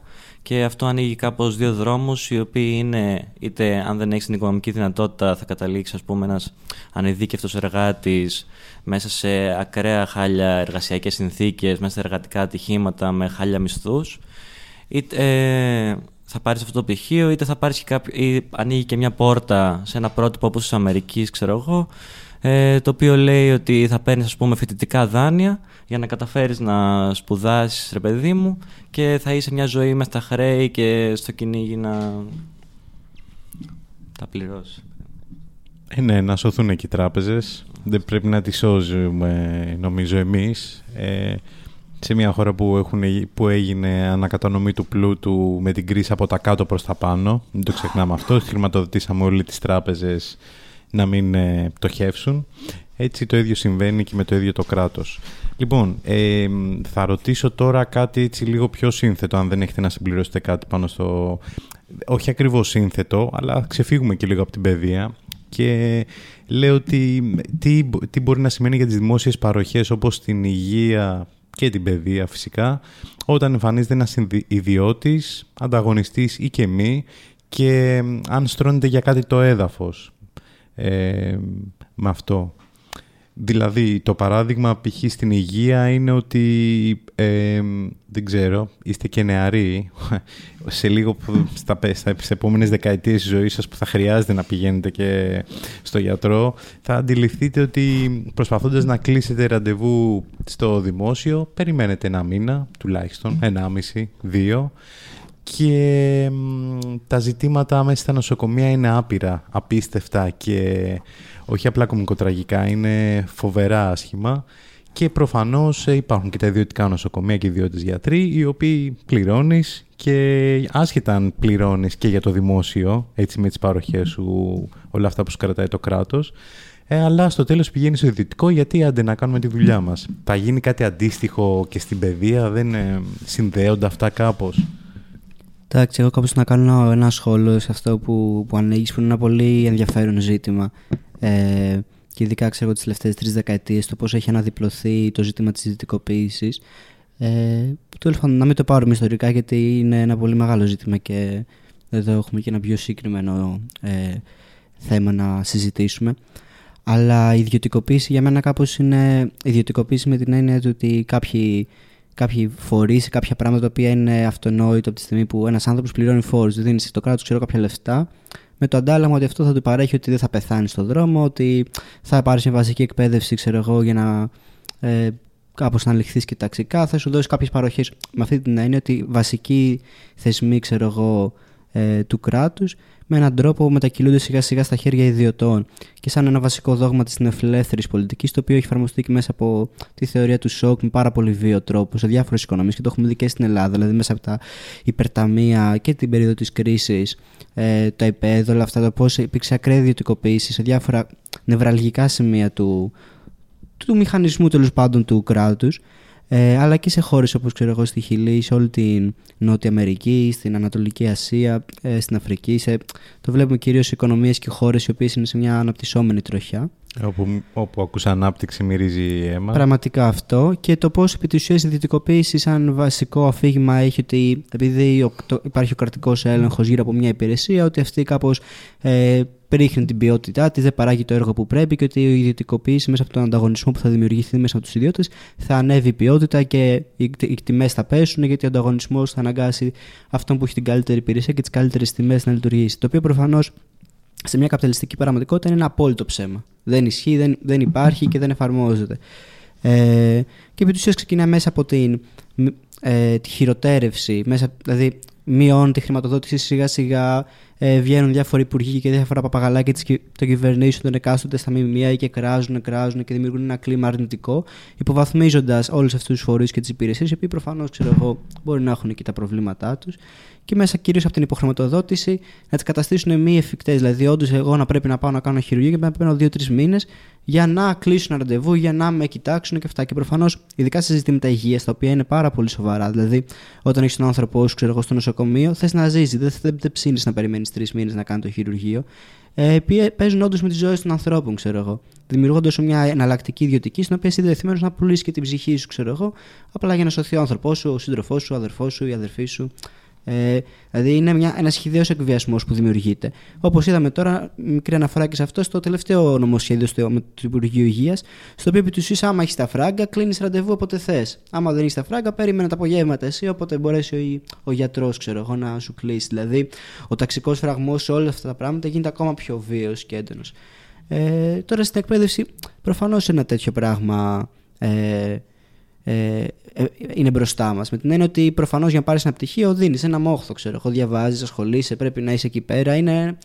και αυτό ανοίγει κάπως δύο δρόμους οι οποίοι είναι είτε αν δεν έχεις την οικονομική δυνατότητα θα καταλήξεις ας πούμε ένας ανειδίκευτος εργάτης μέσα σε ακραία χάλια εργασιακές συνθήκες, μέσα σε εργατικά ατυχήματα με χάλια μισθούς. Είτε ε, θα πάρεις αυτό το πτυχίο είτε θα πάρεις και κάποιο, ή ανοίγει και μια πόρτα σε ένα πρότυπο όπως της Αμερικής ξέρω εγώ ε, το οποίο λέει ότι θα παίρνεις ας πούμε φοιτητικά δάνεια για να καταφέρεις να σπουδάσεις ρε παιδί μου και θα είσαι μια ζωή μες στα χρέη και στο κυνήγι να τα πληρώσεις. Ε, ναι, να σωθούν εκεί οι τράπεζες. Δεν πρέπει να τις σώζουμε νομίζω εμείς. Ε, σε μια χώρα που, έχουν, που έγινε ανακατανομή του πλούτου με την κρίση από τα κάτω προς τα πάνω. Μην το ξεχνάμε αυτό. Χρηματοδοτήσαμε όλοι τις τράπεζες να μην ε, πτωχεύσουν. Έτσι το ίδιο συμβαίνει και με το ίδιο το κράτος. Λοιπόν, ε, θα ρωτήσω τώρα κάτι έτσι λίγο πιο σύνθετο, αν δεν έχετε να συμπληρώσετε κάτι πάνω στο... Όχι ακριβώς σύνθετο, αλλά ξεφύγουμε και λίγο από την παιδεία. Και λέω ότι τι, τι μπορεί να σημαίνει για τις δημόσιες παροχές όπως την υγεία και την παιδεία φυσικά, όταν εμφανίζεται ένας ιδιώτης, ανταγωνιστής ή και μη και αν στρώνεται για κάτι το έδαφος ε, με αυτό. Δηλαδή, το παράδειγμα π.χ. στην υγεία είναι ότι, ε, δεν ξέρω, είστε και νεαροί, σε λίγο στα, στα επόμενες δεκαετίες της ζωής σας που θα χρειάζεται να πηγαίνετε και στο γιατρό, θα αντιληφθείτε ότι προσπαθώντας να κλείσετε ραντεβού στο δημόσιο, περιμένετε ένα μήνα, τουλάχιστον, ένα μισή, δύο, και τα ζητήματα μέσα στα νοσοκομεία είναι άπειρα, απίστευτα και όχι απλά κομικοτραγικά, είναι φοβερά άσχημα. Και προφανώς ε, υπάρχουν και τα ιδιωτικά νοσοκομεία και ιδιώτες γιατροί, οι οποίοι πληρώνεις και άσχετα αν πληρώνεις και για το δημόσιο, έτσι με τις παροχές σου, όλα αυτά που σου κρατάει το κράτος, ε, αλλά στο τέλος πηγαίνει στο ιδιωτικό γιατί άντε να κάνουμε τη δουλειά μας. Θα γίνει κάτι αντίστοιχο και στην παιδεία, δεν ε, συνδέονται αυτά κάπως; Εντάξει, εγώ κάπως να κάνω ένα σχόλιο σε αυτό που, που ανοίγεις που είναι ένα πολύ ενδιαφέρον ζήτημα. Ε, και ειδικά ξέρω τις τελευταίες τρεις δεκαετίες το πώς έχει αναδιπλωθεί το ζήτημα της δυτικοποίησης. Ε, Τέλος πάντων, να μην το πάρουμε ιστορικά γιατί είναι ένα πολύ μεγάλο ζήτημα και εδώ έχουμε και ένα πιο συγκεκριμένο ε, θέμα να συζητήσουμε. Αλλά η ιδιωτικοποίηση για μένα κάπως είναι ιδιωτικοποίηση με την έννοια του ότι κάποιοι κάποιοι φορείς, κάποια πράγματα τα οποία είναι αυτονόητο από τη στιγμή που ένας άνθρωπος πληρώνει φόρους, δίνεις στο κράτος ξέρω κάποια λεφτά, με το αντάλλαγμα ότι αυτό θα του παρέχει ότι δεν θα πεθάνει στον δρόμο, ότι θα πάρεις μια βασική εκπαίδευση, ξέρω εγώ, για να ε, κάπως να ληχθείς και ταξικά, θα σου δώσεις κάποιες παροχές. Με αυτή την έννοια ότι βασικοί θεσμοί, ξέρω εγώ, ε, του κράτους με έναν τρόπο που μετακυλούνται σιγά σιγά στα χέρια ιδιωτών και σαν ένα βασικό δόγμα της νεοφιλελεύθερης πολιτικής, το οποίο έχει εφαρμοστεί και μέσα από τη θεωρία του σοκ με πάρα πολύ βίο τρόπο σε διάφορες οικονομίες και το έχουμε δει και στην Ελλάδα, δηλαδή μέσα από τα υπερταμεία και την περίοδο της κρίσης, ε, το ΕΠΕΔ, όλα αυτά, το πώς υπήρξε ακραία ιδιωτικοποίηση σε διάφορα νευραλγικά σημεία του, του μηχανισμού τέλος πάντων του κράτους ε, αλλά και σε χώρες όπως ξέρω εγώ στη Χιλή, σε όλη την Νότια Αμερική, στην Ανατολική Ασία, ε, στην Αφρική. Σε, το βλέπουμε κυρίως σε οικονομίες και χώρες οι οποίες είναι σε μια αναπτυσσόμενη τροχιά. Όπου, όπου ακούσα ανάπτυξη μυρίζει αίμα. Πραγματικά αυτό και το πώς επί της ουσίας η δυτικοποίηση σαν βασικό αφήγημα έχει ότι επειδή υπάρχει ο κρατικός έλεγχος γύρω από μια υπηρεσία ότι αυτή κάπως ε, περίχνει την ποιότητά της, δεν παράγει το έργο που πρέπει και ότι η ιδιωτικοποίηση μέσα από τον ανταγωνισμό που θα δημιουργηθεί μέσα από τους ιδιώτες θα ανέβει η ποιότητα και οι τιμές θα πέσουν γιατί ο ανταγωνισμός θα αναγκάσει αυτόν που έχει την καλύτερη υπηρεσία και τις καλύτερες τιμές να λειτουργήσει. Το οποίο προφανώς σε μια καπιταλιστική πραγματικότητα είναι ένα απόλυτο ψέμα. Δεν ισχύει, δεν, δεν υπάρχει και δεν εφαρμόζεται. Ε, και επί του ξεκινάει μέσα από την, ε, τη χειροτέρευση, μέσα, δηλαδή μειώνει τη χρηματοδότηση σιγά σιγά, ε, βγαίνουν διάφοροι υπουργοί και διάφορα παπαγαλάκια των κυβερνήσεων των εκάστοτε στα ΜΜΕ και κράζουν, κράζουν και δημιουργούν ένα κλίμα αρνητικό, υποβαθμίζοντας όλους αυτούς τους φορείς και τις υπηρεσίες, οι οποίοι προφανώς μπορεί να έχουν και τα προβλήματά τους και μέσα κυρίως από την υποχρηματοδότηση να τις καταστήσουν μη εφικτές. Δηλαδή, όντως, εγώ να πρέπει να πάω να κάνω χειρουργείο και να παίρνω δύο-τρεις μήνες για να κλείσω ένα ραντεβού, για να με κοιτάξουν και αυτά. Και προφανώς, ειδικά σε ζητήματα υγείας, τα οποία είναι πάρα πολύ σοβαρά. Δηλαδή, όταν έχεις τον άνθρωπό σου, ξέρω εγώ, στο νοσοκομείο, θες να ζήσει. Δεν, δεν, δεν ψήνεις να περιμένεις τρεις μήνες να κάνει το χειρουργείο. Ε, παίζουν όντως με τι ζωέ των ανθρώπων, ξέρω εγώ. Δημιουργώντας μια εναλλακτική ιδιωτική, στην οποία είσαι διατεθειμένος να πουλήσεις και την ψυχή σου, ξέρω εγώ, απλά για να σωθεί ο άνθρωπό σου, ο σύντροφός σου, ο αδερφός σου, η αδερφή σου. Ε, δηλαδή είναι μια, ένας σχηδαίο εκβιασμός που δημιουργείται. Όπως είδαμε τώρα, μικρή αναφορά και σε αυτό, στο τελευταίο νομοσχέδιο στο, με το Υπουργείο Υγείας, στο οποίο επί του άμα έχεις τα φράγκα, κλείνεις ραντεβού όποτε θες. Άμα δεν έχεις τα φράγκα, περίμενε τα απογεύματα εσύ, όποτε μπορέσει ο, ο γιατρός, ξέρω εγώ, να σου κλείσει. Δηλαδή, ο ταξικός φραγμός σε όλα αυτά τα πράγματα γίνεται ακόμα πιο βίαιος και έντονος. Ε, τώρα στην εκπαίδευση προφανώς ένα τέτοιο πράγμα ε, ε, ε, είναι μπροστά μας. Με την έννοια ότι προφανώς για να πάρεις ένα πτυχίο δίνεις ένα μόχθο, ξέρω εγώ. Διαβάζεις, ασχολείσαι, πρέπει να είσαι εκεί πέρα. Είναι...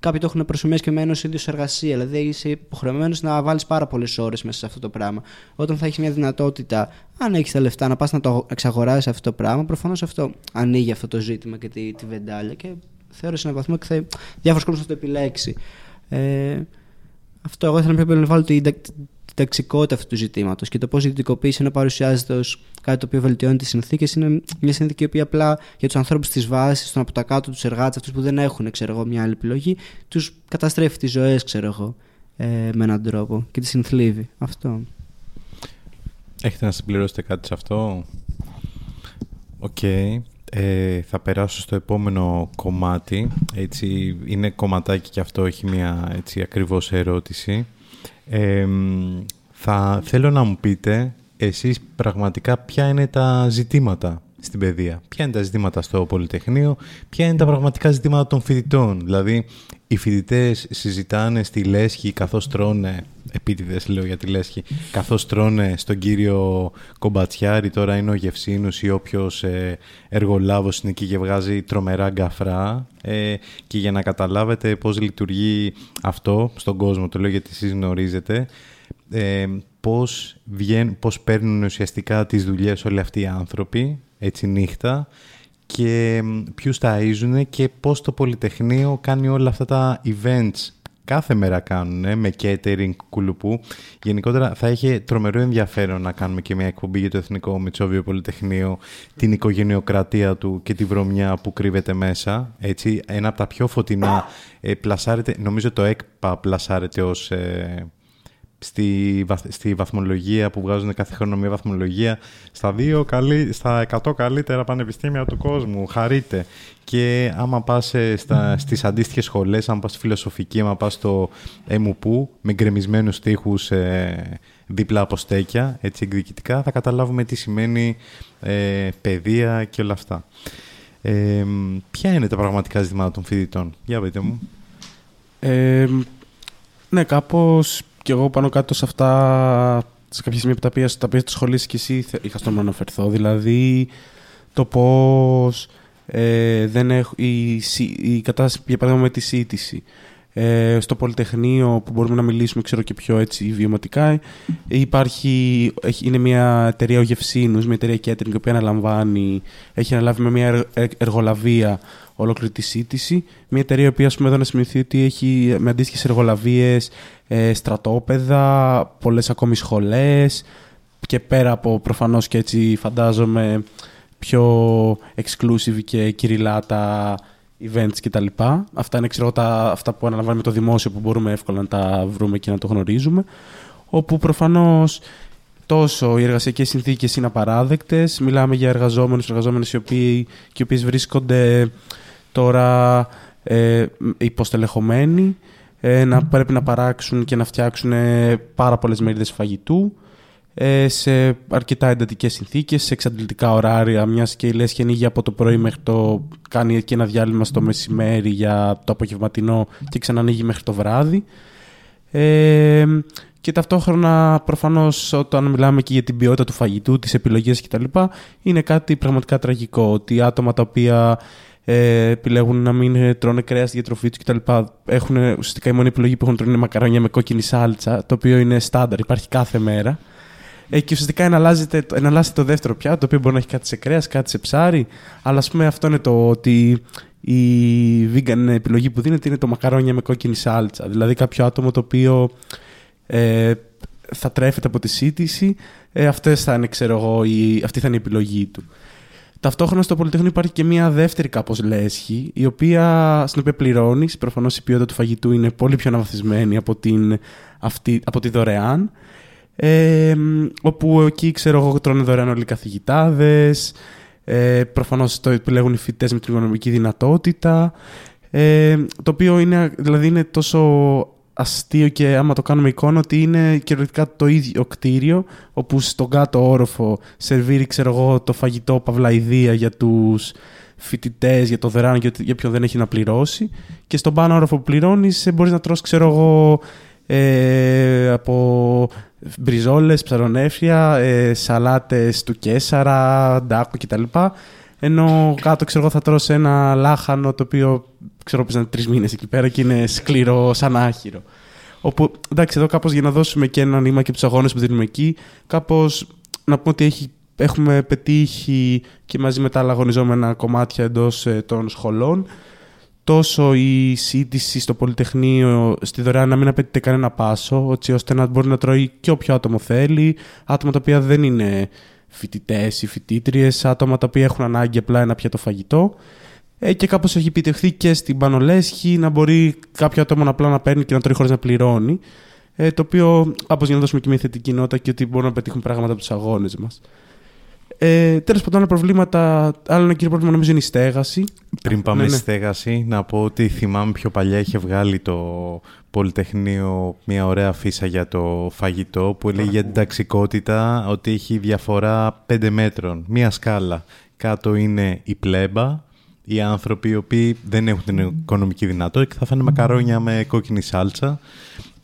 Κάποιοι το έχουν προσωμιώσει και με ένωση ίδιο εργασία. Δηλαδή είσαι υποχρεωμένος να βάλεις πάρα πολλές ώρες μέσα σε αυτό το πράγμα. Όταν θα έχεις μια δυνατότητα, αν έχεις τα λεφτά, να πας να το εξαγοράσεις αυτό το πράγμα, προφανώς αυτό ανοίγει αυτό το ζήτημα και τη, τη βεντάλια. Και θεωρώ σε έναν βαθμό και διάφορο κόσμο θα το επιλέξει. Ε, αυτό εγώ ήθελα να βάλω την, ταξικότητα αυτού του ζητήματος και το πώς η ιδιωτικοποίηση ενώ παρουσιάζεται ως κάτι το οποίο βελτιώνει τις συνθήκες είναι μια συνθήκη η οποία απλά για τους ανθρώπους της βάσης, των από τα κάτω, τους εργάτες, αυτούς που δεν έχουν ξέρω εγώ, μια άλλη επιλογή, τους καταστρέφει τις ζωές, ξέρω εγώ, ε, με έναν τρόπο και τις συνθλίβει. Αυτό. Έχετε να συμπληρώσετε κάτι σε αυτό; Οκ. Ε, θα περάσω στο επόμενο κομμάτι. Έτσι, είναι κομματάκι και αυτό έχει μια έτσι, ακριβώς ερώτηση θα θέλω να μου πείτε εσείς πραγματικά ποια είναι τα ζητήματα στην παιδεία. Ποια είναι τα ζητήματα στο Πολυτεχνείο, ποια είναι τα πραγματικά ζητήματα των φοιτητών. Δηλαδή, οι φοιτητές συζητάνε στη Λέσχη καθώς τρώνε, επίτηδες λέω για τη Λέσχη, καθώς τρώνε στον κύριο Κομπατσιάρη, τώρα είναι ο Γευσίνους ή όποιος ε, εργολάβος είναι εκεί και βγάζει τρομερά γκαφρά. Ε, και για να καταλάβετε πώς λειτουργεί αυτό στον κόσμο, το λέω γιατί εσείς γνωρίζετε, ε, πώς, βγαίνουν, πώς παίρνουν ουσιαστικά τις δουλειές όλοι αυτοί οι άνθρωποι, έτσι νύχτα, και ποιους ταΐζουν και πώς το Πολυτεχνείο κάνει όλα αυτά τα events κάθε μέρα κάνουν με catering κουλουπού. Γενικότερα θα έχει τρομερό ενδιαφέρον να κάνουμε και μια εκπομπή για το Εθνικό Μητσόβιο Πολυτεχνείο, την οικογενειοκρατία του και τη βρωμιά που κρύβεται μέσα. Έτσι, ένα από τα πιο φωτεινά ε, πλασάρεται, νομίζω το ΕΚΠΑ πλασάρεται ως ε, στη, στη βαθμολογία που βγάζουν κάθε χρόνο μια βαθμολογία στα, δύο καλύ, στα 100 καλύτερα πανεπιστήμια του κόσμου. Χαρείτε. Και άμα πας ε, στα, στις αντίστοιχες σχολές, άμα πας στη φιλοσοφική, άμα πας στο ΕΜΟΥΠΟΥ με γκρεμισμένους τείχους ε, δίπλα από στέκια, έτσι εκδικητικά, θα καταλάβουμε τι σημαίνει ε, παιδεία και όλα αυτά. Ε, ποια είναι τα πραγματικά ζητήματα των φοιτητών, για πείτε μου. Ε, ναι, κάπως και εγώ πάνω κάτω σε αυτά, σε κάποια σημεία τα οποία, τα οποία σχολείς και εσύ είχα στο να αναφερθώ. Δηλαδή, το πώς ε, δεν έχω, η, η κατάσταση, για παράδειγμα, με τη σύντηση. Ε, στο Πολυτεχνείο που μπορούμε να μιλήσουμε ξέρω και πιο έτσι βιωματικά υπάρχει, έχει, είναι μια εταιρεία ογευσίνους, μια εταιρεία catering η οποία αναλαμβάνει, έχει αναλάβει με μια εργολαβία ολόκληρη τη σύντηση. Μια εταιρεία η οποία πούμε, εδώ να σημειωθεί ότι έχει με αντίστοιχες εργολαβίες ε, στρατόπεδα, πολλές ακόμη σχολές και πέρα από προφανώς και έτσι φαντάζομαι πιο exclusive και κυριλάτα events κτλ. Αυτά είναι ξέρω, τα, αυτά που αναλαμβάνουμε το δημόσιο που μπορούμε εύκολα να τα βρούμε και να το γνωρίζουμε. Όπου προφανώς τόσο οι εργασιακές συνθήκες είναι απαράδεκτες. Μιλάμε για εργαζόμενους, εργαζόμενες οι οποίοι, οι οποίες βρίσκονται τώρα ε, υποστελεχωμένοι, ε, να πρέπει να παράξουν και να φτιάξουν ε, πάρα πολλές μερίδες φαγητού ε, σε αρκετά εντατικές συνθήκες, σε εξαντλητικά ωράρια, μιας και η Λέσχη ανοίγει από το πρωί μέχρι το... κάνει και ένα διάλειμμα στο μεσημέρι για το απογευματινό και ξανανοίγει μέχρι το βράδυ. Ε, και ταυτόχρονα προφανώς όταν μιλάμε και για την ποιότητα του φαγητού, τις επιλογές κτλ. είναι κάτι πραγματικά τραγικό ότι άτομα τα οποία ε, επιλέγουν να μην τρώνε κρέας στη διατροφή τους κτλ. Έχουν ουσιαστικά η μόνη επιλογή που έχουν τρώνε είναι μακαρόνια με κόκκινη σάλτσα, το οποίο είναι στάνταρ, υπάρχει κάθε μέρα. Ε, και ουσιαστικά εναλλάσσεται, εναλλάσσεται το δεύτερο πιάτο, το οποίο μπορεί να έχει κάτι σε κρέας, κάτι σε ψάρι. Αλλά ας πούμε αυτό είναι το ότι η vegan επιλογή που δίνεται είναι το μακαρόνια με κόκκινη σάλτσα. Δηλαδή κάποιο άτομο το οποίο ε, θα τρέφεται από τη σύντηση, ε, αυτές θα είναι, ξέρω εγώ, η, αυτή θα είναι η επιλογή του. Ταυτόχρονα στο Πολυτεχνείο υπάρχει και μια δεύτερη κάπως λέσχη, η οποία, στην οποία πληρώνεις. Προφανώς η ποιότητα του φαγητού είναι πολύ πιο αναβαθμισμένη από, την, αυτή, από τη δωρεάν. Ε, όπου εκεί ξέρω εγώ τρώνε δωρεάν όλοι οι καθηγητάδες. Ε, Προφανώς το επιλέγουν οι φοιτητές με την οικονομική δυνατότητα. Ε, το οποίο είναι, δηλαδή είναι τόσο αστείο και άμα το κάνουμε εικόνα ότι είναι κυριολεκτικά το ίδιο κτίριο όπου στον κάτω όροφο σερβίρει ξέρω εγώ το φαγητό παυλαϊδία για τους φοιτητές για το δωρεάν και για ποιον δεν έχει να πληρώσει. Και στον πάνω όροφο που πληρώνεις, μπορείς να τρως, ξέρω εγώ, ε, από μπριζόλες, ψαρονέφια, ε, σαλάτες του Κέσσαρα, ντάκο κτλ. Ενώ κάτω ξέρω εγώ θα τρώσει ένα λάχανο το οποίο ξέρω πως είναι τρεις μήνες εκεί πέρα και είναι σκληρό σαν άχυρο. Όπου εντάξει εδώ κάπως για να δώσουμε και ένα νήμα και τους αγώνες που δίνουμε εκεί κάπως να πούμε ότι έχει, έχουμε πετύχει και μαζί με τα άλλα αγωνιζόμενα κομμάτια εντός ε, των σχολών τόσο η σύντηση στο Πολυτεχνείο στη δωρεάν να μην απαιτείται κανένα πάσο, έτσι ώστε να μπορεί να τρώει και όποιο άτομο θέλει, άτομα τα οποία δεν είναι φοιτητές ή φοιτήτριες, άτομα τα οποία έχουν ανάγκη απλά ένα πιάτο φαγητό. Ε, και κάπως έχει επιτευχθεί και στην Πανολέσχη να μπορεί κάποιο άτομο απλά να παίρνει και να τρώει χωρίς να πληρώνει. Ε, το οποίο κάπως για να δώσουμε και μια θετική νότα και ότι μπορούμε να πετύχουμε πράγματα από τους αγώνες μας. Ε, Τέλος πάντων, άλλα προβλήματα. Άλλο ένα κύριο πρόβλημα νομίζω είναι η στέγαση. Πριν πάμε Ναι, στη ναι. στέγαση, να πω ότι θυμάμαι πιο παλιά είχε βγάλει το Πολυτεχνείο μια ωραία φύσα για το φαγητό που έλεγε για την ταξικότητα ότι έχει διαφορά 5 μέτρων, μία σκάλα. Κάτω είναι η πλέμπα, οι άνθρωποι οι οποίοι δεν έχουν την οικονομική δυνατότητα και θα φάνε μακαρόνια με κόκκινη σάλτσα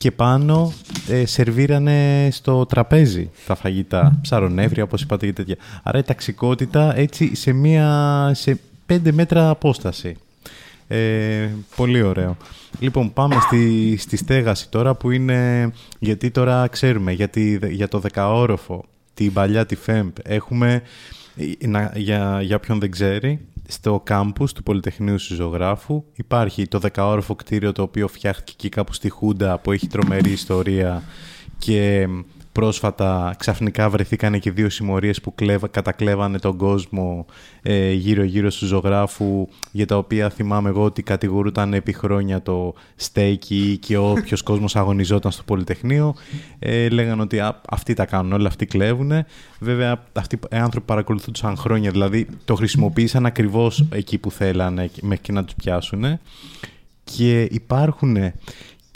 και πάνω ε, σερβίρανε στο τραπέζι τα φαγητά, ψαρονεύρια όπως είπατε και τέτοια. Άρα η ταξικότητα έτσι σε, μία, σε πέντε μέτρα απόσταση. Ε, πολύ ωραίο. Λοιπόν, πάμε στη, στη στέγαση τώρα που είναι, γιατί τώρα ξέρουμε, γιατί, για το δεκαόροφο, την παλιά τη ΦΕΜΠ, έχουμε, ε, να, για, για ποιον δεν ξέρει, στο κάμπους του Πολυτεχνείου Συζωγράφου υπάρχει το δεκαόροφο κτίριο το οποίο φτιάχτηκε εκεί κάπου στη Χούντα που έχει τρομερή ιστορία και πρόσφατα ξαφνικά βρεθήκαν και δύο συμμορίες που κλέβα, κατακλέβανε τον κόσμο ε, γύρω-γύρω του ζωγράφου για τα οποία θυμάμαι εγώ ότι κατηγορούταν επί χρόνια το στέικι και όποιος κόσμος αγωνιζόταν στο Πολυτεχνείο. Ε, λέγανε ότι «Α, αυτοί τα κάνουν όλοι, αυτοί κλέβουν βέβαια αυτοί οι άνθρωποι παρακολουθούνταν χρόνια δηλαδή το χρησιμοποίησαν ακριβώς εκεί που θέλανε μέχρι και να τους πιάσουν και υπάρχουν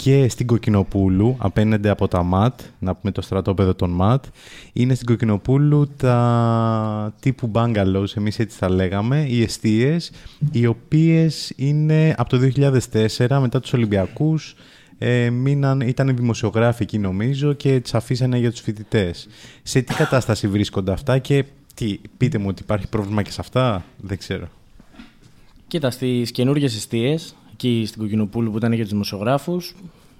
και στην Κοκκινοπούλου, απέναντι από τα ΜΑΤ, να πούμε το στρατόπεδο των ΜΑΤ, είναι στην Κοκκινοπούλου τα τύπου bungalows, εμείς έτσι τα λέγαμε, οι εστίες, οι οποίες είναι από το 2004, μετά τους Ολυμπιακούς, ε, μείναν, ήταν δημοσιογράφοι εκεί νομίζω και τις αφήσανε για τους φοιτητές. Σε τι κατάσταση βρίσκονται αυτά και τι, πείτε μου ότι υπάρχει πρόβλημα και σε αυτά, δεν ξέρω. Κοίτα, στις καινούργιες αιστείες, εκεί στην Κοκκινοπούλου που ήταν για τους δημοσιογράφους,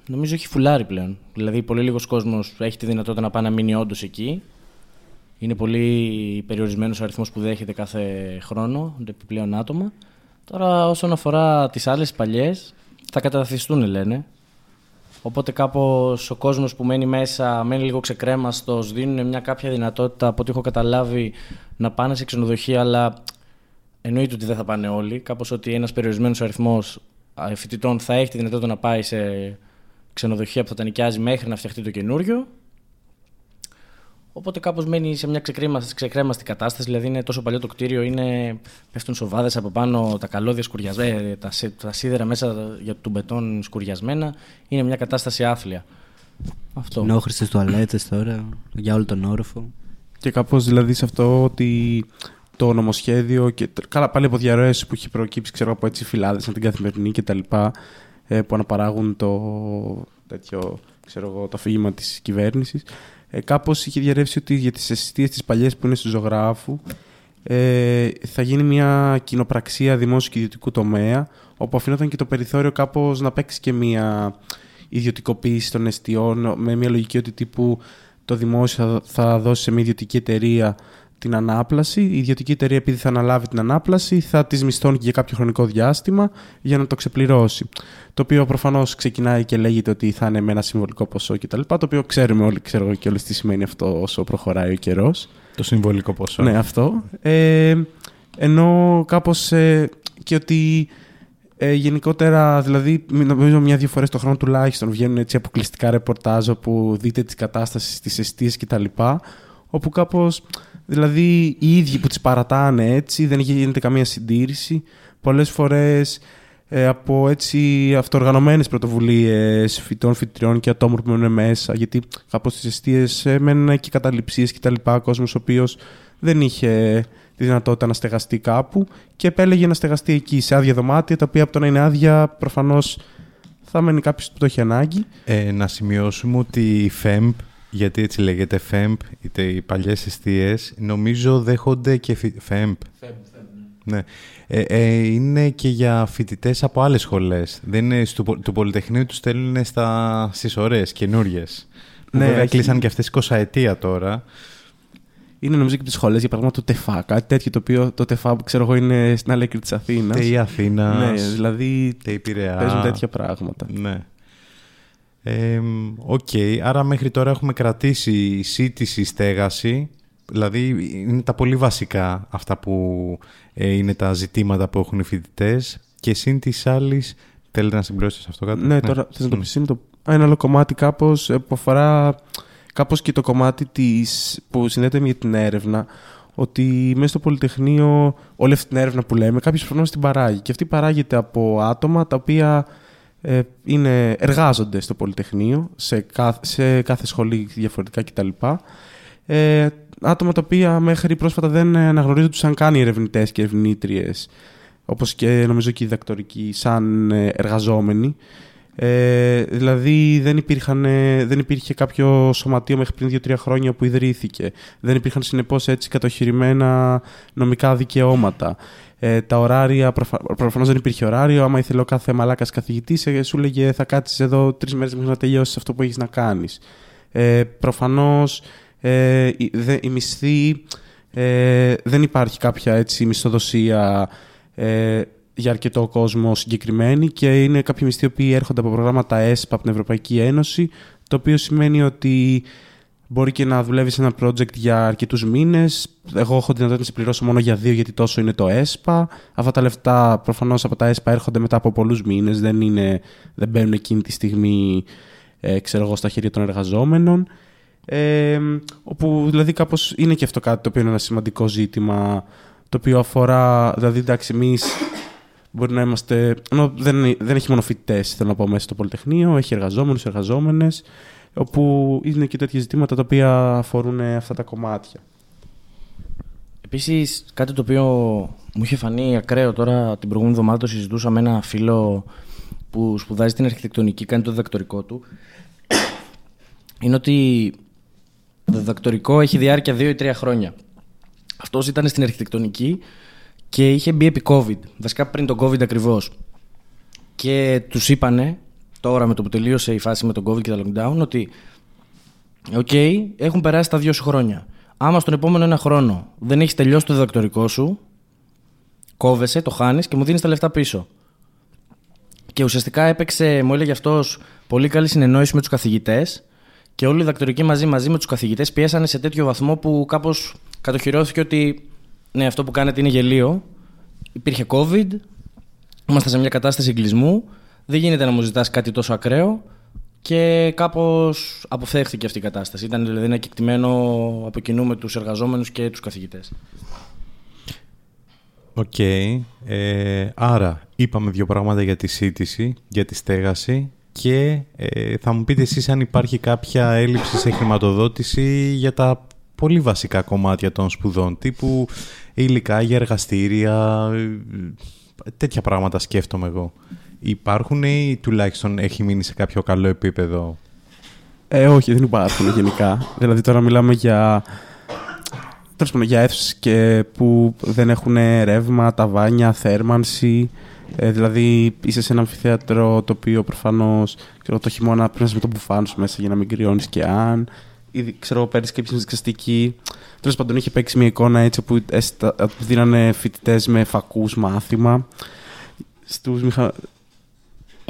νομίζω έχει φουλάρει πλέον. Δηλαδή, πολύ λίγος κόσμος έχει τη δυνατότητα να πάει να μείνει όντως εκεί. Είναι πολύ περιορισμένος ο αριθμός που δέχεται κάθε χρόνο, επιπλέον άτομα. Τώρα, όσον αφορά τις άλλες παλιές, θα καταθιστούν, λένε. Οπότε κάπως ο κόσμος που μένει μέσα μένει λίγο ξεκρέμαστος, δίνουν μια κάποια δυνατότητα από ό,τι έχω καταλάβει να πάνε σε ξενοδοχεία, αλλά εννοείται ότι δεν θα πάνε όλοι. Κάπως ότι ένας περιορισμένος αριθμός φοιτητών θα έχει τη δυνατότητα να πάει σε ξενοδοχεία που θα τα νοικιάζει μέχρι να φτιαχτεί το καινούριο. Οπότε κάπως μένει σε μια ξεκρέμαστη, ξεκρέμαστη κατάσταση. Δηλαδή είναι τόσο παλιό το κτίριο, είναι, πέφτουν σοβάδες από πάνω, τα καλώδια σκουριασμένα, τα, σι- τα σίδερα μέσα για του μπετόν σκουριασμένα. Είναι μια κατάσταση άθλια. Αυτό. Νόχρηστε τουαλέτες τώρα για όλο τον όροφο. Και κάπως δηλαδή σε αυτό ότι το νομοσχέδιο και καλά πάλι από διαρροές που έχει προκύψει ξέρω από έτσι φυλάδες σαν την καθημερινή και τα λοιπά ε, που αναπαράγουν το τέτοιο ξέρω εγώ το αφήγημα της κυβέρνησης. Ε, κάπως είχε διαρρεύσει ότι για τις αισθητίες τις παλιές που είναι στο ζωγράφου ε, θα γίνει μια κοινοπραξία δημόσιου και ιδιωτικού τομέα όπου αφήνονταν και το περιθώριο κάπως να παίξει και μια ιδιωτικοποίηση των εστιών με μια λογική ότι τύπου το δημόσιο θα- θα δώσει σε μια ιδιωτική εταιρεία την ανάπλαση. Η ιδιωτική εταιρεία, επειδή θα αναλάβει την ανάπλαση, θα της μισθώνει και για κάποιο χρονικό διάστημα για να το ξεπληρώσει. Το οποίο προφανώς ξεκινάει και λέγεται ότι θα είναι με ένα συμβολικό ποσό κτλ. Το οποίο ξέρουμε όλοι, ξέρω εγώ και όλοι τι σημαίνει αυτό όσο προχωράει ο καιρός. Το συμβολικό ποσό. Ναι, αυτό. Ε, ενώ κάπως ε, και ότι ε, γενικότερα, δηλαδή, μη- νομίζω μια-δύο φορές το χρόνο τουλάχιστον βγαίνουν έτσι αποκλειστικά ρεπορτάζ όπου δείτε τις κατάστασεις στις αιστείες κτλ. Όπου κάπως, δηλαδή, οι ίδιοι που τις παρατάνε έτσι, δεν γίνεται καμία συντήρηση. Πολλές φορές ε, από έτσι αυτοοργανωμένες πρωτοβουλίες φοιτών, φοιτριών και ατόμων που μένουν μέσα, γιατί κάπως στις αιστείες ε, μένουν και καταληψίες και τα λοιπά, κόσμος ο οποίος δεν είχε τη δυνατότητα να στεγαστεί κάπου και επέλεγε να στεγαστεί εκεί, σε άδεια δωμάτια, τα οποία από το να είναι άδεια προφανώς θα μένει κάποιος που το έχει ανάγκη. Ε, να σημειώσουμε ότι η FEMP, γιατί έτσι λέγεται FEMP, είτε οι παλιές αιστείες, νομίζω δέχονται και... φοι- FEMP. Ναι. Ε, ε, είναι και για φοιτητές από άλλες σχολές. Δεν είναι στο, πο- του Πολυτεχνείου τους στέλνουν στα, στις ώρες καινούριες. Που Ναι, βέβαια έχει- κλείσαν και αυτές 20 ετία τώρα. Είναι νομίζω και από τις σχολές, για παράδειγμα το ΤΕΦΑ, κάτι τέτοιο το οποίο το ΤΕΦΑ που ξέρω εγώ είναι στην άλλη άκρη της Αθήνας. ΤΕΙ Αθήνας, Ναι, δηλαδή ΤΕΙ Πειραιά. παίζουν τέτοια πράγματα. Ναι. Ε, Οκ, άρα μέχρι τώρα έχουμε κρατήσει σίτιση, στέγαση. Δηλαδή είναι τα πολύ βασικά αυτά που ε, είναι τα ζητήματα που έχουν οι φοιτητές. Και συν τοις άλλοις. Θέλετε να συμπληρώσετε σε αυτό κάτι; Ναι, τώρα θες να το Μ. πεις είναι το... Ένα άλλο κομμάτι κάπως ε, που αφορά κάπως και το κομμάτι της, που συνδέεται με την έρευνα ότι μέσα στο Πολυτεχνείο όλη αυτή την έρευνα που λέμε κάποιος προφανώς την παράγει και αυτή παράγεται από άτομα τα οποία ε, είναι, εργάζονται στο Πολυτεχνείο σε κάθε, σε κάθε σχολή διαφορετικά κτλ. Ε, άτομα τα οποία μέχρι πρόσφατα δεν αναγνωρίζονται σαν καν οι ερευνητές και ερευνήτριες, όπως και νομίζω και οι διδακτορικοί, σαν ε, εργαζόμενοι. Ε, δηλαδή δεν, υπήρχαν, ε, δεν υπήρχε κάποιο σωματείο μέχρι πριν 2-3 χρόνια που ιδρύθηκε. Δεν υπήρχαν συνεπώς έτσι κατοχυρημένα νομικά δικαιώματα. Ε, τα ωράρια, προφα... προφανώς δεν υπήρχε ωράριο. Άμα ήθελε ο κάθε μαλάκας καθηγητής, σου λέγε θα κάτσεις εδώ τρεις μέρες μέχρι να τελειώσεις αυτό που έχεις να κάνεις. Ε, Προφανώς ε, η, δε- η μισθή ε, δεν υπάρχει κάποια έτσι μισθοδοσία ε, για αρκετό κόσμο συγκεκριμένη και είναι κάποιοι μισθοί που έρχονται από προγράμματα ΕΣΠΑ από την Ευρωπαϊκή Ένωση το οποίο σημαίνει ότι μπορεί και να δουλεύεις σε ένα project για αρκετούς μήνες. Εγώ έχω δυνατότητα να σε πληρώσω μόνο για δύο γιατί τόσο είναι το ΕΣΠΑ. Αυτά τα λεφτά προφανώς από τα ΕΣΠΑ έρχονται μετά από πολλούς μήνες, δεν, είναι, δεν μπαίνουν εκείνη τη στιγμή ε, ξέρω εγώ, στα χέρια των εργαζόμενων. Ε, όπου δηλαδή κάπως είναι και αυτό κάτι το οποίο είναι ένα σημαντικό ζήτημα το οποίο αφορά, δηλαδή εντάξει εμείς μπορεί να είμαστε, ενώ δεν, δεν έχει μόνο φοιτητές, θέλω να πω μέσα στο Πολυτεχνείο, έχει εργαζόμενους, εργαζόμενες όπου είναι και τέτοια ζητήματα τα οποία αφορούν αυτά τα κομμάτια. Επίσης, κάτι το οποίο μου είχε φανεί ακραίο τώρα την προηγούμενη εβδομάδα το συζητούσα με ένα φίλο που σπουδάζει την αρχιτεκτονική, κάνει το διδακτορικό του. Είναι ότι το διδακτορικό έχει διάρκεια 2 ή 3 χρόνια. Αυτός ήταν στην αρχιτεκτονική και είχε μπει επί COVID. Βασικά πριν τον COVID ακριβώς. Και τους είπανε, τώρα με το που τελείωσε η φάση με τον COVID και τα lockdown, ότι Οκ, έχουν περάσει τα δύο σου χρόνια. Άμα στον επόμενο ένα χρόνο δεν έχεις τελειώσει το διδακτορικό σου, κόβεσαι, το χάνεις και μου δίνεις τα λεφτά πίσω. Και ουσιαστικά έπαιξε, μου έλεγε αυτός, πολύ καλή συνεννόηση με τους καθηγητές και όλοι οι διδακτορικοί μαζί, μαζί με τους καθηγητές πιέσανε σε τέτοιο βαθμό που κάπως κατοχυρώθηκε ότι ναι, αυτό που κάνετε είναι γελίο. Υπήρχε COVID, είμαστε σε μια κατάσταση εγκλισμού, δεν γίνεται να μου ζητάς κάτι τόσο ακραίο και κάπως αποφεύχθηκε αυτή η κατάσταση. Ήταν δηλαδή ένα κεκτημένο από κοινού με τους εργαζόμενους και τους καθηγητές. Οκ. Ε, άρα, είπαμε δύο πράγματα για τη σίτιση, για τη στέγαση και ε, θα μου πείτε εσείς αν υπάρχει κάποια έλλειψη σε χρηματοδότηση για τα πολύ βασικά κομμάτια των σπουδών, τύπου υλικά για εργαστήρια, ε, τέτοια πράγματα σκέφτομαι εγώ. Υπάρχουν ή τουλάχιστον έχει μείνει σε κάποιο καλό επίπεδο; Ε, όχι, δεν υπάρχουν γενικά. δηλαδή τώρα μιλάμε για, τέλος πάντων, για αίθουσες και που δεν έχουν ρεύμα, ταβάνια, θέρμανση. Ε, δηλαδή είσαι σε ένα αμφιθέατρο το οποίο προφανώς ξέρω, το χειμώνα πρέπει να είσαι με το μπουφάν σου μέσα για να μην κρυώνεις και αν. Ήδη ξέρω πέρυσι και εξαστική. Τέλος πάντων είχε παίξει μια εικόνα έτσι που έστα- δίνανε φοιτητές με φακούς μάθημα. Στους μηχα...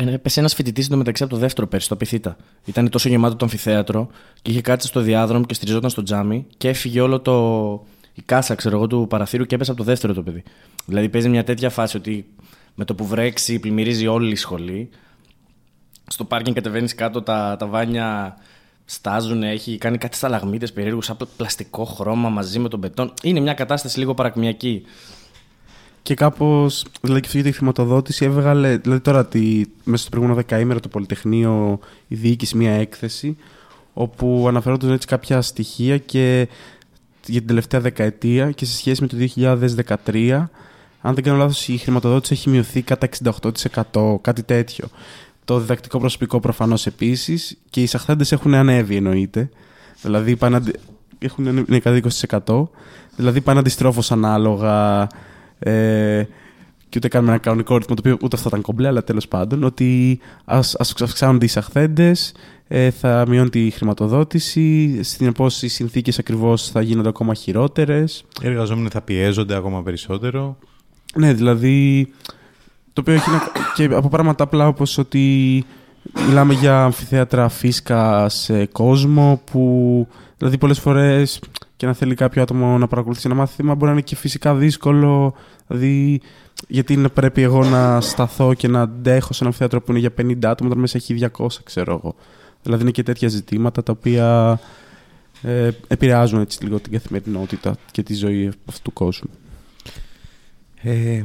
Ε, Έπεσε ένας φοιτητής εντωμεταξύ από το δεύτερο πέρσι, στο Πιθύτα. Ήταν τόσο γεμάτο το αμφιθέατρο και είχε κάτσει στο διάδρομο και στηριζόταν στο τζάμι και έφυγε όλο το. η κάσα, ξέρω εγώ, του παραθύρου και έπεσε από το δεύτερο το παιδί. Δηλαδή παίζει μια τέτοια φάση ότι με το που βρέξει πλημμυρίζει όλη η σχολή. Στο πάρκινγκ κατεβαίνεις κάτω, τα, τα βάνια στάζουν, έχει κάνει κάτι σταλαγμίτες περίεργους, σαν πλαστικό χρώμα μαζί με τον μπετόν. Είναι μια κατάσταση λίγο παρακμιακή. Και κάπως. Δηλαδή και αυτή τη χρηματοδότηση έβγαλε. Δηλαδή τώρα τη, μέσα στο προηγούμενο δεκαήμερο το Πολυτεχνείο η διοίκηση μια έκθεση όπου αναφερόταν έτσι κάποια στοιχεία και για την τελευταία δεκαετία και σε σχέση με το 2013 αν δεν κάνω λάθος η χρηματοδότηση έχει μειωθεί κατά 68% κάτι τέτοιο. Το διδακτικό προσωπικό προφανώς επίσης και οι εισαχθέντες έχουν ανέβει εννοείται. Δηλαδή πάνε, έχουν είναι 20%. Δηλαδή πάνε αντιστρόφως ανάλογα ε, και ούτε κάνουμε ένα κανονικό ρυθμό, το οποίο ούτε αυτό ήταν κομπλέ, αλλά τέλος πάντων, ότι ας, ας αυξάνονται οι εισαχθέντες, ε, θα μειώνει τη χρηματοδότηση, συνεπώς οι συνθήκες ακριβώς θα γίνονται ακόμα χειρότερες. Οι εργαζόμενοι θα πιέζονται ακόμα περισσότερο. Ναι, δηλαδή, το οποίο έχει να... και από πράγματα απλά όπως ότι μιλάμε για αμφιθέατρα φύσκα σε κόσμο που δηλαδή πολλές φορές και να θέλει κάποιο άτομο να παρακολουθήσει ένα μάθημα μπορεί να είναι και φυσικά δύσκολο. Δηλαδή, γιατί πρέπει εγώ να σταθώ και να αντέχω σε ένα θέατρο που είναι για 50 άτομα, όταν μέσα έχει 200, ξέρω εγώ. Δηλαδή, είναι και τέτοια ζητήματα τα οποία ε, επηρεάζουν έτσι λίγο την καθημερινότητα και τη ζωή αυτού του κόσμου. Ε,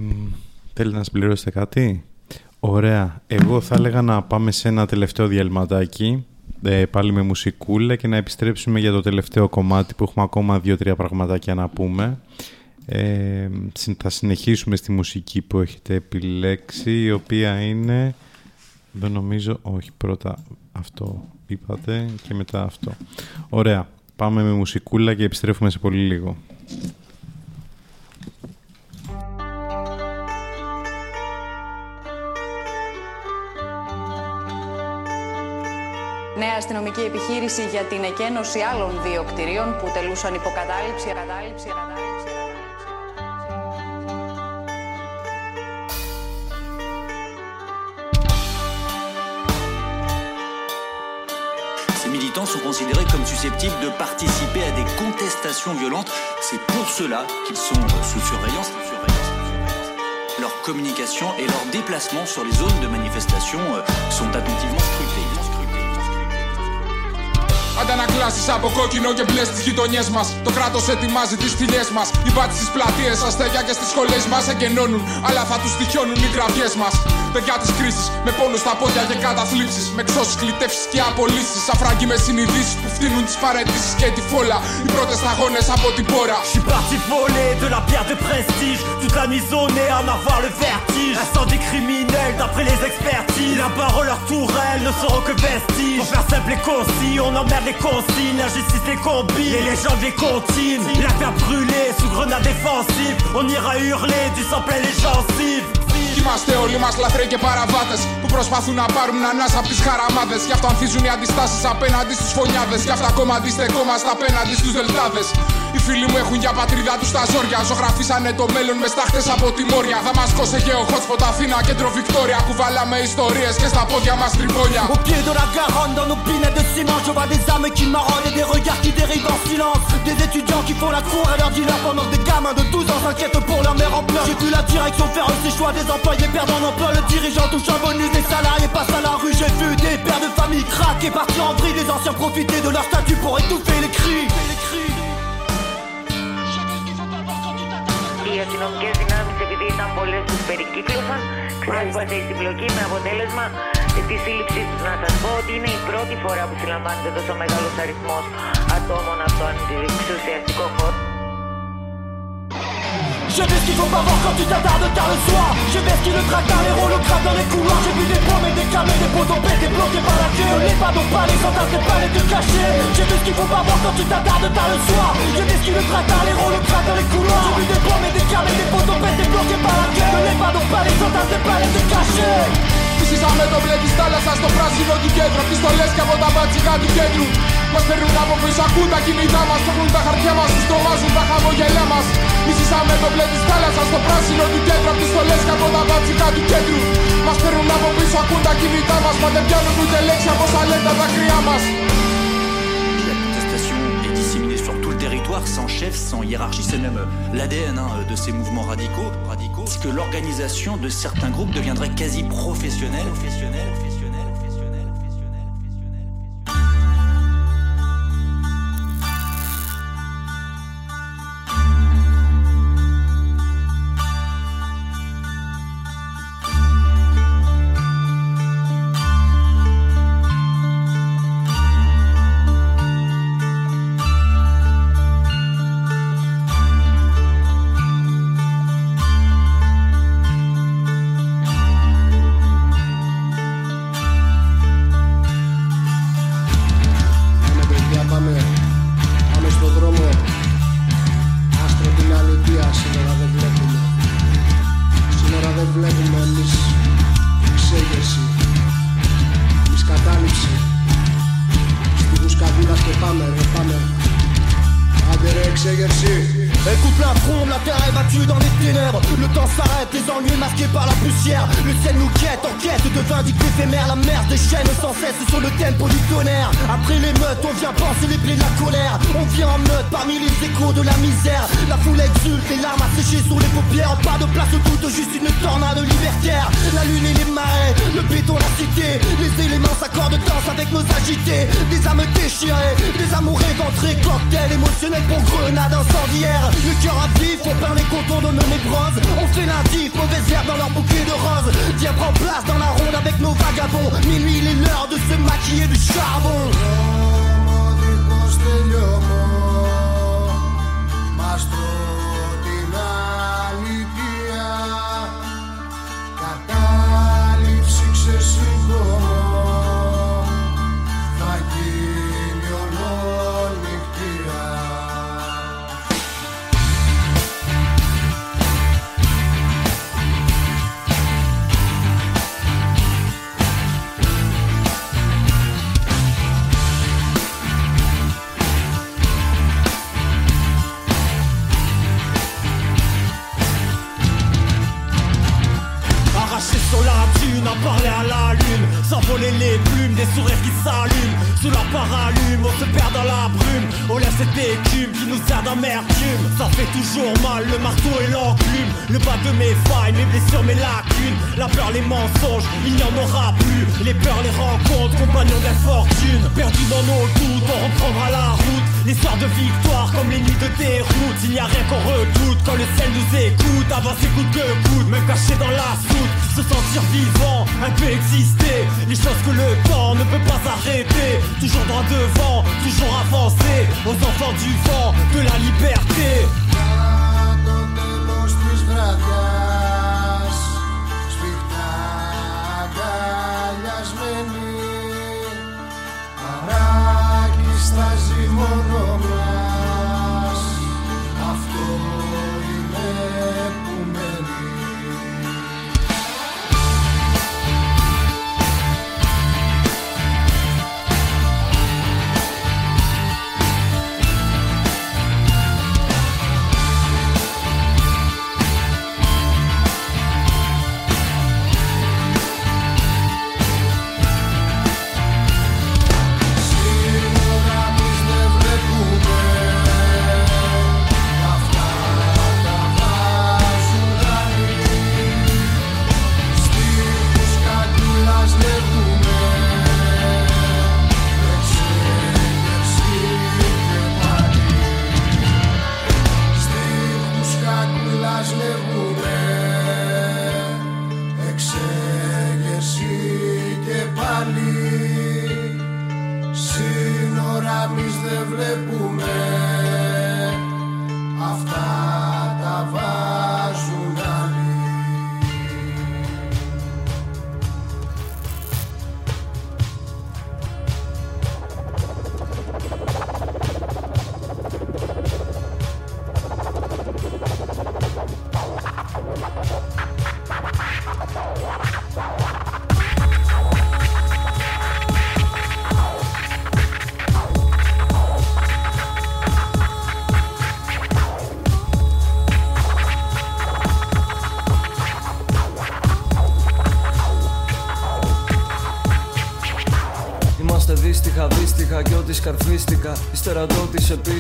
θέλετε να συμπληρώσετε κάτι; Ωραία. Εγώ θα έλεγα να πάμε σε ένα τελευταίο διαλυματάκι ε, πάλι με μουσικούλα και να επιστρέψουμε για το τελευταίο κομμάτι που έχουμε ακόμα δύο-τρία πραγματάκια να πούμε. Ε, θα συνεχίσουμε στη μουσική που έχετε επιλέξει, η οποία είναι... Δεν νομίζω, όχι, πρώτα αυτό είπατε και μετά αυτό. Ωραία, πάμε με μουσικούλα και επιστρέφουμε σε πολύ λίγο. Νέα αστυνομική επιχείρηση για την εκένωση άλλων δύο κτηρίων που τελούσαν υποκατάληψη, κατάληψη, κατάληψη. Ces militants sont considérés comme susceptibles de participer à des contestations violentes. C'est pour cela qu'ils sont sous surveillance. Leur communication et leurs déplacements sur les zones de manifestation sont attentivement scrutés. Αντανακλάσεις από κόκκινο και μπλε στις γειτονιές μας. Το κράτος ετοιμάζει τις τηλιέ μας. Οι μπάτι στις πλατείες, αστέγια και στις σχολές μας εγκαινώνουν. Αλλά θα τους τυχιώνουν οι γραφιές μας. Παιδιά της κρίσης, με πόνο στα πόδια και καταθλίψεις. Με ξώσεις, κλητεύσεις και απολύσεις. Αφράγκοι με συνειδήσεις που φτύνουν τις παρετήσεις και τη φόλα. Οι πρώτες σταγόνες από την πόρα. J'suis parti voler de la pierre de prestige. Toute la mise à en avoir le vertige. Un des criminels d'après les expertises. La parole, leur tourelle ne seront que vestiges. Pour faire simple et concis, on emmerde les consignes. La justice les combine, les légendes les continuent. La faire brûler sous grenade défensive. On ira hurler du sang plein les gencives. Είμαστε όλοι μας λαθρέοι και παραβάτες που προσπαθούν να πάρουν ανάσα από τις χαραμάδες. Γι' αυτό ανθίζουν οι αντιστάσεις απέναντι στους φωνιάδες. Γι' αυτό ακόμα αντιστεκόμαστε απέναντι στους δελτάδες. Οι φίλοι μου έχουν για πατρίδα του τα ζόρια. Ζωγραφίσανε το μέλλον με στάχτε από τη Μόρια. Δαμασκό σε γεω hotspot Αθήνα, κέντρο Βικτόρια. Κουβαλάμε ιστορίε και στα πόδια μα τριβόλια. Au pied de la Garonne, dans nos pinettes de ciment, je vois des âmes qui marronnent et des regards qui dérivent en silence. Des étudiants qui font la cour à leur dealer pendant que des gamins de 12 ans s'inquiètent pour leur mère en pleurs. J'ai vu la direction faire ses choix, des employés perdant en emploi. Le dirigeant touche un bonus, des salariés passent à la rue. J'ai vu des pères de famille craquer, partir en vrille, des anciens profiter de leur statut pour étouffer les cris. Οι αστυνομικές δυνάμεις, επειδή ήταν πολλές που περικύκλωσαν, ξέσπασε η συμπλοκή με αποτέλεσμα της σύλληψή του. Να σας πω ότι είναι η πρώτη φορά που συλλαμβάνεται τόσο μεγάλος αριθμός ατόμων από τον εξουσιαστικό χώρο. Je vais ce qu'il faut pas voir quand tu t'attardes tard le soir Je vais ce qui le traque dans les rôles, craque dans les couloirs J'ai vu des pommes et des camés, des poteaux pétés, bloqués par la queue Les pas donc pas les sentinelles, pas les deux cachés J'ai vu ce qu'il faut pas voir quand tu t'attardes tard le soir Je vais ce qui le traque dans les rôles, craque dans les couloirs J'ai vu des pommes et des camés, des poteaux pétés, bloqués par la queue Les pas donc pas les sentinelles, pas les deux cachés Φυσήσαμε το μπλε της θάλασσας στο πράσινο του κέντρου Πιστολές και από τα μπατσικά του κέντρου Μας παίρνουν από πίσω, ακούν τα κινητά μας Παίρνουν τα χαρτιά μας, τους τρομάζουν τα χαμογελιά μας Φυσήσαμε το μπλε της θάλασσας στο πράσινο του κέντρου Πιστολές και από τα μπατσικά του κέντρου Μας παίρνουν από πίσω, ακούν τα κινητά μας Μα δεν πιάνουν ούτε λέξη από όσα λένε τα δάκρυά μας territoire sans chef, sans hiérarchie. C'est même l'ADN hein, de ces mouvements radicaux. radicaux que l'organisation de certains groupes deviendrait quasi professionnelle. professionnelle, professionnelle, professionnelle, Mensonges, il n'y en aura plus. Les peurs, les rencontres, compagnons d'infortune Perdus dans nos doutes, on reprendra la route. Les soirs de victoire comme les nuits de déroute. Il n'y a rien qu'on redoute quand le ciel nous écoute. Avancer coûte que coûte, même caché dans la soute. Se sentir vivant, un peu exister. Les choses que le temps ne peut pas arrêter. Toujours droit devant, toujours avancer Aux enfants du vent, de la liberté στάζει μόνο μας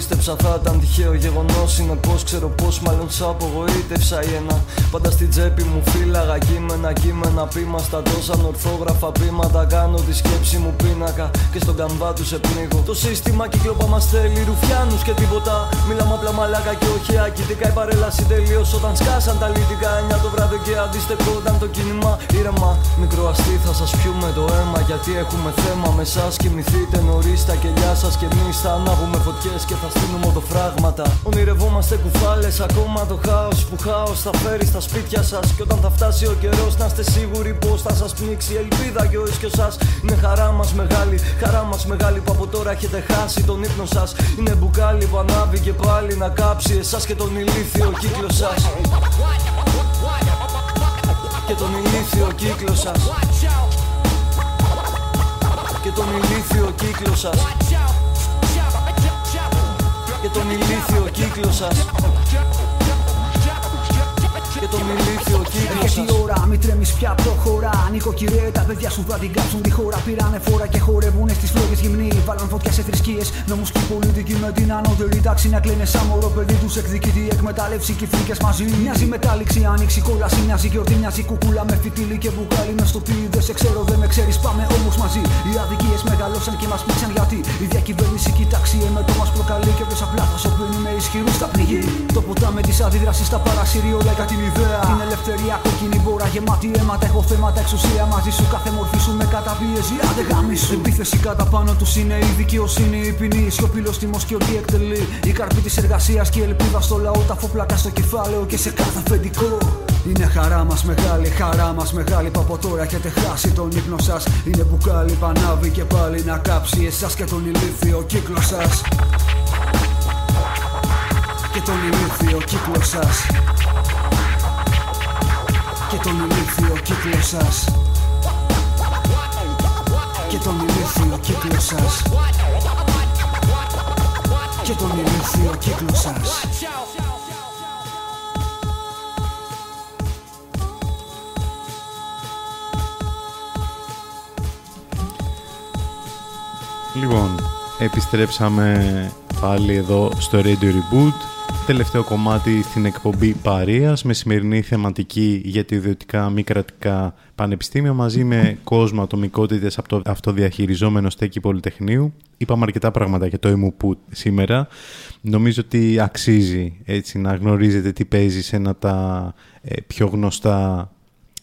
πίστεψα θα ήταν τυχαίο γεγονός. Είναι πως ξέρω πώ, μάλλον σ' απογοήτευσα ή ένα. Πάντα στην τσέπη μου φύλαγα κείμενα, κείμενα πείμα. Στα τόσα ορθόγραφα πείματα. Κάνω τη σκέψη μου πίνακα και στον καμβά τους σε πνίγω. Το σύστημα κυκλόπα μας θέλει ρουφιάνους και τίποτα. Μιλάμε απλά μαλάκα και όχι ακητικά. Η παρέλαση τελείωσε όταν σκάσαν τα λυτικά. 9 το βράδυ και αντιστεκόταν το κίνημα. Ήρεμα, μικρό αστή θα σας πιούμε το αίμα. Γιατί έχουμε θέμα με εσά. Κοιμηθείτε νωρίς τα κελιά σας και εμείς θα ανάβουμε φωτιές και θα στείλουμε οδοφράγματα. Ονειρευόμαστε κουφάλες, ακόμα το χάος που χάος θα φέρει στα σπίτια σας. Και όταν θα φτάσει ο καιρός, να είστε σίγουροι πως θα σας πνίξει η ελπίδα και ο ίσιος σας. Είναι χαρά μας μεγάλη, χαρά μας μεγάλη που από τώρα έχετε χάσει τον ύπνο σας. Είναι μπουκάλι που ανάβει και πάλι να κάψει εσάς και τον ηλίθιο κύκλο σας. Και τον ηλίθιο κύκλο σας. Και τον ηλίθιο κύκλο σας. Και τον ηλίθιο κύκλο κύκλο σας και τον ηλίθιο κύκλο Έρχεται η ώρα, μην τρέμεις πια προχωρά. Νοικοκυρέ, τα παιδιά σου θα την κάψουν τη χώρα. Πήρανε φόρα και χορεύουν στις φλόγες γυμνοί. Βάλαν φωτιά σε θρησκείες, νόμους και πολιτική με την ανώτερη τάξη να κλαίνε σαν μωρό παιδί τους εκδικητή. Εκμετάλλευση και φρίκε μαζί. Μοιάζει μετάλληξη, άνοιξη, κόλαση, μοιάζει γιορτή, μοιάζει κουκούλα με φιτίλι και μπουκάλι. Με στο ποιή δεν σε ξέρω, δεν με ξέρεις, πάμε όμως μαζί. Οι αδικίες μεγαλώσαν και μας πήξαν γιατί η διακυβέρνηση κοιτάξει εμετό μας προκαλεί και ποιο απλά θα σωπαίνει με ισχυρούς στα πνιγεί. Το ποτάμι της αντίδραση στα παρασύρει όλα για την ιδέα. Την ελευθερία κόκκινη μπόρα γεμάτη αίματα. Έχω θέματα εξουσία μαζί σου. Κάθε μορφή σου με καταπίεση. Άντε γάμι σου. Επίθεση κατά πάνω τους είναι η δικαιοσύνη. Η ποινή. Σιωπηλό τιμό και ότι εκτελεί. Η καρπή της εργασίας και η ελπίδα στο λαό. Τα φοπλάκα στο κεφάλαιο και σε κάθε αφεντικό. Είναι χαρά μας μεγάλη, χαρά μας μεγάλη. Που από τώρα έχετε χάσει τον ύπνο σας. Είναι μπουκάλι, πανάβει και πάλι να κάψει εσάς και τον ηλίθιο κύκλο σας. Και τον ηλίθιο κύκλο σας και τον ηλίθιο κύκλο σας. Και τον ηλίθιο κύκλο σας. Και τον ηλίθιο κύκλο σας. Λοιπόν, επιστρέψαμε πάλι εδώ στο Radio Reboot Τελευταίο κομμάτι στην εκπομπή Παρίας με σημερινή θεματική για τη ιδιωτικά μη κρατικά πανεπιστήμια μαζί με κόσμο ατομικότητες από το αυτοδιαχειριζόμενο στέκι Πολυτεχνείου. Είπαμε αρκετά πράγματα για το ΕΜΟΥΠΟΥ σήμερα. Νομίζω ότι αξίζει έτσι να γνωρίζετε τι παίζει σε ένα τα ε, πιο γνωστά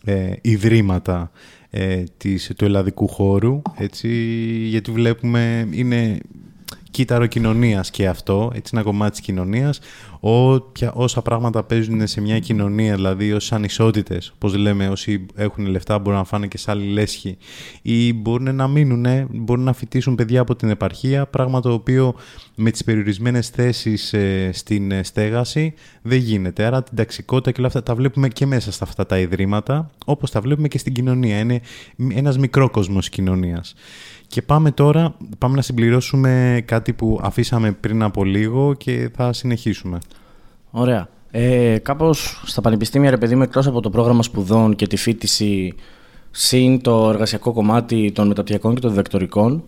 ε, ιδρύματα ε, της, του ελλαδικού χώρου έτσι, γιατί βλέπουμε είναι κύτταρο κοινωνίας και αυτό, έτσι ένα κομμάτι της κοινωνία. Όσα πράγματα παίζουν σε μια κοινωνία, δηλαδή όσε ανισότητες, όπως λέμε, όσοι έχουν λεφτά μπορούν να φάνε και σε άλλη λέσχη, ή μπορούν να μείνουν, μπορούν να φοιτήσουν παιδιά από την επαρχία, πράγμα το οποίο με τις περιορισμένες θέσεις ε, στην ε, στέγαση δεν γίνεται. Άρα την ταξικότητα και όλα αυτά τα βλέπουμε και μέσα στα αυτά τα ιδρύματα, όπως τα βλέπουμε και στην κοινωνία. Είναι ένας μικρό κόσμο κοινωνίας. Και πάμε τώρα, πάμε να συμπληρώσουμε κάτι που αφήσαμε πριν από λίγο και θα συνεχίσουμε. Ωραία. Ε, κάπως στα πανεπιστήμια, ρε παιδί μου, εκτός από το πρόγραμμα σπουδών και τη φίτηση συν το εργασιακό κομμάτι των μεταπτυχιακών και των διδακτορικών,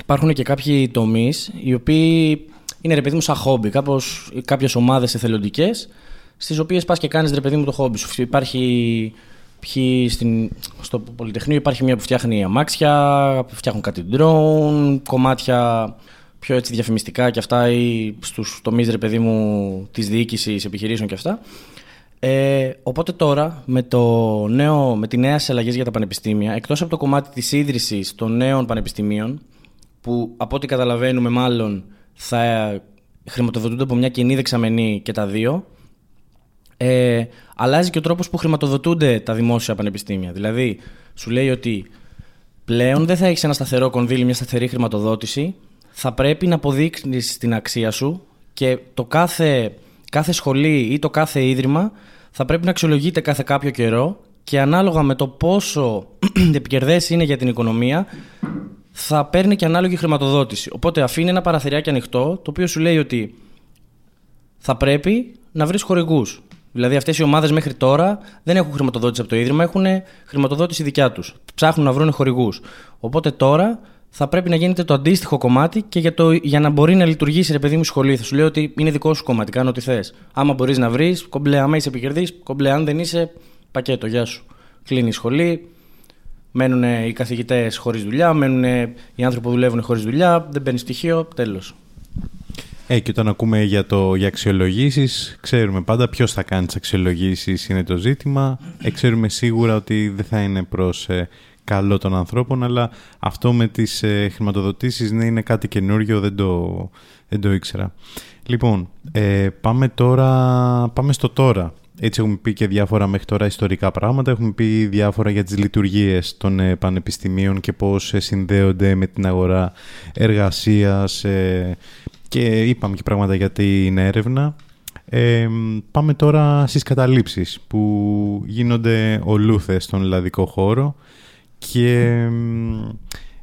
υπάρχουν και κάποιοι τομείς οι οποίοι είναι ρε παιδί μου σαν χόμπι, κάπως κάποιες ομάδες εθελοντικές, στις οποίες πας και κάνεις ρε παιδί μου το χόμπι σου. Υπάρχει Ποιοι στην, στο Πολυτεχνείο υπάρχει μια που φτιάχνει αμάξια, που φτιάχνουν κάτι drone, κομμάτια πιο έτσι διαφημιστικά και αυτά ή στους τομείς ρε παιδί μου της διοίκησης επιχειρήσεων και αυτά. Ε, οπότε τώρα με, το νέο, με τη νέα αλλαγές για τα πανεπιστήμια, εκτός από το κομμάτι της ίδρυσης των νέων πανεπιστημίων, που από ό,τι καταλαβαίνουμε μάλλον θα χρηματοδοτούνται από μια κοινή δεξαμενή και τα δύο, ε, αλλάζει και ο τρόπος που χρηματοδοτούνται τα δημόσια πανεπιστήμια. Δηλαδή, σου λέει ότι πλέον δεν θα έχεις ένα σταθερό κονδύλι, μια σταθερή χρηματοδότηση. Θα πρέπει να αποδείξεις την αξία σου και το κάθε, κάθε σχολή ή το κάθε ίδρυμα θα πρέπει να αξιολογείται κάθε κάποιο καιρό και ανάλογα με το πόσο επικερδές είναι για την οικονομία θα παίρνει και ανάλογη χρηματοδότηση. Οπότε αφήνει ένα παραθυριάκι ανοιχτό το οποίο σου λέει ότι θα πρέπει να βρεις χορηγούς. Δηλαδή αυτές οι ομάδες μέχρι τώρα δεν έχουν χρηματοδότηση από το Ίδρυμα, έχουν χρηματοδότηση δικιά τους. Ψάχνουν να βρουν χορηγούς. Οπότε τώρα θα πρέπει να γίνεται το αντίστοιχο κομμάτι και για, το, για να μπορεί να λειτουργήσει ρε παιδί μου σχολή. Θα σου λέω ότι είναι δικό σου κομμάτι, κάνω ό,τι θες. Άμα μπορείς να βρεις, κομπλέ, άμα είσαι επικερδής, κομπλέ, αν δεν είσαι, πακέτο, γεια σου. Κλείνει η σχολή, μένουν οι καθηγητές χωρίς δουλειά, μένουν οι άνθρωποι που δουλεύουν χωρίς δουλειά, δεν παίρνεις στοιχείο, τέλος. Ε, και όταν ακούμε για, το, για αξιολογήσεις, ξέρουμε πάντα ποιος θα κάνει τις αξιολογήσεις είναι το ζήτημα. Ε, ξέρουμε σίγουρα ότι δεν θα είναι προς ε, καλό των ανθρώπων, αλλά αυτό με τις ε, χρηματοδοτήσεις ναι, είναι κάτι καινούριο, δεν το, δεν το ήξερα. Λοιπόν, ε, πάμε τώρα, πάμε στο τώρα. Έτσι έχουμε πει και διάφορα μέχρι τώρα ιστορικά πράγματα, έχουμε πει διάφορα για τις λειτουργίες των ε, πανεπιστημίων και πώς συνδέονται με την αγορά εργασίας, και είπαμε και πράγματα για την έρευνα. Ε, πάμε τώρα στις καταλήψεις που γίνονται ολούθες στον ελλαδικό χώρο και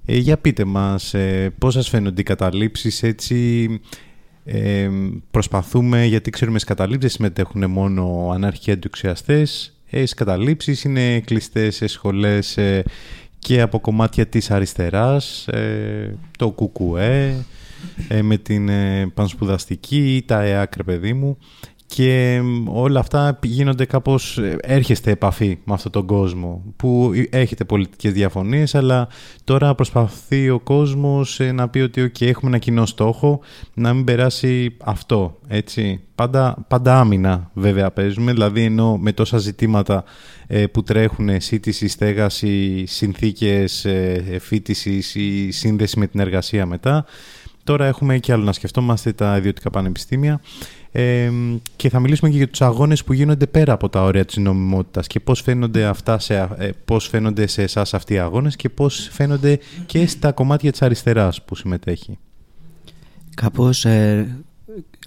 ε, για πείτε μας ε, πώς σας φαίνονται οι καταλήψεις έτσι Ε, προσπαθούμε, γιατί ξέρουμε στις καταλήψεις συμμετέχουν μόνο ανάρχοι εντουξιαστές. Ε, στις καταλήψεις είναι κλειστές σε σχολές ε, και από κομμάτια της αριστεράς, ε, το κουκουέ, ε, με την ε, πανσπουδαστική, τα ΕΑΚ, παιδί μου και όλα αυτά γίνονται κάπως, ε, έρχεστε επαφή με αυτόν τον κόσμο που έχετε πολιτικές διαφωνίες αλλά τώρα προσπαθεί ο κόσμος ε, να πει ότι okay, έχουμε ένα κοινό στόχο να μην περάσει αυτό, έτσι. Πάντα, πάντα άμυνα βέβαια παίζουμε, δηλαδή ενώ με τόσα ζητήματα ε, που τρέχουν σύντηση, στέγαση, συνθήκες φίτησης ή σύνδεση με την εργασία μετά Τώρα έχουμε και άλλο να σκεφτόμαστε τα ιδιωτικά πανεπιστήμια ε, και θα μιλήσουμε και για τους αγώνες που γίνονται πέρα από τα όρια της νομιμότητας και πώς φαίνονται, αυτά σε, ε, πώς φαίνονται σε εσάς αυτοί οι αγώνες και πώς φαίνονται και στα κομμάτια της αριστεράς που συμμετέχει. Κάπως, ε,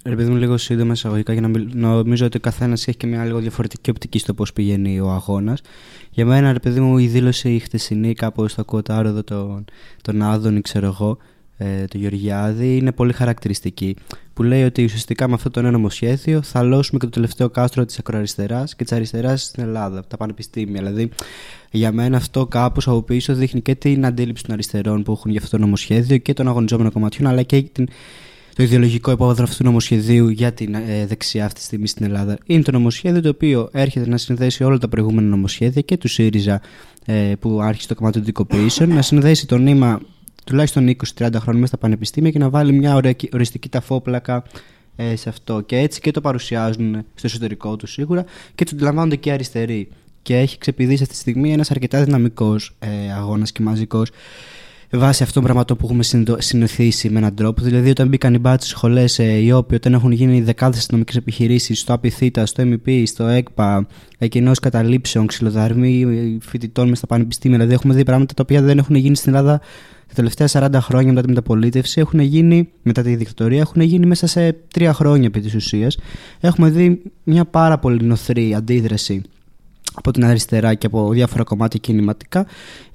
επειδή μου λίγο σύντομα εισαγωγικά για να νομίζω ότι ο καθένας έχει και μια λίγο διαφορετική οπτική στο πώς πηγαίνει ο αγώνας. Για μένα, ρε παιδί μου, η δήλωση η χτεσινή, κάπω στο κοτάρο εδώ τον, τον Άδωνη, ξέρω εγώ, ε, του Γεωργιάδη είναι πολύ χαρακτηριστική. Που λέει ότι ουσιαστικά με αυτό το νέο νομοσχέδιο θα λώσουμε και το τελευταίο κάστρο της ακροαριστεράς και της αριστεράς στην Ελλάδα, τα πανεπιστήμια. Δηλαδή, για μένα αυτό κάπως από πίσω δείχνει και την αντίληψη των αριστερών που έχουν για αυτό το νομοσχέδιο και των αγωνιζόμενων κομματιών, αλλά και την, το ιδεολογικό υπόβαθρο αυτού του νομοσχεδίου για την ε, δεξιά αυτή τη στιγμή στην Ελλάδα. Είναι το νομοσχέδιο το οποίο έρχεται να συνδέσει όλα τα προηγούμενα νομοσχέδια και του ΣΥΡΙΖΑ ε, που άρχισε το κομμάτι των δικοποιήσεων, να συνδέσει το νήμα τουλάχιστον 20-30 χρόνια μέσα στα πανεπιστήμια και να βάλει μια οριστική ταφόπλακα ε, σε αυτό. Και έτσι και το παρουσιάζουν στο εσωτερικό τους σίγουρα και το αντιλαμβάνονται και αριστεροί. Και έχει ξεπηδήσει αυτή τη στιγμή ένας αρκετά δυναμικός ε, αγώνας και μαζικός βάσει αυτών των πραγματών που έχουμε συνηθίσει με έναν τρόπο. Δηλαδή, όταν μπήκαν οι μπάτσε σχολές, ε, οι όποιοι όταν έχουν γίνει δεκάδες αστυνομικές επιχειρήσεις στο ΑΠΙΘΙΤΑ, στο MEP, στο ΕΚΠΑ, εκενό καταλήψεων, ξυλοδαρμοί φοιτητών μες στα πανεπιστήμια. Δηλαδή, έχουμε δει πράγματα τα οποία δεν έχουν γίνει στην Ελλάδα τα τελευταία 40 χρόνια μετά την μεταπολίτευση έχουν γίνει, μετά τη δικτατορία, έχουν γίνει μέσα σε τρία χρόνια επί της ουσίας. Έχουμε δει μια πάρα πολύ νοθρή αντίδραση από την αριστερά και από διάφορα κομμάτια κινηματικά.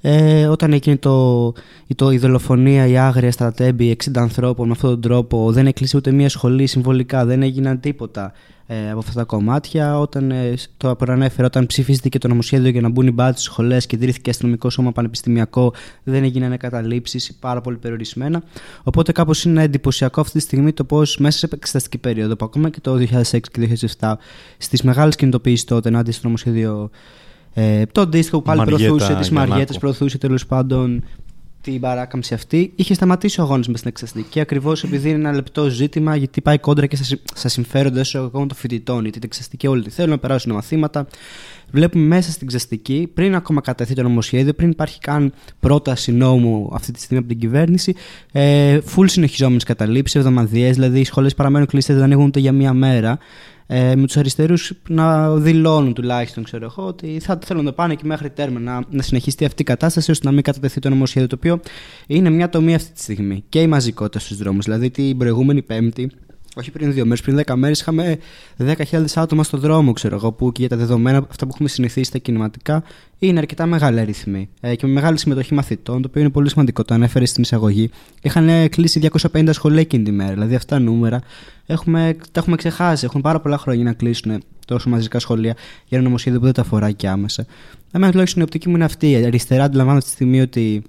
Ε, όταν έγινε το, το, η δολοφονία, η άγρια στα τέμπη 60 ανθρώπων με αυτόν τον τρόπο, δεν έκλεισε ούτε μία σχολή συμβολικά, δεν έγιναν τίποτα ε, από αυτά τα κομμάτια. Όταν ε, το προανέφερα, όταν ψηφίστηκε το νομοσχέδιο για να μπουν οι μπάτσε στις σχολές και ιδρύθηκε αστυνομικό σώμα πανεπιστημιακό, δεν έγιναν καταλήψει πάρα πολύ περιορισμένα. Οπότε κάπως είναι εντυπωσιακό αυτή τη στιγμή το πώς μέσα σε εξεταστική περίοδο, που ακόμα και το 2006 και 2007, στις μεγάλες κινητοποιήσεις τότε ενάντια στο νομοσχέδιο. Ε, το αντίστοιχο που πάλι προωθούσε, τις Μαριέτες, προωθούσε τέλος πάντων την παράκαμψη αυτή, είχε σταματήσει ο αγώνας μες στην εξεταστική. Ακριβώς επειδή είναι ένα λεπτό ζήτημα, γιατί πάει κόντρα και στα συμφέροντα των φοιτητών. Γιατί την εξεταστική όλοι τη θέλουν να περάσουν μαθήματα. Βλέπουμε μέσα στην εξεταστική, πριν ακόμα καταθεί το νομοσχέδιο, πριν υπάρχει καν πρόταση νόμου αυτή τη στιγμή από την κυβέρνηση, ε, full συνεχιζόμενες καταλήψεις, εβδομαδιαίες, δηλαδή οι σχολές παραμένουν κλειστές, δεν ανοίγουν ούτε για μία μέρα ε, με τους αριστερούς να δηλώνουν τουλάχιστον, ξέρω εγώ, ότι θα θέλουν να πάνε και μέχρι τέρμα να, να συνεχιστεί αυτή η κατάσταση ώστε να μην κατατεθεί το νομοσχέδιο, το οποίο είναι μια τομή αυτή τη στιγμή. Και η μαζικότητα στους δρόμους. Δηλαδή την προηγούμενη Πέμπτη, όχι πριν δύο μέρες, πριν δέκα μέρες είχαμε 10.000 άτομα στο δρόμο, ξέρω εγώ, που και για τα δεδομένα, αυτά που έχουμε συνηθίσει στα κινηματικά, είναι αρκετά μεγάλη αριθμή. Ε, και με μεγάλη συμμετοχή μαθητών, το οποίο είναι πολύ σημαντικό, το ανέφερες στην εισαγωγή. Είχαν κλείσει 250 σχολεία εκείνη τη μέρα. Δηλαδή αυτά νούμερα έχουμε, τα έχουμε ξεχάσει. Έχουν πάρα πολλά χρόνια να κλείσουν τόσο μαζικά σχολεία για ένα νομοσχέδιο που δεν τα αφορά και άμεσα. Εμένα τουλάχιστον η οπτική μου είναι αυτή. Η αριστερά αντιλαμβάνεται τη στιγμή ότι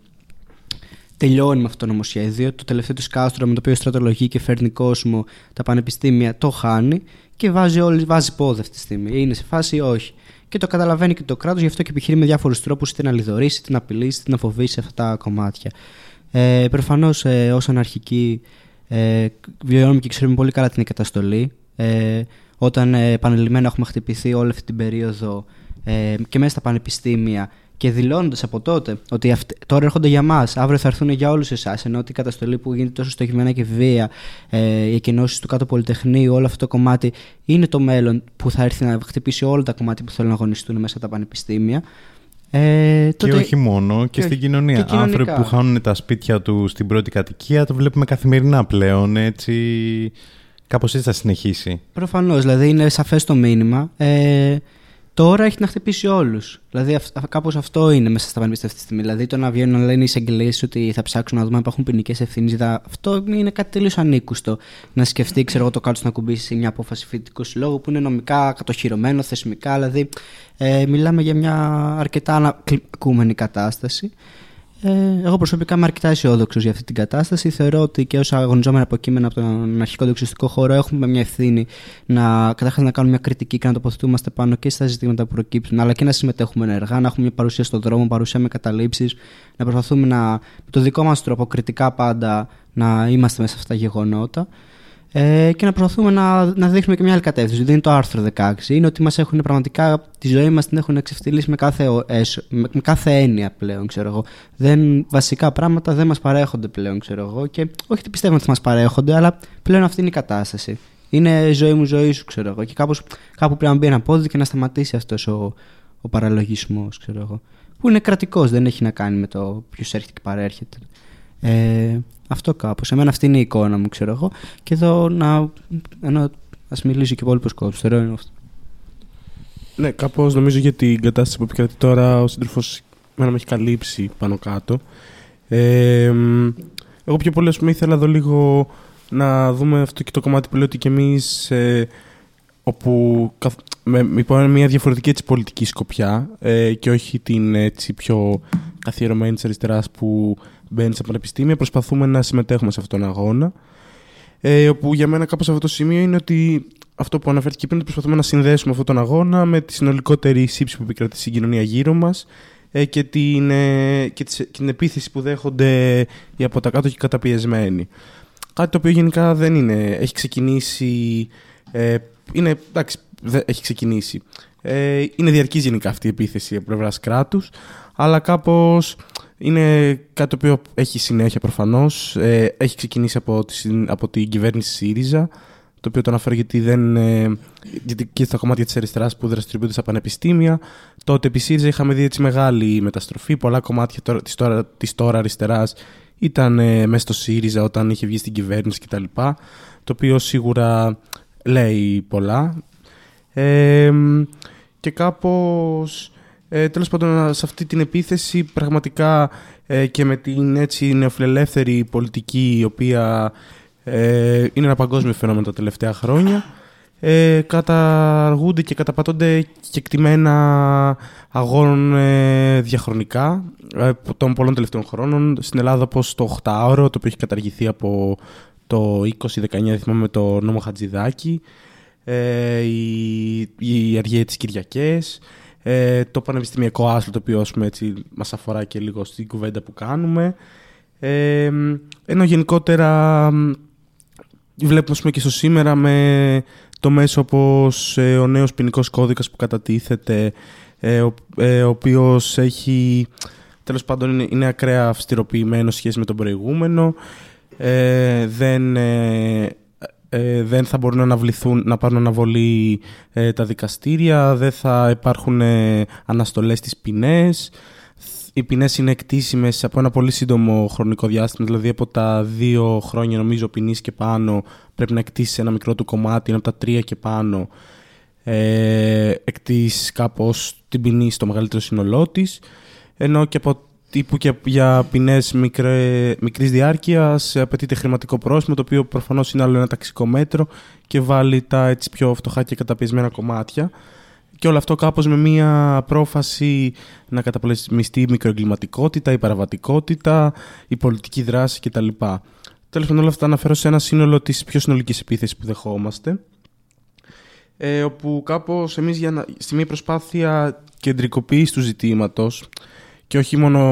τελειώνει με αυτό το νομοσχέδιο. Το τελευταίο του κάστρο με το οποίο στρατολογεί και φέρνει κόσμο τα πανεπιστήμια το χάνει και βάζει, όλη, βάζει πόδι αυτή τη στιγμή. Είναι σε φάση ή όχι. Και το καταλαβαίνει και το κράτος, γι' αυτό και επιχειρεί με διάφορους τρόπους είτε να λιδωρήσει, είτε να απειλήσει, είτε να φοβήσει αυτά τα κομμάτια. Ε, Προφανώς ε, ως αναρχική ε, βιώνουμε και ξέρουμε πολύ καλά την καταστολή. Ε, όταν ε, επανελειμμένα έχουμε χτυπηθεί όλη αυτή την περίοδο ε, και μέσα στα πανεπιστήμια και δηλώνοντας από τότε ότι τώρα έρχονται για μας, αύριο θα έρθουν για όλους εσάς. Ενώ ότι η καταστολή που γίνεται τόσο στοχευμένα και βία, ε, οι εκκοινώσεις του κάτω πολυτεχνείου, όλο αυτό το κομμάτι είναι το μέλλον που θα έρθει να χτυπήσει όλα τα κομμάτια που θέλουν να αγωνιστούν μέσα από τα πανεπιστήμια. Ε, τότε... Και όχι μόνο, και, και στην κοινωνία. Και Άνθρωποι που χάνουν τα σπίτια τους στην πρώτη κατοικία, το βλέπουμε καθημερινά πλέον. Έτσι, κάπως έτσι θα συνεχίσει. Προφανώς, δηλαδή είναι σαφές το μήνυμα. Ε, Τώρα έχει να χτυπήσει όλους. Δηλαδή, κάπως αυτό είναι μέσα στα πανεπιστήμια αυτή τη στιγμή. Δηλαδή, το να βγαίνουν να λένε οι εισαγγελίε ότι θα ψάξουν να δούμε αν υπάρχουν ποινικές ευθύνες. Αυτό είναι κάτι τελείως ανήκουστο. Να σκεφτεί, ξέρω εγώ, το κάτω να κουμπίσει μια απόφαση φοιτητικού συλλόγου που είναι νομικά κατοχυρωμένο, θεσμικά. Δηλαδή, ε, μιλάμε για μια αρκετά ανακούμενη κατάσταση. Ε, εγώ προσωπικά είμαι αρκετά αισιόδοξος για αυτή την κατάσταση. Θεωρώ ότι και όσα αγωνιζόμενα από κείμενα από τον αρχικό δεξιστικό χώρο έχουμε μια ευθύνη να καταρχάς να κάνουμε μια κριτική και να τοποθετούμαστε πάνω και στα ζητήματα που προκύπτουν, αλλά και να συμμετέχουμε ενεργά, να έχουμε μια παρουσία στον δρόμο, παρουσία με καταλήψεις, να προσπαθούμε να, με το δικό μας τρόπο κριτικά πάντα να είμαστε μέσα σε αυτά τα γεγονότα ε, και να προσπαθούμε να, να δείχνουμε και μια άλλη κατεύθυνση. Δεν είναι το άρθρο 16. Είναι ότι μας έχουν πραγματικά τη ζωή μας την έχουν εξευθυλίσει με κάθε, με, με κάθε έννοια πλέον, ξέρω εγώ. Δεν, βασικά πράγματα δεν μας παρέχονται πλέον, ξέρω εγώ. Και όχι ότι πιστεύω ότι μας παρέχονται, αλλά πλέον αυτή είναι η κατάσταση. Είναι ζωή μου, ζωή σου, ξέρω εγώ. Και κάπως, κάπου πρέπει να μπει ένα πόδι και να σταματήσει αυτός ο, ο παραλογισμός, ξέρω εγώ. Που είναι κρατικός, δεν έχει να κάνει με το ποιος έρχεται και παρέρχεται. Ε, αυτό κάπως. Εμένα αυτή είναι η εικόνα μου, ξέρω εγώ. Και εδώ να. Ενώ ας μιλήσει και ο υπόλοιπος κόσμος. Θεωρώ είναι αυτό. Ναι, κάπως νομίζω για την κατάσταση που επικρατεί τώρα ο σύντροφος μένα με έχει καλύψει πάνω κάτω. Ε, εγώ πιο πολύ, ας πούμε, ήθελα εδώ λίγο να δούμε αυτό και το κομμάτι που λέω ότι κι εμείς. Ε, όπου με, με μια διαφορετική έτσι, πολιτική σκοπιά ε, και όχι την έτσι, πιο καθιερωμένη της αριστεράς που μπαίνει στα πανεπιστήμια, προσπαθούμε να συμμετέχουμε σε αυτόν τον αγώνα. Ε, όπου για μένα κάπως αυτό το σημείο είναι ότι αυτό που αναφέρθηκε πριν, προσπαθούμε να συνδέσουμε αυτόν τον αγώνα με τη συνολικότερη σύψη που επικρατεί στην κοινωνία γύρω μας ε, και, την, ε, και, την επίθεση που δέχονται οι από τα κάτω και καταπιεσμένοι. Κάτι το οποίο γενικά δεν είναι. Έχει ξεκινήσει. Ε, είναι, εντάξει, έχει ξεκινήσει. Ε, είναι διαρκής γενικά αυτή η επίθεση από πλευράς κράτους, αλλά κάπως είναι κάτι το οποίο έχει συνέχεια προφανώς. Ε, έχει ξεκινήσει από, τη, από την κυβέρνηση ΣΥΡΙΖΑ, το οποίο το αναφέρω γιατί δεν. Ε, γιατί και στα κομμάτια της αριστεράς που δραστηριοποιούνται στα πανεπιστήμια. Τότε επί ΣΥΡΙΖΑ είχαμε δει έτσι μεγάλη μεταστροφή. Πολλά κομμάτια τη της τώρα, της τώρα αριστεράς ήταν ε, μέσα στο ΣΥΡΙΖΑ όταν είχε βγει στην κυβέρνηση κτλ. Το οποίο σίγουρα λέει πολλά. Ε, και κάπως ε, τέλος πάντων, σε αυτή την επίθεση πραγματικά ε, και με την έτσι νεοφιλελεύθερη πολιτική η οποία ε, είναι ένα παγκόσμιο φαινόμενο τα τελευταία χρόνια ε, καταργούνται και καταπατώνται κεκτημένα αγώνων ε, διαχρονικά ε, των πολλών τελευταίων χρόνων. Στην Ελλάδα όπως το 8ωρο, το οποίο έχει καταργηθεί από το 2019, θυμάμαι με το νόμο Χατζηδάκη, ε, οι, οι αργίες της Κυριακές, ε, το πανεπιστημιακό άσυλο το οποίο πούμε, έτσι, μας αφορά και λίγο στην κουβέντα που κάνουμε. Ε, ενώ γενικότερα βλέπουμε πούμε, και στο σήμερα με το μέσο όπως ε, ο νέος ποινικός κώδικας που κατατίθεται ε, ο, ε, ο οποίος έχει τέλος πάντων είναι, είναι ακραία αυστηροποιημένο σχέση με τον προηγούμενο ε, δεν ε, δεν θα μπορούν να αναβληθούν, να πάρουν αναβολή ε, τα δικαστήρια, δεν θα υπάρχουν ε, αναστολές στις ποινές. Οι ποινές είναι εκτίσιμες από ένα πολύ σύντομο χρονικό διάστημα, δηλαδή από τα δύο χρόνια νομίζω ποινής και πάνω πρέπει να εκτίσει ένα μικρό του κομμάτι, από τα τρία και πάνω ε, εκτίσει κάπως την ποινή στο μεγαλύτερο σύνολό της. Ενώ και από τύπου και για ποινές μικρής διάρκειας απαιτείται χρηματικό πρόσημο, το οποίο προφανώς είναι άλλο ένα ταξικό μέτρο και βάλει τα έτσι πιο φτωχά και καταπιεσμένα κομμάτια. Και όλο αυτό κάπως με μία πρόφαση να καταπολεμιστεί η μικροεγκληματικότητα, η παραβατικότητα, η πολιτική δράση κτλ. Τέλος πάντων, όλα αυτά αναφέρω σε ένα σύνολο της πιο συνολικής επίθεσης που δεχόμαστε. Ε, όπου κάπως εμείς για να, στη μία προσπάθεια κεντρικοποίηση του ζητήματος και όχι μόνο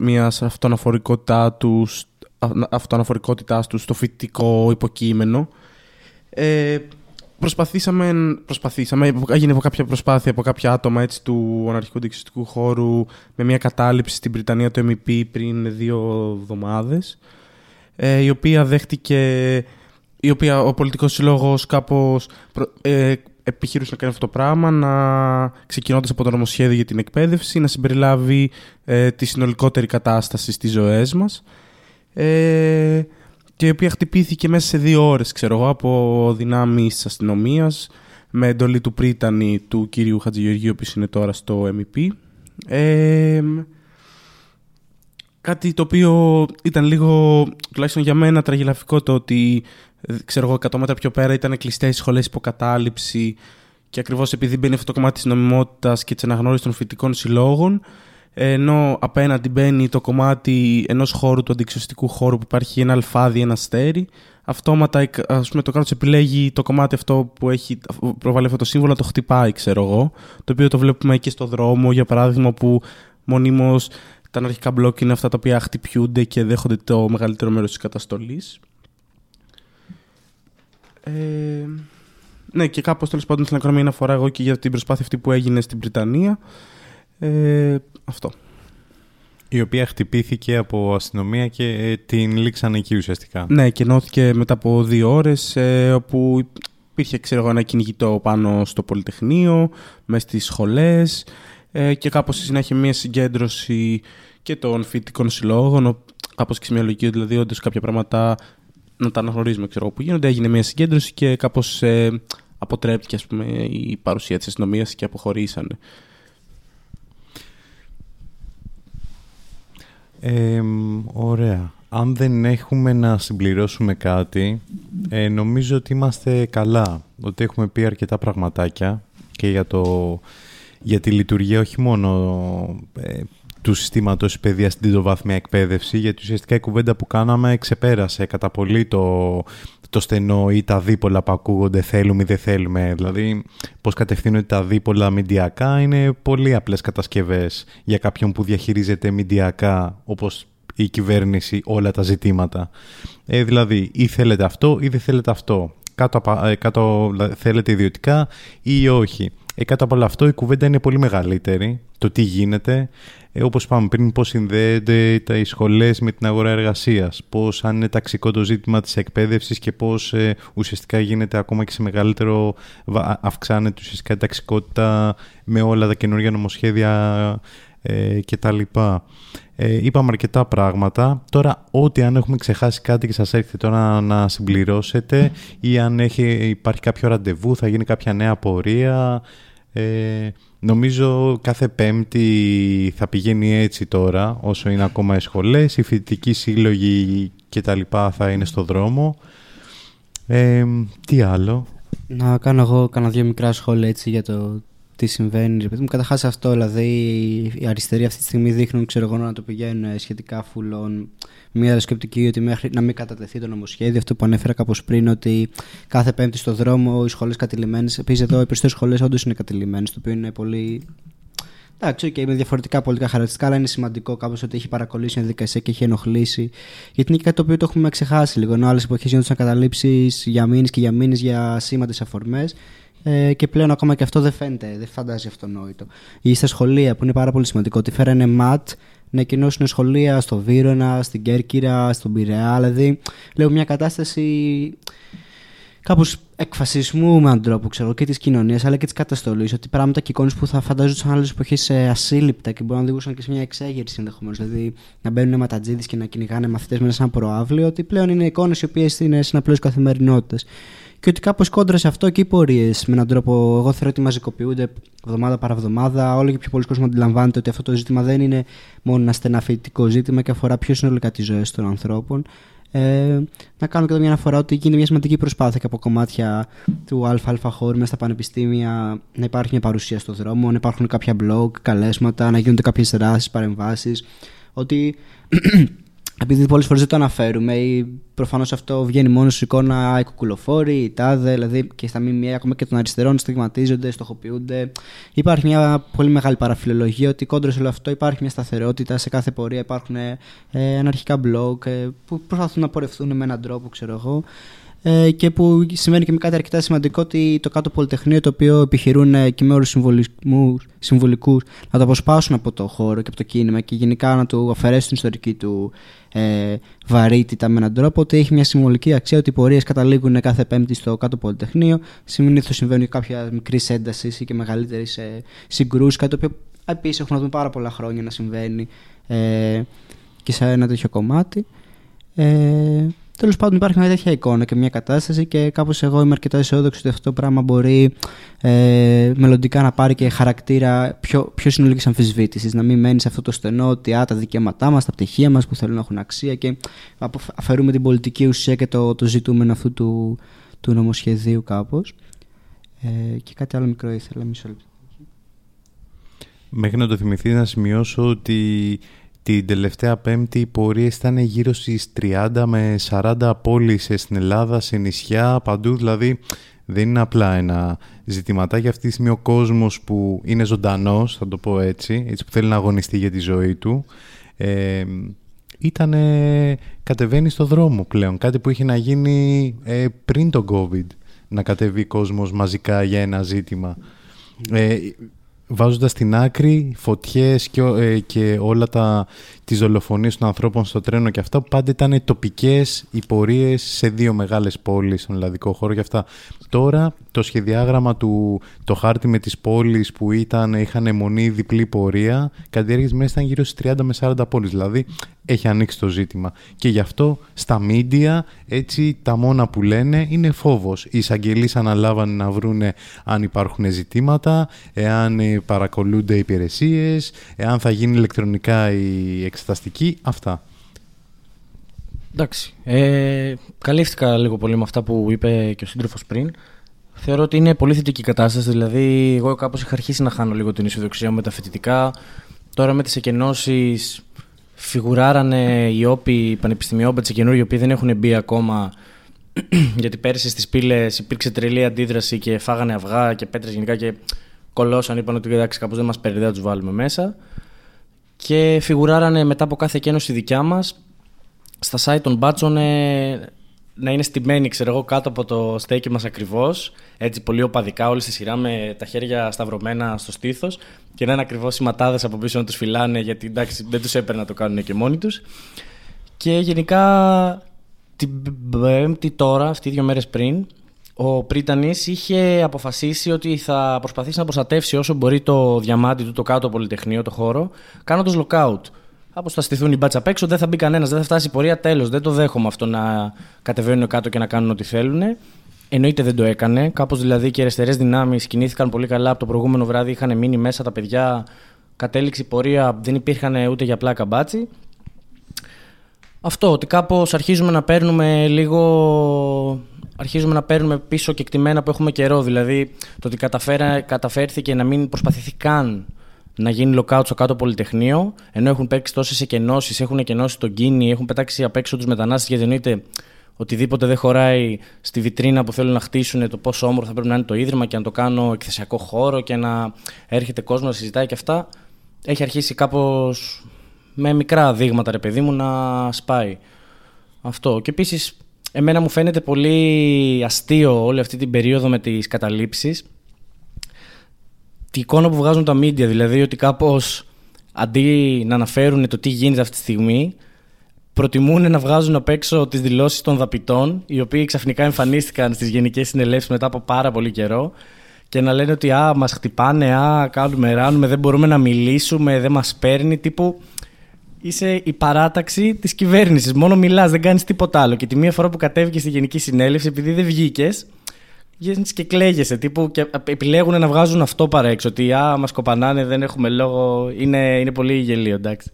μιας αυτοαναφορικότητά τους, αυτοαναφορικότητάς τους στο φοιτητικό υποκείμενο. Ε, προσπαθήσαμε, προσπαθήσαμε, έγινε κάποια προσπάθεια από κάποια άτομα έτσι, του αναρχικού διεξιστικού χώρου με μια κατάληψη στην Βρυτανία του MEP πριν δύο εβδομάδες ε, η οποία δέχτηκε η οποία ο πολιτικός συλλόγος κάπως ε, επιχείρησε να κάνει αυτό το πράγμα, να ξεκινώντας από το νομοσχέδιο για την εκπαίδευση, να συμπεριλάβει ε, τη συνολικότερη κατάσταση στις ζωές μας ε, και η οποία χτυπήθηκε μέσα σε δύο ώρες, ξέρω εγώ, από δυνάμεις της αστυνομίας με εντολή του πρίτανη του κύριου Χατζηγεωργίου, που είναι τώρα στο MEP. Ε, κάτι το οποίο ήταν λίγο, τουλάχιστον για μένα, τραγελαφικό το ότι, ξέρω εγώ, 100 μέτρα πιο πέρα ήταν κλειστές οι σχολές υποκατάληψη και ακριβώς επειδή μπαίνει αυτό το κομμάτι της νομιμότητας και της αναγνώρισης των φοιτητικών συλλόγων, ενώ απέναντι μπαίνει το κομμάτι ενός χώρου, του αντιξιωστικού χώρου που υπάρχει ένα αλφάδι, ένα αστέρι, αυτόματα ας πούμε, το κράτος επιλέγει το κομμάτι αυτό που έχει προβάλλει αυτό το σύμβολο να το χτυπάει, ξέρω εγώ. Το οποίο το βλέπουμε και στο δρόμο, για παράδειγμα, που μονίμως τα αναρχικά μπλοκ είναι αυτά τα οποία χτυπιούνται και δέχονται το μεγαλύτερο μέρος της καταστολής. Ε, ναι, και κάπως τέλος πάντων θέλω να κάνω μια αναφορά εγώ και για την προσπάθεια αυτή που έγινε στην Βρυτανία. Ε, αυτό. Η οποία χτυπήθηκε από αστυνομία και ε, την λήξαν εκεί ουσιαστικά. Ναι, και ενώθηκε μετά από δύο ώρες ε, όπου υπήρχε ξέρω, ένα κυνηγητό πάνω στο Πολυτεχνείο, μες στις σχολές ε, και κάπως στη συνέχεια μια συγκέντρωση και των φοιτητικών συλλόγων, κάπως και σε μια λογική, δηλαδή όντως κάποια πράγματα να τα αναγνωρίζουμε ξέρω, που γίνονται. Έγινε μια συγκέντρωση και κάπως ε, αποτρέπτηκε ας πούμε, η παρουσία της αστυνομίας και αποχωρήσανε. ωραία. Αν δεν έχουμε να συμπληρώσουμε κάτι, ε, νομίζω ότι είμαστε καλά. Ότι έχουμε πει αρκετά πραγματάκια και για, το, για τη λειτουργία όχι μόνο ε, του συστήματος παιδείας στην τριτοβάθμια εκπαίδευση, γιατί ουσιαστικά η κουβέντα που κάναμε ξεπέρασε κατά πολύ το, το στενό ή τα δίπολα που ακούγονται θέλουμε ή δεν θέλουμε. Δηλαδή, πώς κατευθύνονται τα δίπολα μηντιακά είναι πολύ απλές κατασκευές για κάποιον που διαχειρίζεται μηντιακά, όπως η κυβέρνηση, όλα τα ζητήματα. Ε, δηλαδή, ή θέλετε αυτό ή δεν θέλετε αυτό. Κάτω, ε, κάτω θέλετε ιδιωτικά ή όχι. Ε, κάτω από όλο αυτό η κουβέντα είναι πολύ μεγαλύτερη. Το τι γίνεται, ε, όπως είπαμε πριν, πώς συνδέονται τα σχολές με την αγορά εργασίας, πώς αν είναι ταξικό το ζήτημα της εκπαίδευσης και πώς ε, ουσιαστικά γίνεται ακόμα και σε μεγαλύτερο, αυξάνεται ουσιαστικά η ταξικότητα με όλα τα καινούργια νομοσχέδια ε, κτλ. Ε, είπαμε αρκετά πράγματα. Τώρα, ό,τι αν έχουμε ξεχάσει κάτι και σας έρχεται τώρα να συμπληρώσετε ή αν έχει, υπάρχει κάποιο ραντεβού, θα γίνει κάποια νέα πορεία. Ε, νομίζω κάθε πέμπτη θα πηγαίνει έτσι τώρα, όσο είναι ακόμα οι σχολές, οι φοιτητικοί σύλλογοι και τα λοιπά θα είναι στο δρόμο. Ε, τι άλλο; Να κάνω εγώ κάνα δύο μικρά σχόλια έτσι για το τι συμβαίνει. Ρε παιδί μου, καταρχάς αυτό, δηλαδή οι αριστεροί αυτή τη στιγμή δείχνουν, ξέρω εγώ, να το πηγαίνουν σχετικά φουλών. Μία σκεπτική ότι μέχρι να μην κατατεθεί το νομοσχέδιο, αυτό που ανέφερα κάπως πριν, ότι κάθε Πέμπτη στο δρόμο οι σχολές κατηλημένες. Επίσης, εδώ οι περισσότερες σχολές όντως είναι κατηλημένες, το οποίο είναι πολύ. Εντάξει, και okay, με διαφορετικά πολιτικά χαρακτηριστικά, αλλά είναι σημαντικό κάπως ότι έχει παρακολουθήσει μια διαδικασία και έχει ενοχλήσει. Γιατί είναι κάτι το οποίο το έχουμε ξεχάσει λίγο. Ενώ άλλες εποχές γίνονταν καταλήψεις για μήνες και για μήνες για σήμαντε αφορμές ε, και πλέον ακόμα και αυτό δεν φαίνεται, δεν φαντάζει αυτονόητο. Ή στα σχολεία που είναι πάρα πολύ σημαντικό ότι φέρανε ματ να κοινώσουν σχολεία στο Βύρονα, στην Κέρκυρα, στον Πειραιά. Δηλαδή, λέω μια κατάσταση κάπως εκφασισμού με έναν τρόπο ξέρω, και της κοινωνίας αλλά και της καταστολής. Ότι πράγματα και εικόνες που θα φαντάζονταν άλλες εποχές ασύλληπτα και μπορεί να οδηγούσαν και σε μια εξέγερση ενδεχομένως. Δηλαδή να μπαίνουν ματατζίδε και να κυνηγάνε μαθητές μέσα σε ένα προάβλιο. Ότι πλέον είναι εικόνες οι οποίες είναι συναπλώ καθημερινότητε και ότι κάπως κόντρα σε αυτό και οι πορείες με έναν τρόπο. Εγώ θεωρώ ότι μαζικοποιούνται εβδομάδα παρά εβδομάδα. Όλο και πιο πολλοί κόσμο αντιλαμβάνεται ότι αυτό το ζήτημα δεν είναι μόνο ένα στενά φοιτητικό ζήτημα και αφορά πιο συνολικά τις ζωές των ανθρώπων. Ε, να κάνω και εδώ μια αναφορά ότι γίνεται μια σημαντική προσπάθεια και από κομμάτια του ΑΑ χώρου μέσα στα πανεπιστήμια να υπάρχει μια παρουσία στο δρόμο, να υπάρχουν κάποια blog, καλέσματα, να γίνονται κάποιες δράσεις, παρεμβάσεις. Ότι επειδή πολλές φορές δεν το αναφέρουμε, ή προφανώς αυτό βγαίνει μόνος σε εικόνα οι κουκουλοφόροι, οι τάδε, δηλαδή και στα ΜΜΕ, ακόμα και των αριστερών, στιγματίζονται, στοχοποιούνται. Υπάρχει μια πολύ μεγάλη παραφιλολογία ότι κόντρα σε όλο αυτό υπάρχει μια σταθερότητα. Σε κάθε πορεία υπάρχουν ε, αναρχικά blog ε, που προσπαθούν να πορευτούν με έναν τρόπο, ξέρω εγώ. Ε, και που σημαίνει και με κάτι αρκετά σημαντικό ότι το κάτω πολυτεχνείο το οποίο επιχειρούν ε, και με όρου συμβολικούς να το αποσπάσουν από το χώρο και από το κίνημα και γενικά να του αφαιρέσουν την ιστορική του ε, βαρύτητα με έναν τρόπο ότι έχει μια συμβολική αξία ότι οι πορείες καταλήγουν κάθε Πέμπτη στο κάτω Πολυτεχνείο. Συνήθως συμβαίνουν κάποια μικρής έντασης ή και μεγαλύτερης ε, συγκρούση, κάτι το οποίο επίσης έχουμε να δούμε πάρα πολλά χρόνια να συμβαίνει ε, και σε ένα τέτοιο κομμάτι. Ε, Τέλος πάντων, υπάρχει μια τέτοια εικόνα και μια κατάσταση και κάπως εγώ είμαι αρκετά αισιόδοξος ότι αυτό το πράγμα μπορεί ε, μελλοντικά να πάρει και χαρακτήρα πιο, πιο συνολικής αμφισβήτησης. Να μην μένει σε αυτό το στενό ότι α, τα δικαιώματά μας, τα πτυχία μας που θέλουν να έχουν αξία και αφαιρούμε την πολιτική ουσία και το, το ζητούμενο αυτού του, του νομοσχεδίου κάπως. Ε, και κάτι άλλο μικρό ήθελα, μισό λεπτό. Μέχρι να το θυμηθείς να σημειώσω ότι την τελευταία πέμπτη οι πορείες ήταν γύρω στις 30 με 40 πόλεις στην Ελλάδα, σε νησιά, παντού, δηλαδή δεν είναι απλά ένα ζητηματάκι. Αυτή τη στιγμή ο κόσμος που είναι ζωντανός, θα το πω έτσι, έτσι που θέλει να αγωνιστεί για τη ζωή του, ε, ήταν κατεβαίνει στο δρόμο πλέον. Κάτι που είχε να γίνει ε, πριν το COVID, να κατεβεί κόσμος μαζικά για ένα ζήτημα. Ε, βάζοντας στην άκρη φωτιές και, ε, και όλα τα, τις δολοφονίες των ανθρώπων στο τρένο και αυτά πάντα ήταν τοπικές οι πορείες σε δύο μεγάλες πόλεις στον ελλαδικό χώρο και αυτά. Τώρα το σχεδιάγραμμα του, το χάρτη με τις πόλεις που ήταν, είχαν μονή διπλή πορεία, κατά τη μέσα ήταν γύρω στις 30 με 40 πόλεις. Δηλαδή έχει ανοίξει το ζήτημα. Και γι' αυτό στα μίντια έτσι τα μόνα που λένε είναι φόβος. Οι εισαγγελείς αναλάβανε να βρούνε αν υπάρχουν ζητήματα, εάν ε, παρακολούνται υπηρεσίες, εάν θα γίνει ηλεκτρονικά η εξεταστική, αυτά. Εντάξει. Ε, καλύφθηκα λίγο πολύ με αυτά που είπε και ο σύντροφος πριν. Θεωρώ ότι είναι πολύ θετική κατάσταση. Δηλαδή, εγώ κάπως είχα αρχίσει να χάνω λίγο την ισοδοξία μου με τα φοιτητικά. Τώρα με τις εκενώσεις φιγουράρανε οι όποι, οι πανεπιστημιόπαιτσε καινούργιοι, οι οποίοι δεν έχουν μπει ακόμα. γιατί πέρυσι στις πύλες υπήρξε τρελή αντίδραση και φάγανε αυγά και πέτρες γενικά και κολώσαν. Είπαν ότι εντάξει, κάπως δεν μας περιδεί να τους βάλουμε μέσα. Και φιγουράρανε μετά από κάθε εκένωση δικιά μας στα site των μπάτσων ε, να είναι στημένοι, ξέρω εγώ, κάτω από το στέκι μας ακριβώς. Έτσι, πολύ οπαδικά, όλοι στη σειρά με τα χέρια σταυρωμένα στο στήθος. Και να είναι ακριβώς οι ματάδες από πίσω να τους φυλάνε, γιατί εντάξει, δεν τους έπαιρνε να το κάνουν και μόνοι τους. Και γενικά την Πέμπτη τώρα, αυτή δύο μέρες πριν, ο Πρίτανης είχε αποφασίσει ότι θα προσπαθήσει να προστατεύσει όσο μπορεί το διαμάτι του, το κάτω πολυτεχνείο, το χώρο, κάνοντας lockout αποσταστηθούν οι μπάτσα απ' έξω, δεν θα μπει κανένας, δεν θα φτάσει η πορεία. Τέλος. Δεν το δέχομαι αυτό να κατεβαίνουν κάτω και να κάνουν ό,τι θέλουν. Εννοείται δεν το έκανε. Κάπως δηλαδή και οι αριστερές δυνάμεις κινήθηκαν πολύ καλά. Από το προηγούμενο βράδυ είχαν μείνει μέσα τα παιδιά. Κατέληξη πορεία δεν υπήρχαν ούτε για πλάκα μπάτσι. Αυτό, ότι κάπως αρχίζουμε να παίρνουμε λίγο. Αρχίζουμε να παίρνουμε πίσω και εκτιμένα που έχουμε καιρό. Δηλαδή το ότι καταφέρθηκε να μην προσπαθηθεί καν να γίνει lockout στο κάτω Πολυτεχνείο, ενώ έχουν παίξει τόσες εκενώσεις, έχουν εκενώσει τον κίνη, έχουν πετάξει απ' έξω τους μετανάστες γιατί εννοείται οτιδήποτε δεν χωράει στη βιτρίνα που θέλουν να χτίσουν το πόσο όμορφο θα πρέπει να είναι το ίδρυμα και να το κάνω εκθεσιακό χώρο και να έρχεται κόσμος να συζητάει και αυτά. Έχει αρχίσει κάπως με μικρά δείγματα, ρε παιδί μου, να σπάει. Αυτό. Και επίσης, εμένα μου φαίνεται πολύ αστείο όλη αυτή την περίοδο με τις καταλήψεις τη εικόνα που βγάζουν τα media, δηλαδή ότι κάπως αντί να αναφέρουν το τι γίνεται αυτή τη στιγμή, προτιμούν να βγάζουν απ' έξω τις δηλώσεις των δαπητών, οι οποίοι ξαφνικά εμφανίστηκαν στις γενικές συνελεύσεις μετά από πάρα πολύ καιρό και να λένε ότι α, μας χτυπάνε, α, κάνουμε, ράνουμε, δεν μπορούμε να μιλήσουμε, δεν μας παίρνει, τύπου είσαι η παράταξη της κυβέρνησης, μόνο μιλάς, δεν κάνεις τίποτα άλλο και τη μία φορά που κατέβηκες στη Γενική Συνέλευση, επειδή δεν βγήκες, Βγαίνεις και κλαίγεσαι. Τύπου και επιλέγουν να βγάζουν αυτό παρά έξω. Ότι α, μας κοπανάνε, δεν έχουμε λόγο. Είναι, είναι πολύ γελίο, εντάξει.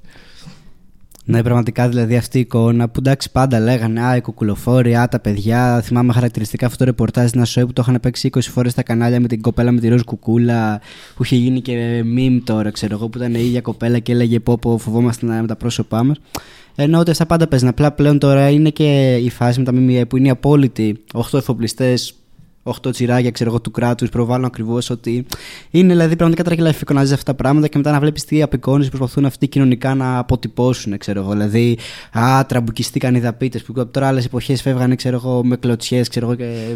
Ναι, πραγματικά δηλαδή αυτή η εικόνα που εντάξει πάντα λέγανε Α, οι κουκουλοφόροι, Α, τα παιδιά. Θυμάμαι χαρακτηριστικά αυτό το ρεπορτάζ στην ΑΣΟΕ που το είχαν παίξει 20 φορές στα κανάλια με την κοπέλα με τη ροζ κουκούλα που είχε γίνει και meme τώρα, ξέρω εγώ, που ήταν η ίδια κοπέλα και έλεγε Πω, πω φοβόμαστε με τα πρόσωπά μας. Ενώ ότι αυτά πάντα παίζουν. Απλά πλέον τώρα είναι και η φάση με τα ΜΜΕ που είναι οι απόλυτοι 8 εφοπλιστές 8 τσιράκια ξέρω εγώ, του κράτους προβάλλουν ακριβώς ότι είναι δηλαδή πραγματικά τραγελαφικό να ζει αυτά τα πράγματα και μετά να βλέπεις τι απεικόνιση προσπαθούν αυτοί κοινωνικά να αποτυπώσουν. Ξέρω εγώ. Δηλαδή, α, τραμπουκιστήκαν οι δαπίτες που τώρα άλλες εποχές φεύγανε ξέρω εγώ, με κλωτσιές και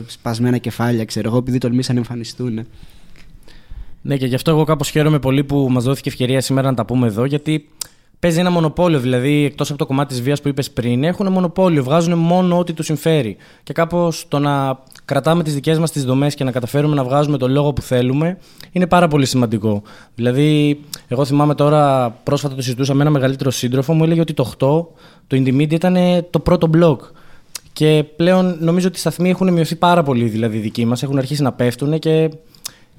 σπασμένα κεφάλια ξέρω εγώ, επειδή τολμήσαν να εμφανιστούν. Ναι, και γι' αυτό εγώ κάπως χαίρομαι πολύ που μας δόθηκε ευκαιρία σήμερα να τα πούμε εδώ, γιατί παίζει ένα μονοπόλιο. Δηλαδή, εκτός από το κομμάτι της βίας που είπες πριν, έχουν μονοπόλιο. Βγάζουν μόνο ό,τι του συμφέρει. Και κάπως το να κρατάμε τις δικές μας τις δομές και να καταφέρουμε να βγάζουμε το λόγο που θέλουμε είναι πάρα πολύ σημαντικό. Δηλαδή, εγώ θυμάμαι τώρα, πρόσφατα το συζητούσα με ένα μεγαλύτερο σύντροφο, μου έλεγε ότι το 8, το Intimidate ήταν το πρώτο blog. Και πλέον νομίζω ότι οι σταθμοί έχουν μειωθεί πάρα πολύ, δηλαδή οι δικοί μας. Έχουν αρχίσει να πέφτουν και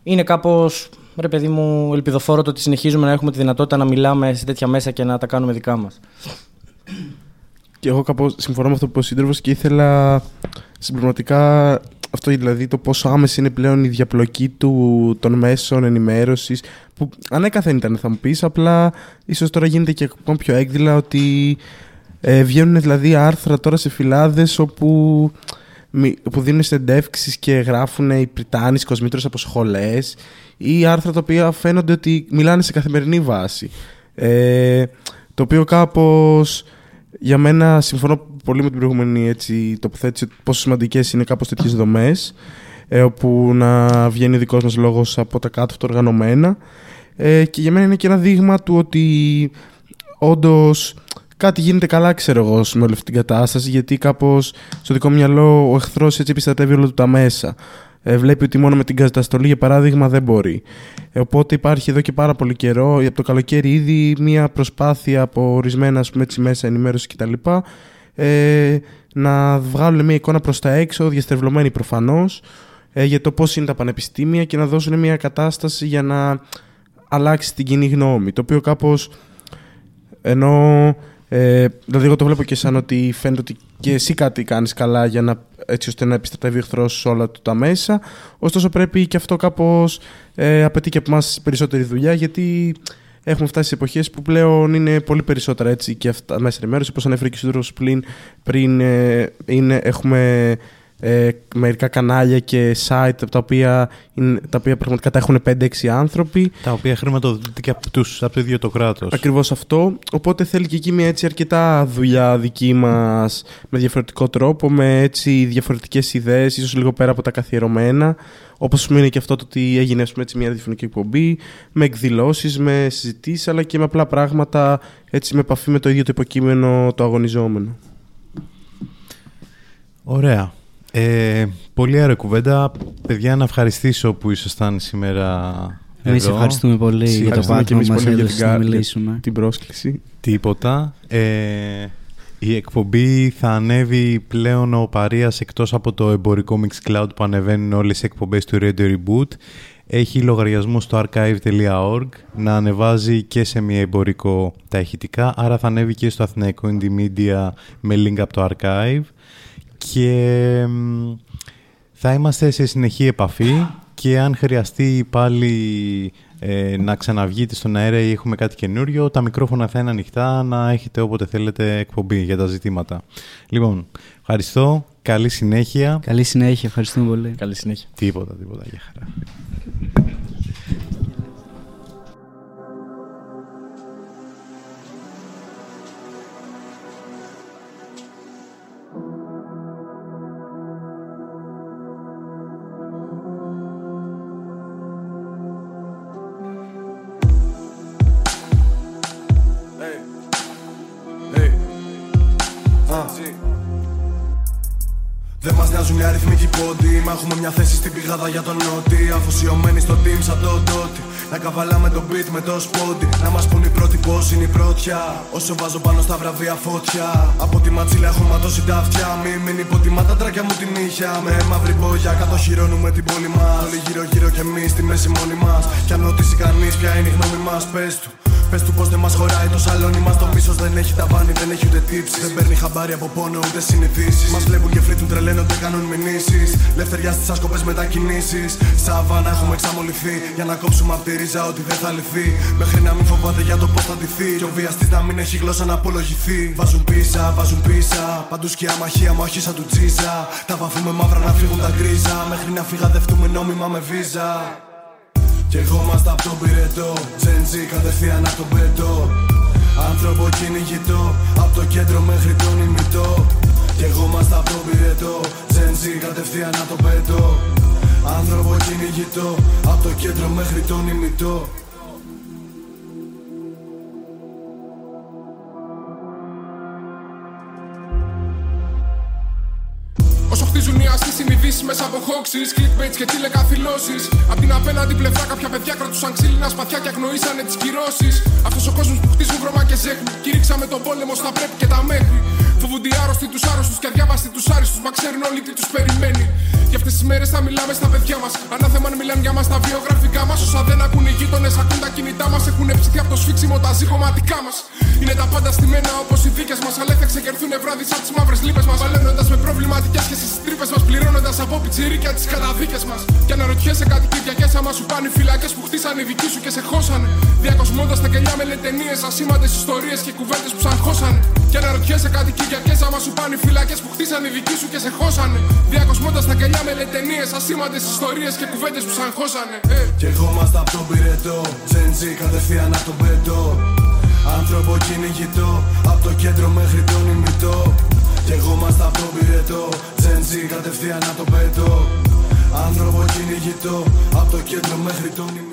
είναι κάπως, ρε παιδί μου, ελπιδοφόρο το ότι συνεχίζουμε να έχουμε τη δυνατότητα να μιλάμε σε τέτοια μέσα και να τα κάνουμε δικά μας. Και εγώ κάπως συμφωνώ με αυτό που είπε ο σύντροφος και ήθελα συμπληρωματικά αυτό δηλαδή το πόσο άμεση είναι πλέον η διαπλοκή του, των μέσων ενημέρωσης. Που ανέκαθεν ήταν, θα μου πεις, απλά ίσως τώρα γίνεται και ακόμα πιο έκδηλα ότι ε, βγαίνουν δηλαδή άρθρα τώρα σε φυλάδες όπου που δίνουν συνεντεύξεις και γράφουν οι Πριτάνοι κοσμήτρε από σχολές ή άρθρα τα οποία φαίνονται ότι μιλάνε σε καθημερινή βάση. Ε, το οποίο κάπως για μένα συμφωνώ πολύ με την προηγούμενη έτσι, τοποθέτηση πόσο σημαντικές είναι κάπως τέτοιες δομές. Ε, όπου να βγαίνει ο δικός μας λόγος από τα κάτω οργανωμένα. Ε, και για μένα είναι και ένα δείγμα του ότι όντως κάτι γίνεται καλά, ξέρω εγώ, με όλη αυτή την κατάσταση. Γιατί κάπως στο δικό μου μυαλό ο εχθρός έτσι επιστρατεύει όλα του τα μέσα ε, βλέπει ότι μόνο με την καταστολή, για παράδειγμα, δεν μπορεί. Ε, οπότε υπάρχει εδώ και πάρα πολύ καιρό, από το καλοκαίρι ήδη, μια προσπάθεια από ορισμένα ας πούμε, έτσι, μέσα ενημέρωσης κτλ. Ε, να βγάλουν μια εικόνα προς τα έξω, διαστρεβλωμένη προφανώς, ε, για το πώς είναι τα πανεπιστήμια και να δώσουν μια κατάσταση για να αλλάξει την κοινή γνώμη. Το οποίο κάπως ενώ ε, δηλαδή, εγώ το βλέπω και σαν ότι φαίνεται ότι και εσύ κάτι κάνεις καλά για να, έτσι ώστε να επιστρατεύει ο εχθρός όλα του τα μέσα. Ωστόσο, πρέπει και αυτό κάπως ε, απαιτεί και από εμάς περισσότερη δουλειά, γιατί έχουμε φτάσει σε εποχές που πλέον είναι πολύ περισσότερα έτσι και αυτά μέσα ενημέρωση. Όπως ανέφερε και ο πριν, πριν ε, είναι, έχουμε ε, μερικά κανάλια και site τα οποία, είναι, τα οποία πραγματικά τα έχουν 5-6 άνθρωποι. Τα οποία χρηματοδοτείται και από, τους, από το ίδιο το κράτος. Ακριβώς αυτό. Οπότε θέλει και εκεί μια έτσι αρκετά δουλειά δική μας με διαφορετικό τρόπο, με έτσι διαφορετικές ιδέες, ίσως λίγο πέρα από τα καθιερωμένα. Όπως είναι και αυτό το ότι έγινε πούμε, έτσι, μια διαφορετική εκπομπή, με εκδηλώσεις, με συζητήσεις, αλλά και με απλά πράγματα έτσι, με επαφή με το ίδιο το υποκείμενο το αγωνιζόμενο. Ωραία. Ε, πολύ ωραία κουβέντα. Παιδιά, να ευχαριστήσω που ήσασταν σήμερα Εμείς εδώ. ευχαριστούμε πολύ για το πάτο που μας έδωσε να μιλήσουμε. Την πρόσκληση. Τίποτα. Ε, η εκπομπή θα ανέβει πλέον ο Παρίας εκτός από το εμπορικό Mixcloud που ανεβαίνουν όλες οι εκπομπές του Radio Reboot. Έχει λογαριασμό στο archive.org να ανεβάζει και σε μια εμπορικό τα ηχητικά, άρα θα ανέβει και στο Αθηναϊκό Indie Media με link από το archive και θα είμαστε σε συνεχή επαφή και αν χρειαστεί πάλι ε, να ξαναβγείτε στον αέρα ή έχουμε κάτι καινούριο, τα μικρόφωνα θα είναι ανοιχτά να έχετε όποτε θέλετε εκπομπή για τα ζητήματα. Λοιπόν, ευχαριστώ. Καλή συνέχεια. Καλή συνέχεια. Ευχαριστούμε πολύ. Καλή συνέχεια. Τίποτα, τίποτα. Για χαρά. Δεν μα νοιάζουν οι αριθμικοί πόντι. Μα έχουμε μια θέση στην πηγάδα για τον νότι. Αφοσιωμένοι στο team σαν το τότι. Να καβαλάμε το beat με το σπόντι. Να μας πούν οι πρώτοι πώς είναι η πρώτια. Όσο βάζω πάνω στα βραβεία φωτιά. Από τη ματσίλα έχω ματώσει τα αυτιά. Μη μην υποτιμά τα τράκια μου την νύχια. Με μαύρη μπόγια κατοχυρώνουμε την πόλη μας. Όλοι γύρω-γύρω και εμείς στη μέση μόνοι μας. Κι αν ρωτήσει κανείς ποια είναι η γνώμη μας, πες του. Πες του πως δεν μας χωράει το σαλόνι μας. Το μίσο δεν έχει ταβάνι, δεν έχει ούτε τύψεις. Δεν παίρνει χαμπάρι από πόνο ούτε συνηθίσεις. Μας βλέπουν και φλίτουν, τρελαίνονται, κάνουν μηνύσεις. Λευτεριά στις άσκοπες μετακινήσει. Σαβάνα έχουμε εξαμολυθεί. Για να κόψουμε από τη ρίζα ότι δεν θα λυθεί. Μέχρι να μην φοβάται για το πώς θα ντυθεί. Και ο βιαστής να μην έχει γλώσσα να απολογηθεί. Βάζουν πίσα, βάζουν πίσα. Παντού σκιά μαχία, μα όχι σαν του τσίζα. Τα βαφούμε μαύρα να φύγουν τα γκρίζα. Μέχρι να φύγαδευτούμε νόμιμα με βίζα. Και ερχόμαστε από τον πυρετό. Τζεντζι κατευθείαν από τον πετό Άνθρωπο κυνηγητό Από το κέντρο μέχρι τον ημιτό. Και ερχόμαστε από τον πυρετό. Τζεντζι κατευθείαν από τον πετό Άνθρωπο κυνηγητό Από το κέντρο μέχρι τον ημιτό Όσο χτίζουν οι αστεί συνειδήσεις μέσα από χόξεις, clickbaits και τηλεκαθυλώσει. Απ' την απέναντι πλευρά κάποια παιδιά κρατούσαν ξύλινα σπαθιά και αγνοήσανε τις κυρώσεις. Αυτός ο κόσμος που χτίζουν χρώμα και ζέχνη. Κηρύξαμε τον πόλεμο στα πρέπει και τα μέχρι. Φοβούνται οι άρρωστοι τους άρρωστους και αδιάβαστοι τους άριστους. Μα ξέρουν όλοι τι τους περιμένει. Για αυτές τις μέρες θα μιλάμε στα παιδιά μας. Ανάθεμα αν μιλάνε για μας τα βιογραφικά μας. Όσα δεν ακούν οι γείτονες, ακούν τα κινητά μας. Έχουν ψηθεί από το σφίξιμο τα ζυγωματικά μας. Είναι τα πάντα στημένα όπως οι δίκες μας. Αλλά θα ξεκερθούν βράδυ σαν τις μαύρες λίπε μας. Βαλένοντας με προβληματικές και στις τρύπες μας. Πληρώνοντας από πιτσιρίκια τις καταδίκες μας. Και αναρωτιέσαι κάτι Κυριακέ άμα σου πάνε φυλακές που χτίσαν οι δικοί σου και σε χώσανε. Διακοσμώντας τα κελιά με λετενίε, ασήμαντες ιστορίες και κουβέντες που σαν χώσανε. Και αναρωτιέσαι κάτι Κυριακέ άμα σου πάνε φυλακέ που χτίσαν οι δικοί σου και σε χώσανε. Διακοσμώντας τα κελιά με λετενίες, ασήμαντες ιστορίες και κουβέντες που σαν χώσανε. Ε. Και ερχόμαστε από τον πυρετό, Τζεντζι κατευθείαν από τον πετό. Άνθρωπο κυνηγητό, από το κέντρο μέχρι τον ημιτό. Και ερχόμαστε από τον πυρετό, Τζεντζι κατευθείαν από τον πετό. Άνθρωπο κυνηγητό, από το κέντρο μέχρι τον ημιτό.